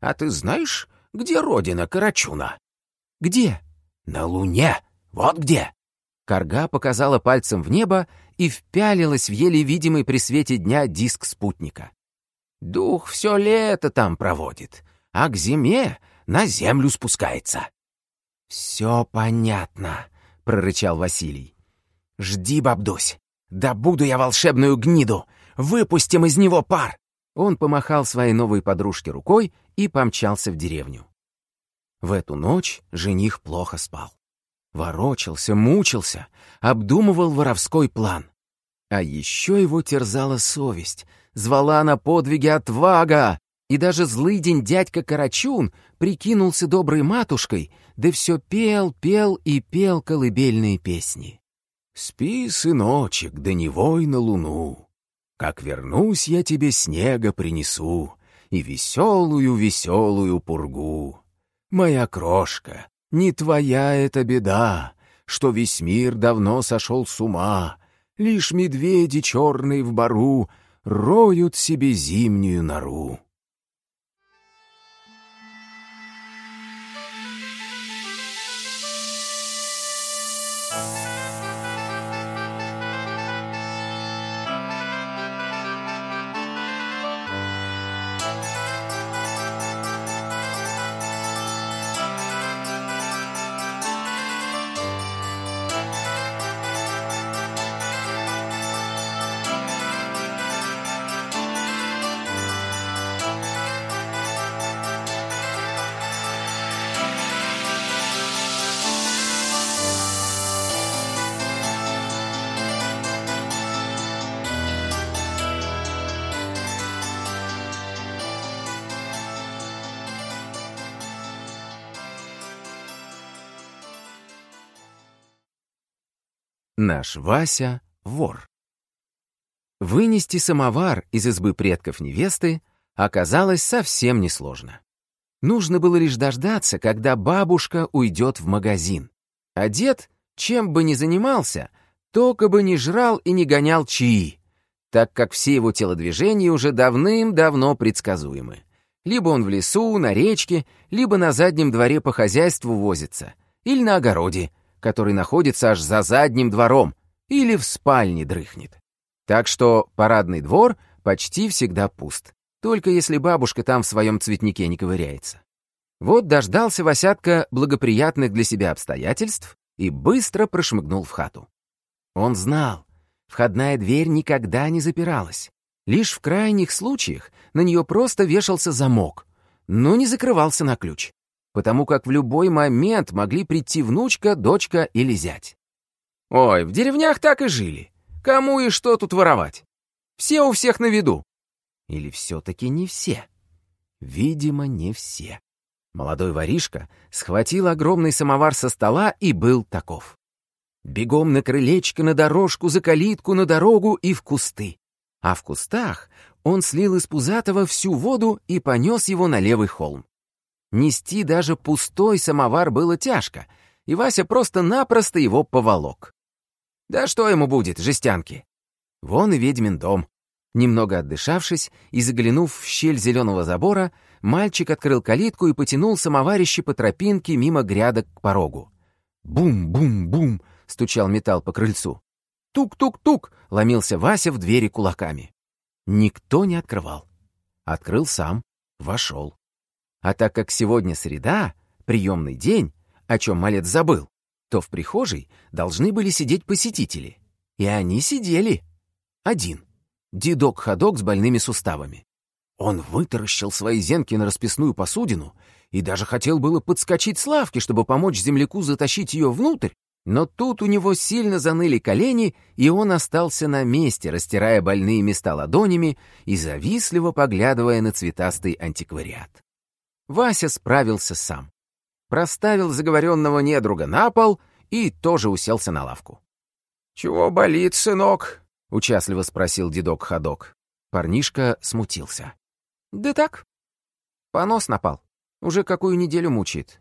«А ты знаешь, где родина Карачуна?» «Где?» «На Луне. Вот где». Карга показала пальцем в небо и впялилась в еле видимый при свете дня диск спутника. «Дух все лето там проводит, а к зиме на землю спускается». «Все понятно», — прорычал Василий. «Жди, бабдусь, «Да буду я волшебную гниду! Выпустим из него пар!» Он помахал своей новой подружке рукой и помчался в деревню. В эту ночь жених плохо спал. Ворочался, мучился, обдумывал воровской план. А еще его терзала совесть, звала на подвиги отвага, и даже злый день дядька Карачун прикинулся доброй матушкой, да все пел, пел и пел колыбельные песни. Спи, сыночек, да не вой на луну. Как вернусь, я тебе снега принесу и веселую-веселую пургу. Моя крошка, не твоя эта беда, что весь мир давно сошел с ума, лишь медведи черные в бару роют себе зимнюю нору. Наш Вася — вор. Вынести самовар из избы предков невесты оказалось совсем несложно. Нужно было лишь дождаться, когда бабушка уйдет в магазин. А дед, чем бы ни занимался, только бы не жрал и не гонял чаи, так как все его телодвижения уже давным-давно предсказуемы. Либо он в лесу, на речке, либо на заднем дворе по хозяйству возится, или на огороде, который находится аж за задним двором, или в спальне дрыхнет. Так что парадный двор почти всегда пуст, только если бабушка там в своем цветнике не ковыряется. Вот дождался Васятка благоприятных для себя обстоятельств и быстро прошмыгнул в хату. Он знал, входная дверь никогда не запиралась. Лишь в крайних случаях на нее просто вешался замок, но не закрывался на ключ, потому как в любой момент могли прийти внучка, дочка или зять. Ой, в деревнях так и жили. Кому и что тут воровать? Все у всех на виду. Или все-таки не все? Видимо, не все. Молодой воришка схватил огромный самовар со стола и был таков. Бегом на крылечко, на дорожку, за калитку, на дорогу и в кусты. А в кустах он слил из пузатого всю воду и понес его на левый холм. Нести даже пустой самовар было тяжко, и Вася просто-напросто его поволок. Да что ему будет, жестянки? Вон и ведьмин дом. Немного отдышавшись и заглянув в щель зеленого забора, мальчик открыл калитку и потянул самоварище по тропинке мимо грядок к порогу. Бум-бум-бум! — стучал металл по крыльцу. «Тук-тук-тук!» — ломился Вася в двери кулаками. Никто не открывал. Открыл сам, вошел. А так как сегодня среда, приемный день, о чем малец забыл, то в прихожей должны были сидеть посетители. И они сидели. Один. Дедок-ходок с больными суставами. Он вытаращил свои зенки на расписную посудину и даже хотел было подскочить с лавки, чтобы помочь земляку затащить ее внутрь, но тут у него сильно заныли колени, и он остался на месте, растирая больные места ладонями и завистливо поглядывая на цветастый антиквариат. Вася справился сам. Проставил заговоренного недруга на пол и тоже уселся на лавку. «Чего болит, сынок?» — участливо спросил дедок-ходок. Парнишка смутился. «Да так. Понос напал. Уже какую неделю мучает».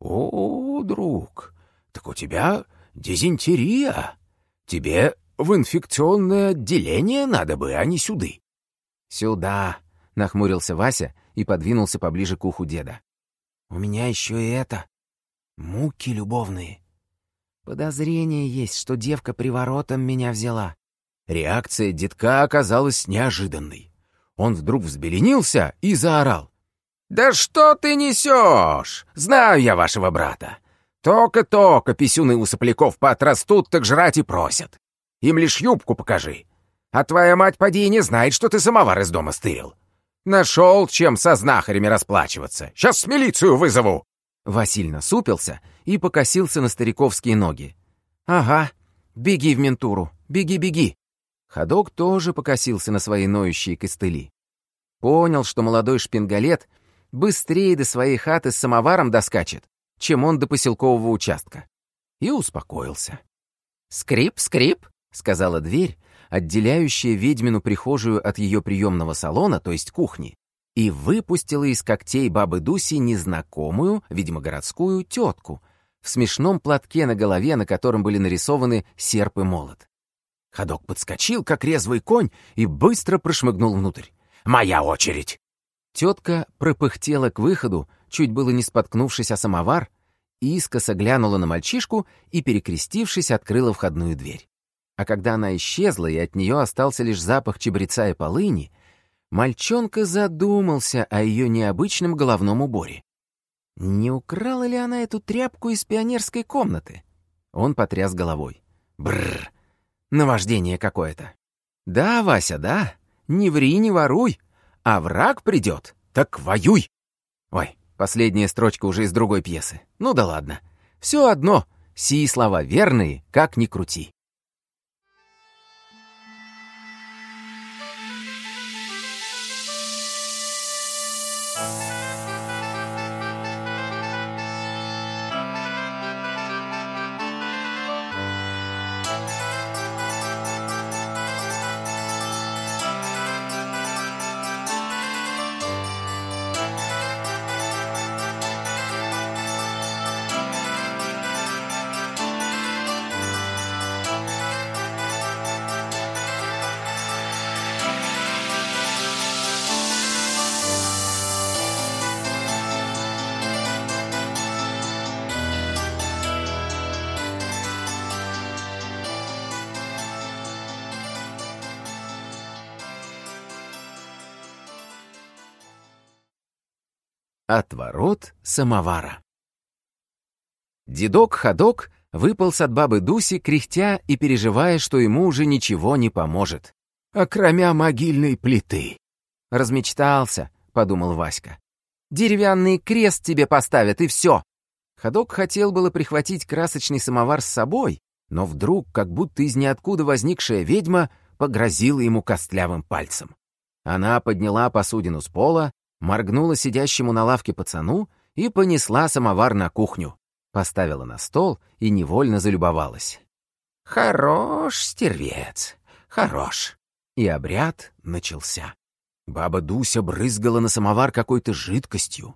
«О, друг, «Так у тебя дизентерия. Тебе в инфекционное отделение надо бы, а не сюды». «Сюда», — нахмурился Вася и подвинулся поближе к уху деда. «У меня еще и это. Муки любовные. Подозрение есть, что девка приворотом меня взяла». Реакция детка оказалась неожиданной. Он вдруг взбеленился и заорал. «Да что ты несешь? Знаю я вашего брата. Только-только писюны у сопляков поотрастут, так жрать и просят. Им лишь юбку покажи. А твоя мать поди и не знает, что ты самовар из дома стырил. Нашел, чем со знахарями расплачиваться. Сейчас милицию вызову!» Василь насупился и покосился на стариковские ноги. «Ага, беги в ментуру, беги-беги». Ходок тоже покосился на свои ноющие костыли. Понял, что молодой шпингалет быстрее до своей хаты с самоваром доскачет, чем он до поселкового участка. И успокоился. «Скрип, скрип», — сказала дверь, отделяющая ведьмину прихожую от ее приемного салона, то есть кухни, и выпустила из когтей бабы Дуси незнакомую, видимо, городскую, тетку в смешном платке на голове, на котором были нарисованы серп и молот. Ходок подскочил, как резвый конь, и быстро прошмыгнул внутрь. «Моя очередь!» Тетка пропыхтела к выходу, чуть было не споткнувшись о самовар, искоса глянула на мальчишку и, перекрестившись, открыла входную дверь. А когда она исчезла, и от нее остался лишь запах чебреца и полыни, мальчонка задумался о ее необычном головном уборе. Не украла ли она эту тряпку из пионерской комнаты? Он потряс головой. Бррр, наваждение какое-то. Да, Вася, да, не ври, не воруй, а враг придет, так воюй. Ой, Последняя строчка уже из другой пьесы. Ну да ладно. Все одно, сии слова верные, как ни крути. Отворот самовара. Дедок-ходок выполз от бабы Дуси, кряхтя и переживая, что ему уже ничего не поможет. «Окромя могильной плиты!» «Размечтался», — подумал Васька. «Деревянный крест тебе поставят, и все!» Ходок хотел было прихватить красочный самовар с собой, но вдруг, как будто из ниоткуда возникшая ведьма, погрозила ему костлявым пальцем. Она подняла посудину с пола, моргнула сидящему на лавке пацану и понесла самовар на кухню, поставила на стол и невольно залюбовалась. «Хорош, стервец, хорош!» И обряд начался. Баба Дуся брызгала на самовар какой-то жидкостью,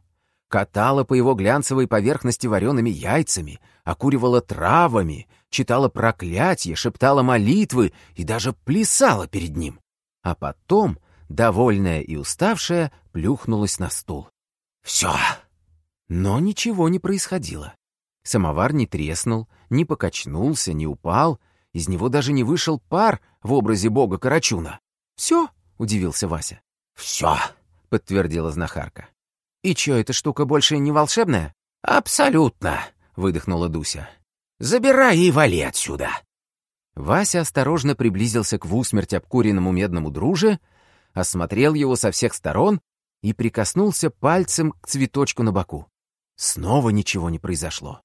катала по его глянцевой поверхности вареными яйцами, окуривала травами, читала проклятия, шептала молитвы и даже плясала перед ним. А потом, довольная и уставшая, плюхнулась на стул. «Все!» Но ничего не происходило. Самовар не треснул, не покачнулся, не упал, из него даже не вышел пар в образе бога Карачуна. «Все?» — удивился Вася. «Все!» — подтвердила знахарка. «И чё, эта штука больше не волшебная?» «Абсолютно!» — выдохнула Дуся. Забирай и вали отсюда!» Вася осторожно приблизился к в усмерть обкуренному медному друже, осмотрел его со всех сторон и прикоснулся пальцем к цветочку на боку. Снова ничего не произошло.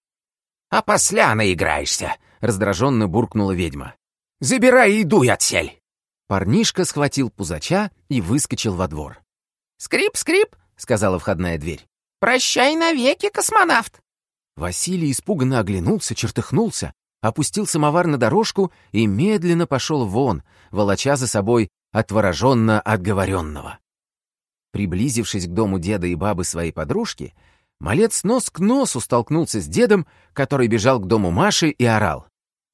«А посля наиграешься!» — раздраженно буркнула ведьма. «Забирай и дуй отсель!» Парнишка схватил пузача и выскочил во двор. «Скрип, скрип!» — сказала входная дверь. «Прощай навеки, космонавт!» Василий испуганно оглянулся, чертыхнулся, опустил самовар на дорожку и медленно пошел вон, волоча за собой отвороженно отговоренного. Приблизившись к дому деда и бабы своей подружки, малец нос к носу столкнулся с дедом, который бежал к дому Маши и орал.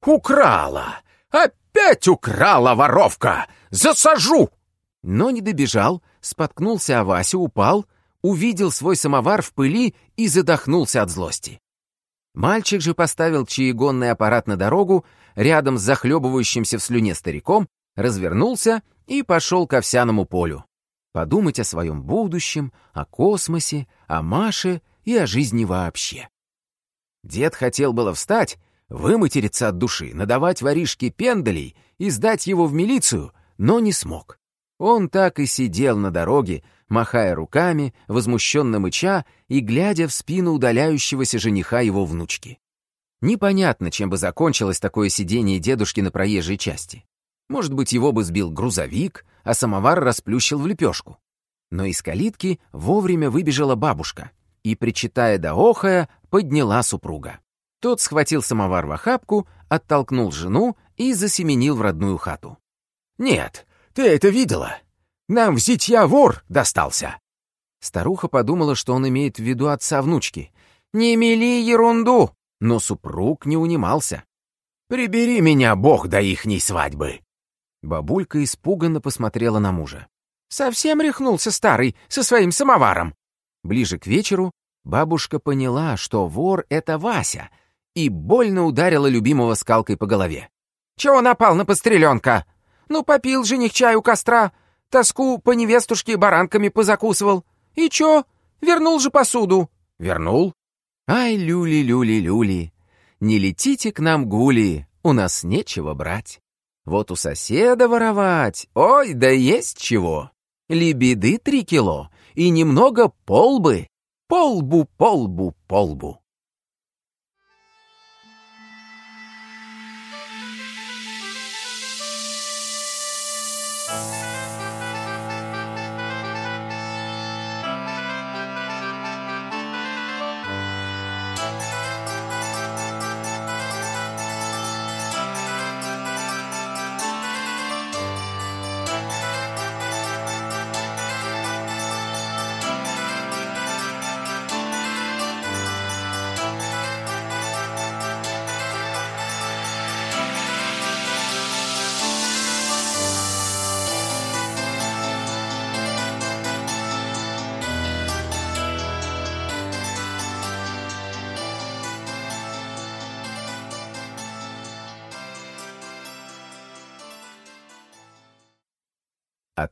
«Украла! Опять украла воровка! Засажу!» Но не добежал, споткнулся о Васю, упал, увидел свой самовар в пыли и задохнулся от злости. Мальчик же поставил чаегонный аппарат на дорогу рядом с захлебывающимся в слюне стариком, развернулся и пошел к овсяному полю. Подумать о своем будущем, о космосе, о Маше и о жизни вообще. Дед хотел было встать, выматериться от души, надавать воришке пендалей и сдать его в милицию, но не смог. Он так и сидел на дороге, махая руками, возмущенно мыча и глядя в спину удаляющегося жениха его внучки. Непонятно, чем бы закончилось такое сидение дедушки на проезжей части. Может быть, его бы сбил грузовик, а самовар расплющил в лепешку. Но из калитки вовремя выбежала бабушка и, причитая до охая, подняла супруга. Тот схватил самовар в охапку, оттолкнул жену и засеменил в родную хату. «Нет, ты это видела? Нам в зитья вор достался!» Старуха подумала, что он имеет в виду отца внучки. «Не мели ерунду!» Но супруг не унимался. «Прибери меня, бог, до ихней свадьбы!» Бабулька испуганно посмотрела на мужа. «Совсем рехнулся старый со своим самоваром!» Ближе к вечеру бабушка поняла, что вор — это Вася, и больно ударила любимого скалкой по голове. «Чего напал на постреленка? Ну, попил жених чай у костра, тоску по невестушке баранками позакусывал. И чё? Вернул же посуду. Вернул? Ай, люли-люли-люли, не летите к нам гули, у нас нечего брать. Вот у соседа воровать, ой, да есть чего. Лебеды три кило и немного полбы, полбу, полбу, полбу.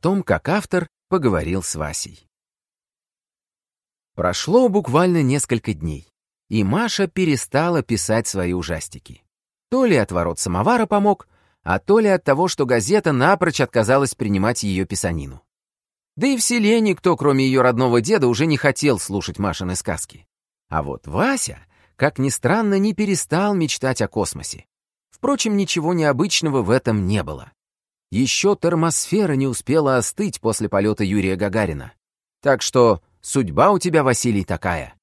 Том, как автор поговорил с Васей. Прошло буквально несколько дней, и Маша перестала писать свои ужастики. То ли от ворот самовара помог, а то ли от того, что газета напрочь отказалась принимать ее писанину. Да и в селе никто, кроме ее родного деда, уже не хотел слушать Машины сказки. А вот Вася, как ни странно, не перестал мечтать о космосе. Впрочем, ничего необычного в этом не было. Еще термосфера не успела остыть после полета Юрия Гагарина. Так что судьба у тебя, Василий, такая.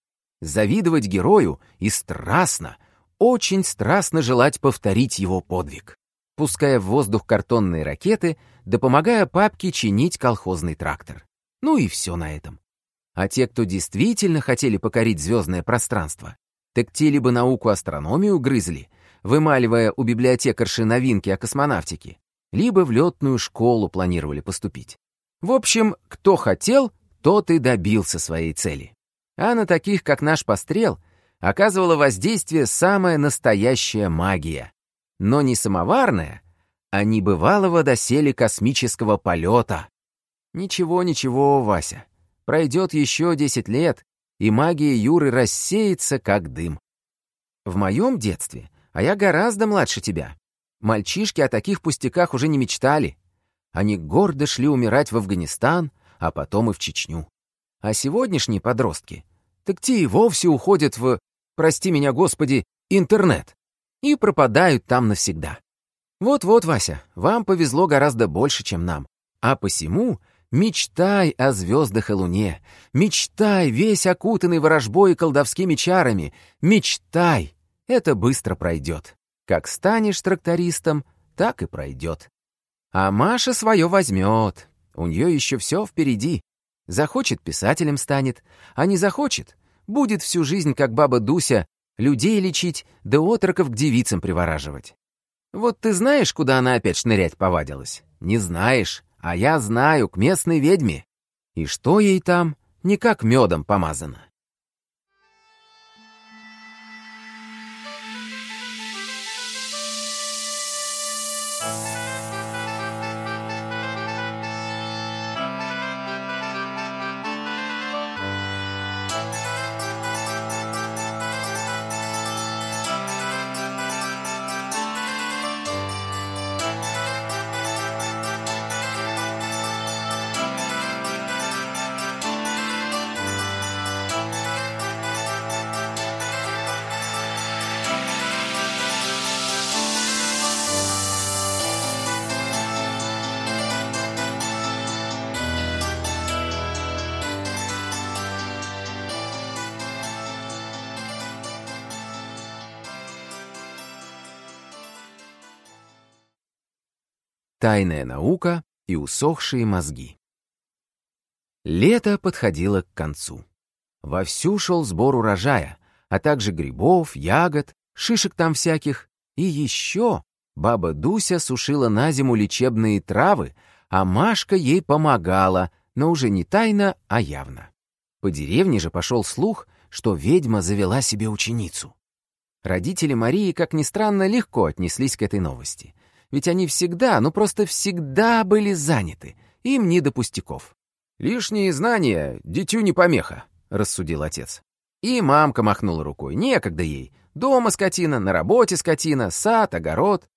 Завидовать герою и страстно, очень страстно желать повторить его подвиг, пуская в воздух картонные ракеты, да помогая папке чинить колхозный трактор. Ну и все на этом. А те, кто действительно хотели покорить звездное пространство, так те либо науку астрономию грызли, вымаливая у библиотекарши новинки о космонавтике, либо в летную школу планировали поступить. В общем, кто хотел, тот и добился своей цели. А на таких, как наш пострел, оказывала воздействие самая настоящая магия. Но не самоварная, а небывалого доселе космического полета. Ничего, ничего, Вася. Пройдет еще 10 лет, и магия Юры рассеется, как дым. В моем детстве, а я гораздо младше тебя, Мальчишки о таких пустяках уже не мечтали. Они гордо шли умирать в Афганистан, а потом и в Чечню. А сегодняшние подростки, так те и вовсе уходят в, прости меня, Господи, интернет и пропадают там навсегда. Вот-вот, Вася, вам повезло гораздо больше, чем нам. А посему мечтай о звездах и луне, мечтай, весь окутанный ворожбой и колдовскими чарами, мечтай, это быстро пройдет. Как станешь трактористом, так и пройдет. А Маша свое возьмет. У нее еще все впереди. Захочет, писателем станет, а не захочет, будет всю жизнь, как баба Дуся, людей лечить, да отроков к девицам привораживать. Вот ты знаешь, куда она опять шнырять повадилась? Не знаешь, а я знаю, к местной ведьме. И что ей там, не как медом помазано. Тайная наука и усохшие мозги. Лето подходило к концу. Вовсю шел сбор урожая, а также грибов, ягод, шишек там всяких. И еще баба Дуся сушила на зиму лечебные травы, а Машка ей помогала, но уже не тайно, а явно. По деревне же пошел слух, что ведьма завела себе ученицу. Родители Марии, как ни странно, легко отнеслись к этой новости — ведь они всегда, ну просто всегда были заняты, им не до пустяков. «Лишние знания дитю не помеха», — рассудил отец. И мамка махнула рукой, некогда ей. Дома скотина, на работе скотина, сад, огород.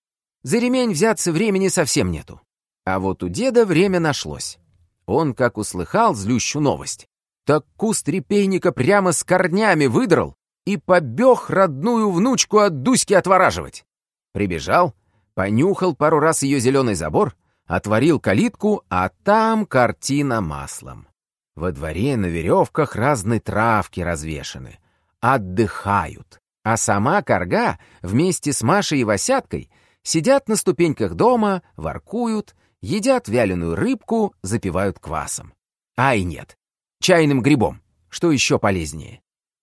За ремень взяться времени совсем нету. А вот у деда время нашлось. Он, как услыхал злющую новость, так куст репейника прямо с корнями выдрал и побег родную внучку от Дуськи отвораживать. Прибежал, понюхал пару раз ее зеленый забор, отворил калитку, а там картина маслом. Во дворе на веревках разные травки развешаны. Отдыхают. А сама корга вместе с Машей и Васяткой сидят на ступеньках дома, воркуют, едят вяленую рыбку, запивают квасом. Ай, нет, чайным грибом, что еще полезнее.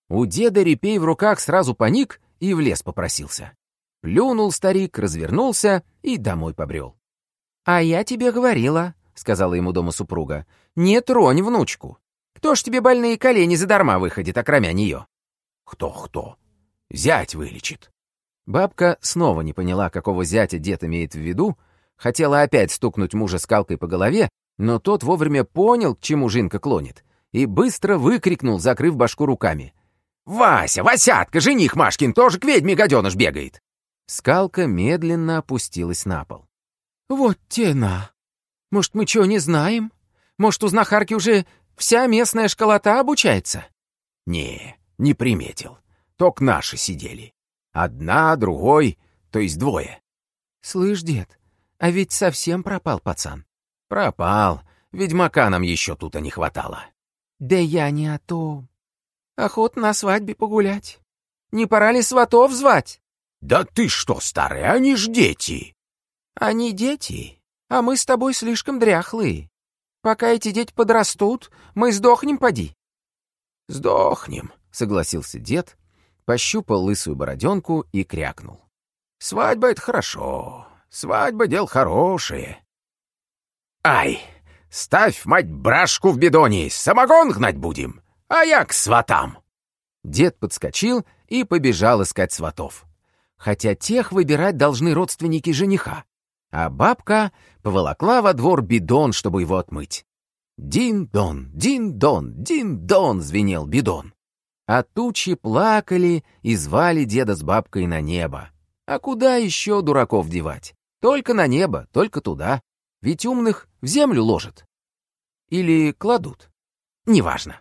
У деда репей в руках сразу паник и в лес попросился. Плюнул старик, развернулся и домой побрел. «А я тебе говорила», — сказала ему дома супруга, — «не тронь внучку. Кто ж тебе больные колени задарма выходит, окромя нее?» «Кто-кто? Зять вылечит». Бабка снова не поняла, какого зятя дед имеет в виду, хотела опять стукнуть мужа скалкой по голове, но тот вовремя понял, к чему Жинка клонит, и быстро выкрикнул, закрыв башку руками. «Вася, Васятка, жених Машкин, тоже к ведьме гаденыш бегает!» Скалка медленно опустилась на пол. «Вот тена! Может, мы чего не знаем? Может, у знахарки уже вся местная школота обучается?» «Не, не приметил. Только наши сидели. Одна, другой, то есть двое». «Слышь, дед, а ведь совсем пропал пацан». «Пропал. Ведьмака нам еще тут не хватало». «Да я не о том. Охот на свадьбе погулять. Не пора ли сватов звать?» «Да ты что, старый, они ж дети!» «Они дети, а мы с тобой слишком дряхлые. Пока эти дети подрастут, мы сдохнем, поди». «Сдохнем», — согласился дед, пощупал лысую бороденку и крякнул. «Свадьба — это хорошо. Свадьба — дело хорошее. Ай, ставь, мать, брашку в бидоне, самогон гнать будем, а я к сватам». Дед подскочил и побежал искать сватов. Хотя тех выбирать должны родственники жениха. А бабка поволокла во двор бидон, чтобы его отмыть. «Дин-дон, дин-дон, дин-дон!» — звенел бидон. А тучи плакали и звали деда с бабкой на небо. А куда еще дураков девать? Только на небо, только туда. Ведь умных в землю ложат. Или кладут. Неважно.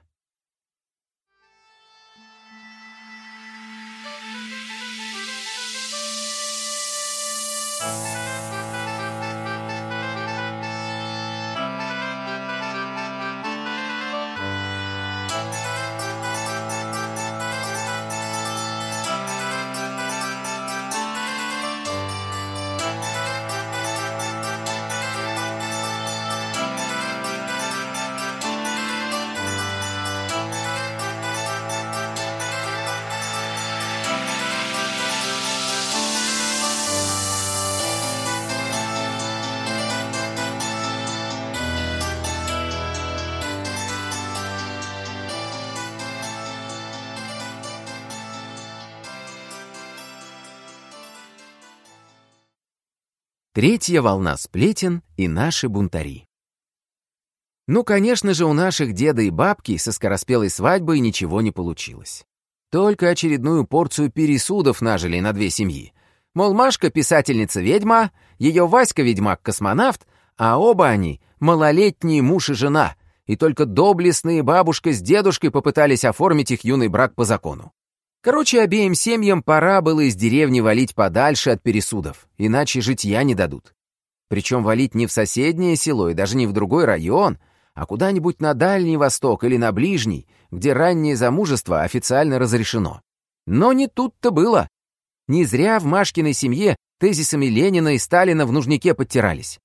Третья волна сплетен и наши бунтари. Ну, конечно же, у наших деда и бабки со скороспелой свадьбой ничего не получилось. Только очередную порцию пересудов нажили на две семьи. Мол, Машка — писательница-ведьма, ее Васька — ведьмак-космонавт, а оба они — малолетние муж и жена, и только доблестные бабушка с дедушкой попытались оформить их юный брак по закону. Короче, обеим семьям пора было из деревни валить подальше от пересудов, иначе житья не дадут. Причем валить не в соседнее село и даже не в другой район, а куда-нибудь на Дальний Восток или на Ближний, где раннее замужество официально разрешено. Но не тут-то было. Не зря в Машкиной семье тезисами Ленина и Сталина в нужнике подтирались.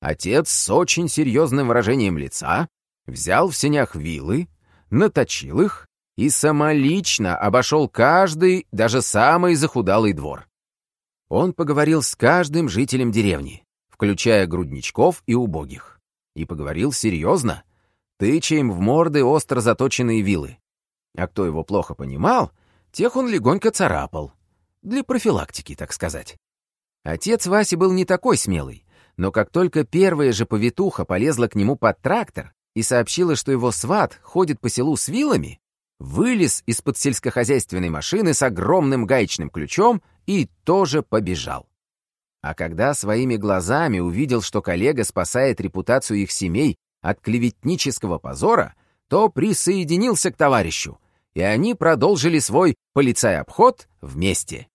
Отец с очень серьезным выражением лица взял в сенях вилы, наточил их и самолично обошел каждый, даже самый захудалый двор. Он поговорил с каждым жителем деревни, включая грудничков и убогих. И поговорил серьезно, тыча им в морды остро заточенные вилы. А кто его плохо понимал, тех он легонько царапал. Для профилактики, так сказать. Отец Васи был не такой смелый, но как только первая же повитуха полезла к нему под трактор и сообщила, что его сват ходит по селу с вилами, вылез из-под сельскохозяйственной машины с огромным гаечным ключом и тоже побежал. А когда своими глазами увидел, что коллега спасает репутацию их семей от клеветнического позора, то присоединился к товарищу, и они продолжили свой полицай-обход вместе.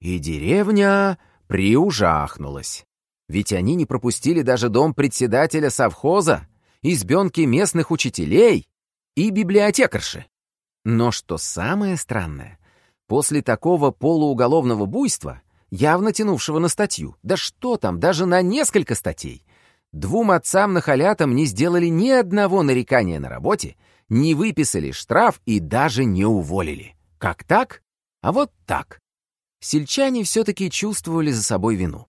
И деревня приужахнулась. Ведь они не пропустили даже дом председателя совхоза, избенки местных учителей и библиотекарши. Но что самое странное, после такого полууголовного буйства, явно тянувшего на статью, да что там, даже на несколько статей, двум отцам-нахалятам не сделали ни одного нарекания на работе, не выписали штраф и даже не уволили. Как так? А вот так. Сельчане все-таки чувствовали за собой вину.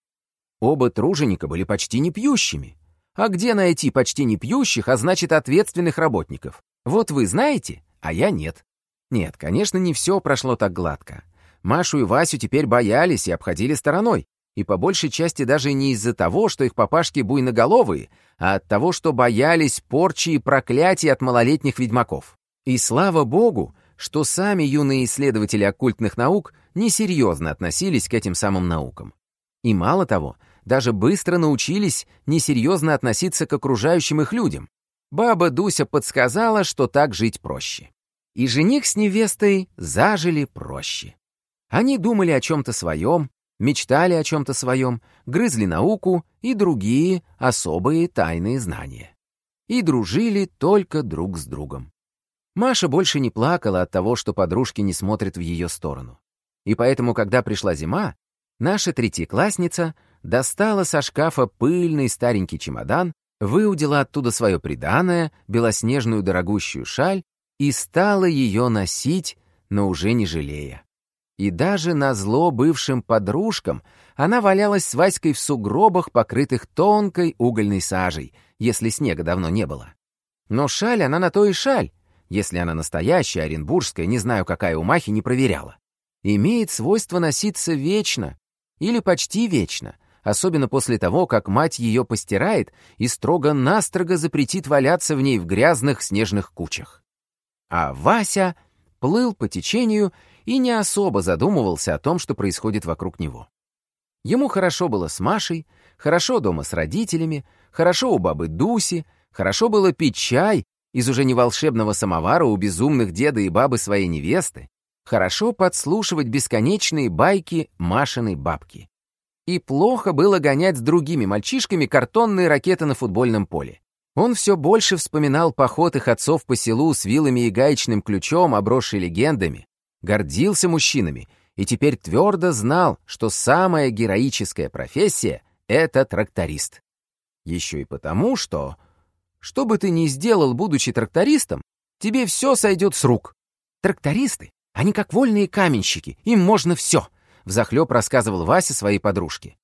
Оба труженика были почти не пьющими. А где найти почти не пьющих, а значит ответственных работников? Вот вы знаете, а я нет. Нет, конечно, не все прошло так гладко. Машу и Васю теперь боялись и обходили стороной. И по большей части даже не из-за того, что их папашки буйноголовые, а от того, что боялись порчи и проклятий от малолетних ведьмаков. И слава богу, что сами юные исследователи оккультных наук несерьезно относились к этим самым наукам. И мало того, даже быстро научились несерьезно относиться к окружающим их людям. Баба Дуся подсказала, что так жить проще. И жених с невестой зажили проще. Они думали о чем-то своем, мечтали о чем-то своем, грызли науку и другие особые тайные знания. И дружили только друг с другом. Маша больше не плакала от того, что подружки не смотрят в ее сторону. И поэтому, когда пришла зима, наша третьеклассница достала со шкафа пыльный старенький чемодан, выудила оттуда свое приданое, белоснежную дорогущую шаль и стала ее носить, но уже не жалея. И даже на зло бывшим подружкам она валялась с Васькой в сугробах, покрытых тонкой угольной сажей, если снега давно не было. Но шаль она на то и шаль, если она настоящая, оренбургская, не знаю, какая у Махи, не проверяла. Имеет свойство носиться вечно, или почти вечно, особенно после того, как мать ее постирает и строго-настрого запретит валяться в ней в грязных снежных кучах. А Вася плыл по течению и не особо задумывался о том, что происходит вокруг него. Ему хорошо было с Машей, хорошо дома с родителями, хорошо у бабы Дуси, хорошо было пить чай из уже не волшебного самовара у безумных деда и бабы своей невесты, хорошо подслушивать бесконечные байки Машиной бабки. И плохо было гонять с другими мальчишками картонные ракеты на футбольном поле. Он все больше вспоминал поход их отцов по селу с вилами и гаечным ключом, обросший легендами, гордился мужчинами и теперь твердо знал, что самая героическая профессия — это тракторист. Еще и потому, что что бы ты ни сделал, будучи трактористом, тебе все сойдет с рук. Трактористы, они как вольные каменщики, им можно все, взахлеб рассказывал Вася своей подружке.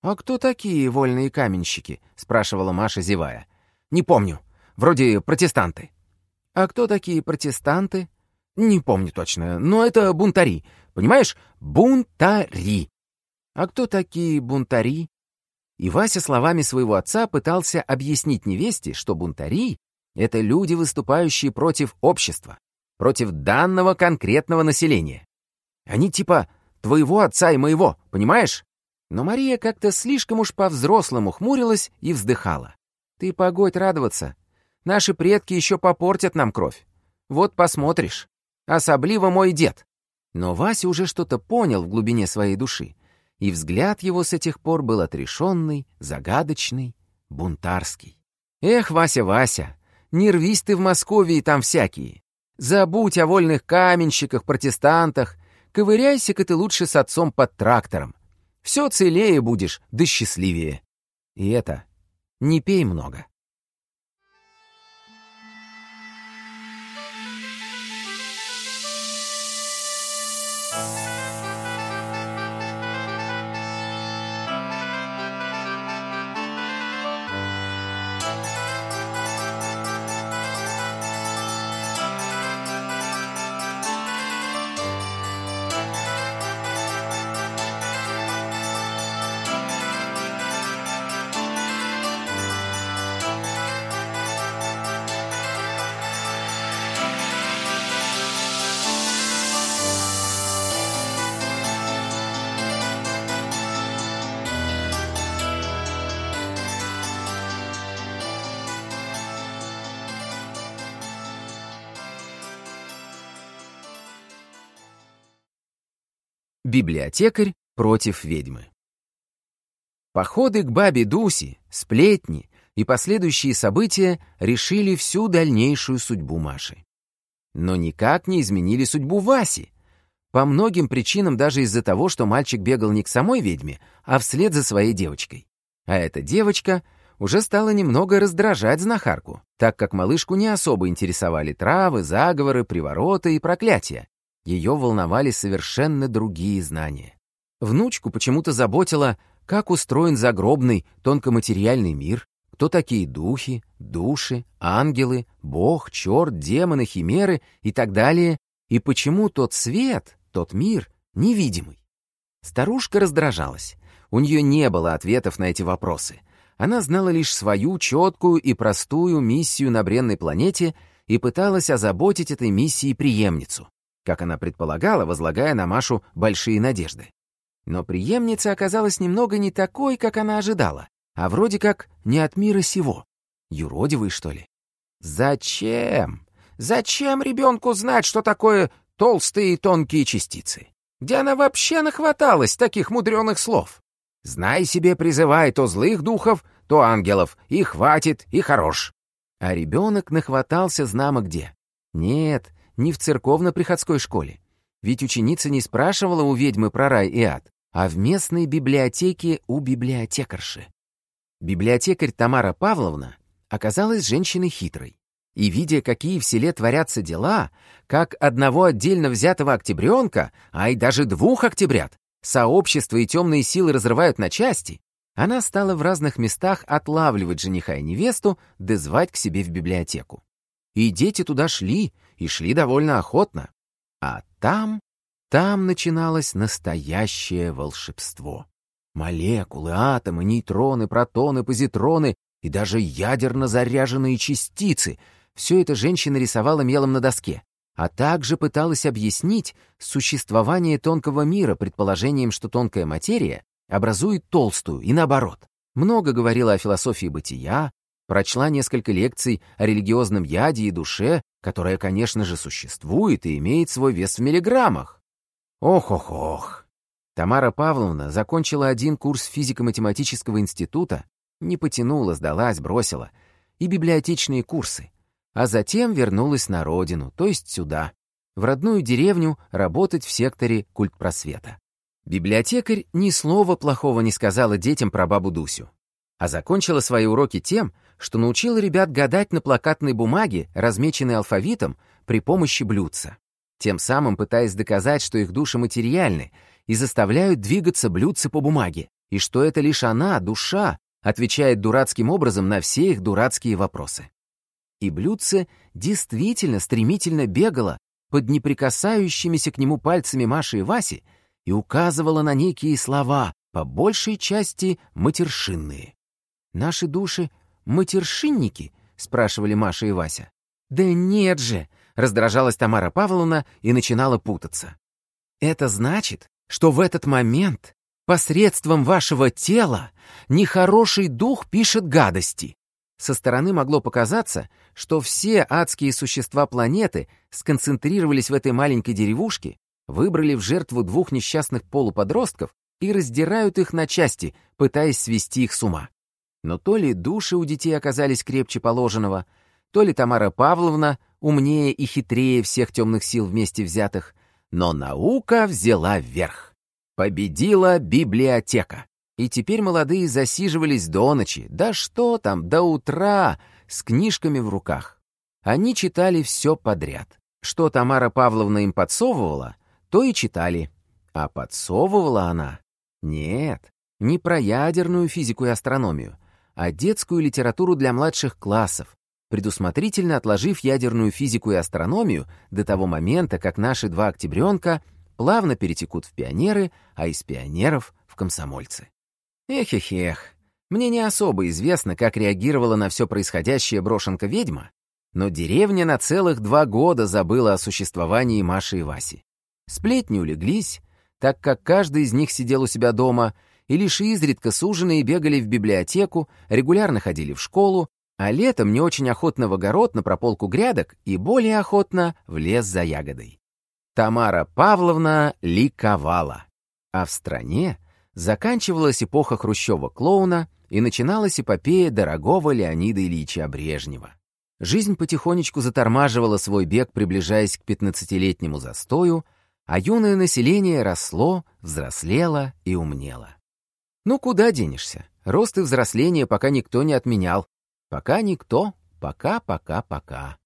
«А кто такие вольные каменщики?» — спрашивала Маша, зевая. «Не помню. Вроде протестанты». «А кто такие протестанты?» «Не помню точно, но это бунтари. Понимаешь? Бунтари». «А кто такие бунтари?» И Вася словами своего отца пытался объяснить невесте, что бунтари — это люди, выступающие против общества, против данного конкретного населения. Они типа твоего отца и моего, понимаешь? Но Мария как-то слишком уж по-взрослому хмурилась и вздыхала. Ты погодь радоваться. Наши предки еще попортят нам кровь. Вот посмотришь. Особливо мой дед. Но Вася уже что-то понял в глубине своей души и взгляд его с этих пор был отрешенный, загадочный, бунтарский. «Эх, Вася, Вася, не рвись ты в Москве и там всякие. Забудь о вольных каменщиках, протестантах, ковыряйся-ка ты лучше с отцом под трактором. Все целее будешь, да счастливее. И это, не пей много». Библиотекарь против ведьмы. Походы к бабе Дуси, сплетни и последующие события решили всю дальнейшую судьбу Маши. Но никак не изменили судьбу Васи. По многим причинам даже из-за того, что мальчик бегал не к самой ведьме, а вслед за своей девочкой. А эта девочка уже стала немного раздражать знахарку, так как малышку не особо интересовали травы, заговоры, привороты и проклятия, ее волновали совершенно другие знания. Внучку почему-то заботило, как устроен загробный тонкоматериальный мир, кто такие духи, души, ангелы, бог, черт, демоны, химеры и так далее, и почему тот свет, тот мир невидимый. Старушка раздражалась. У нее не было ответов на эти вопросы. Она знала лишь свою четкую и простую миссию на бренной планете и пыталась озаботить этой миссией преемницу, как она предполагала, возлагая на Машу большие надежды. Но преемница оказалась немного не такой, как она ожидала, а вроде как не от мира сего. Юродивый, что ли? Зачем? Зачем ребенку знать, что такое толстые и тонкие частицы? Где она вообще нахваталась таких мудреных слов? Знай себе, призывай то злых духов, то ангелов, и хватит, и хорош. А ребенок нахватался знамо где. Нет, не в церковно-приходской школе. Ведь ученица не спрашивала у ведьмы про рай и ад, а в местной библиотеке у библиотекарши. Библиотекарь Тамара Павловна оказалась женщиной хитрой. И, видя, какие в селе творятся дела, как одного отдельно взятого октябренка, а и даже двух октябрят, сообщество и темные силы разрывают на части, она стала в разных местах отлавливать жениха и невесту, да к себе в библиотеку. И дети туда шли, и шли довольно охотно. А там, там начиналось настоящее волшебство. Молекулы, атомы, нейтроны, протоны, позитроны и даже ядерно заряженные частицы — все это женщина рисовала мелом на доске, а также пыталась объяснить существование тонкого мира предположением, что тонкая материя образует толстую и наоборот. Много говорила о философии бытия, прочла несколько лекций о религиозном яде и душе, которая, конечно же, существует и имеет свой вес в миллиграммах. Ох-ох-ох. Тамара Павловна закончила один курс физико-математического института, не потянула, сдалась, бросила, и библиотечные курсы, а затем вернулась на родину, то есть сюда, в родную деревню, работать в секторе культпросвета. Библиотекарь ни слова плохого не сказала детям про бабу Дусю, а закончила свои уроки тем, что научила ребят гадать на плакатной бумаге, размеченной алфавитом, при помощи блюдца, тем самым пытаясь доказать, что их души материальны и заставляют двигаться блюдца по бумаге, и что это лишь она, душа, отвечает дурацким образом на все их дурацкие вопросы. И блюдце действительно стремительно бегало под неприкасающимися к нему пальцами Маши и Васи и указывало на некие слова, по большей части матершинные. «Наши души — матершинники?» — спрашивали Маша и Вася. «Да нет же!» — раздражалась Тамара Павловна и начинала путаться. «Это значит, что в этот момент посредством вашего тела нехороший дух пишет гадости. Со стороны могло показаться, что все адские существа планеты сконцентрировались в этой маленькой деревушке, выбрали в жертву двух несчастных полуподростков и раздирают их на части, пытаясь свести их с ума. Но то ли души у детей оказались крепче положенного, то ли Тамара Павловна умнее и хитрее всех темных сил вместе взятых, но наука взяла вверх. Победила библиотека. И теперь молодые засиживались до ночи, да что там, до утра, с книжками в руках. Они читали все подряд. Что Тамара Павловна им подсовывала, то и читали. А подсовывала она? Нет, не про ядерную физику и астрономию, а детскую литературу для младших классов, предусмотрительно отложив ядерную физику и астрономию до того момента, как наши два октябренка плавно перетекут в пионеры, а из пионеров — в комсомольцы. Эх-эх-эх, мне не особо известно, как реагировала на все происходящее брошенка-ведьма, но деревня на целых два года забыла о существовании Маши и Васи. Сплетни улеглись, так как каждый из них сидел у себя дома, и лишь изредка суженые бегали в библиотеку, регулярно ходили в школу, а летом не очень охотно в огород на прополку грядок и более охотно в лес за ягодой. Тамара Павловна ликовала, а в стране Заканчивалась эпоха Хрущева-клоуна и начиналась эпопея дорогого Леонида Ильича Брежнева. Жизнь потихонечку затормаживала свой бег, приближаясь к пятнадцатилетнему застою, а юное население росло, взрослело и умнело. Ну куда денешься? Рост и взросление пока никто не отменял. Пока никто, пока-пока-пока.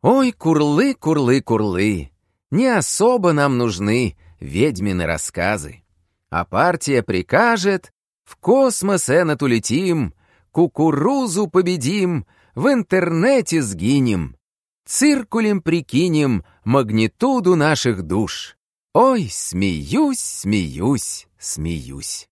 Ой, курлы, курлы, курлы, не особо нам нужны ведьмины рассказы. А партия прикажет, в космос энот улетим, кукурузу победим, в интернете сгинем, циркулем прикинем магнитуду наших душ. Ой, смеюсь, смеюсь, смеюсь.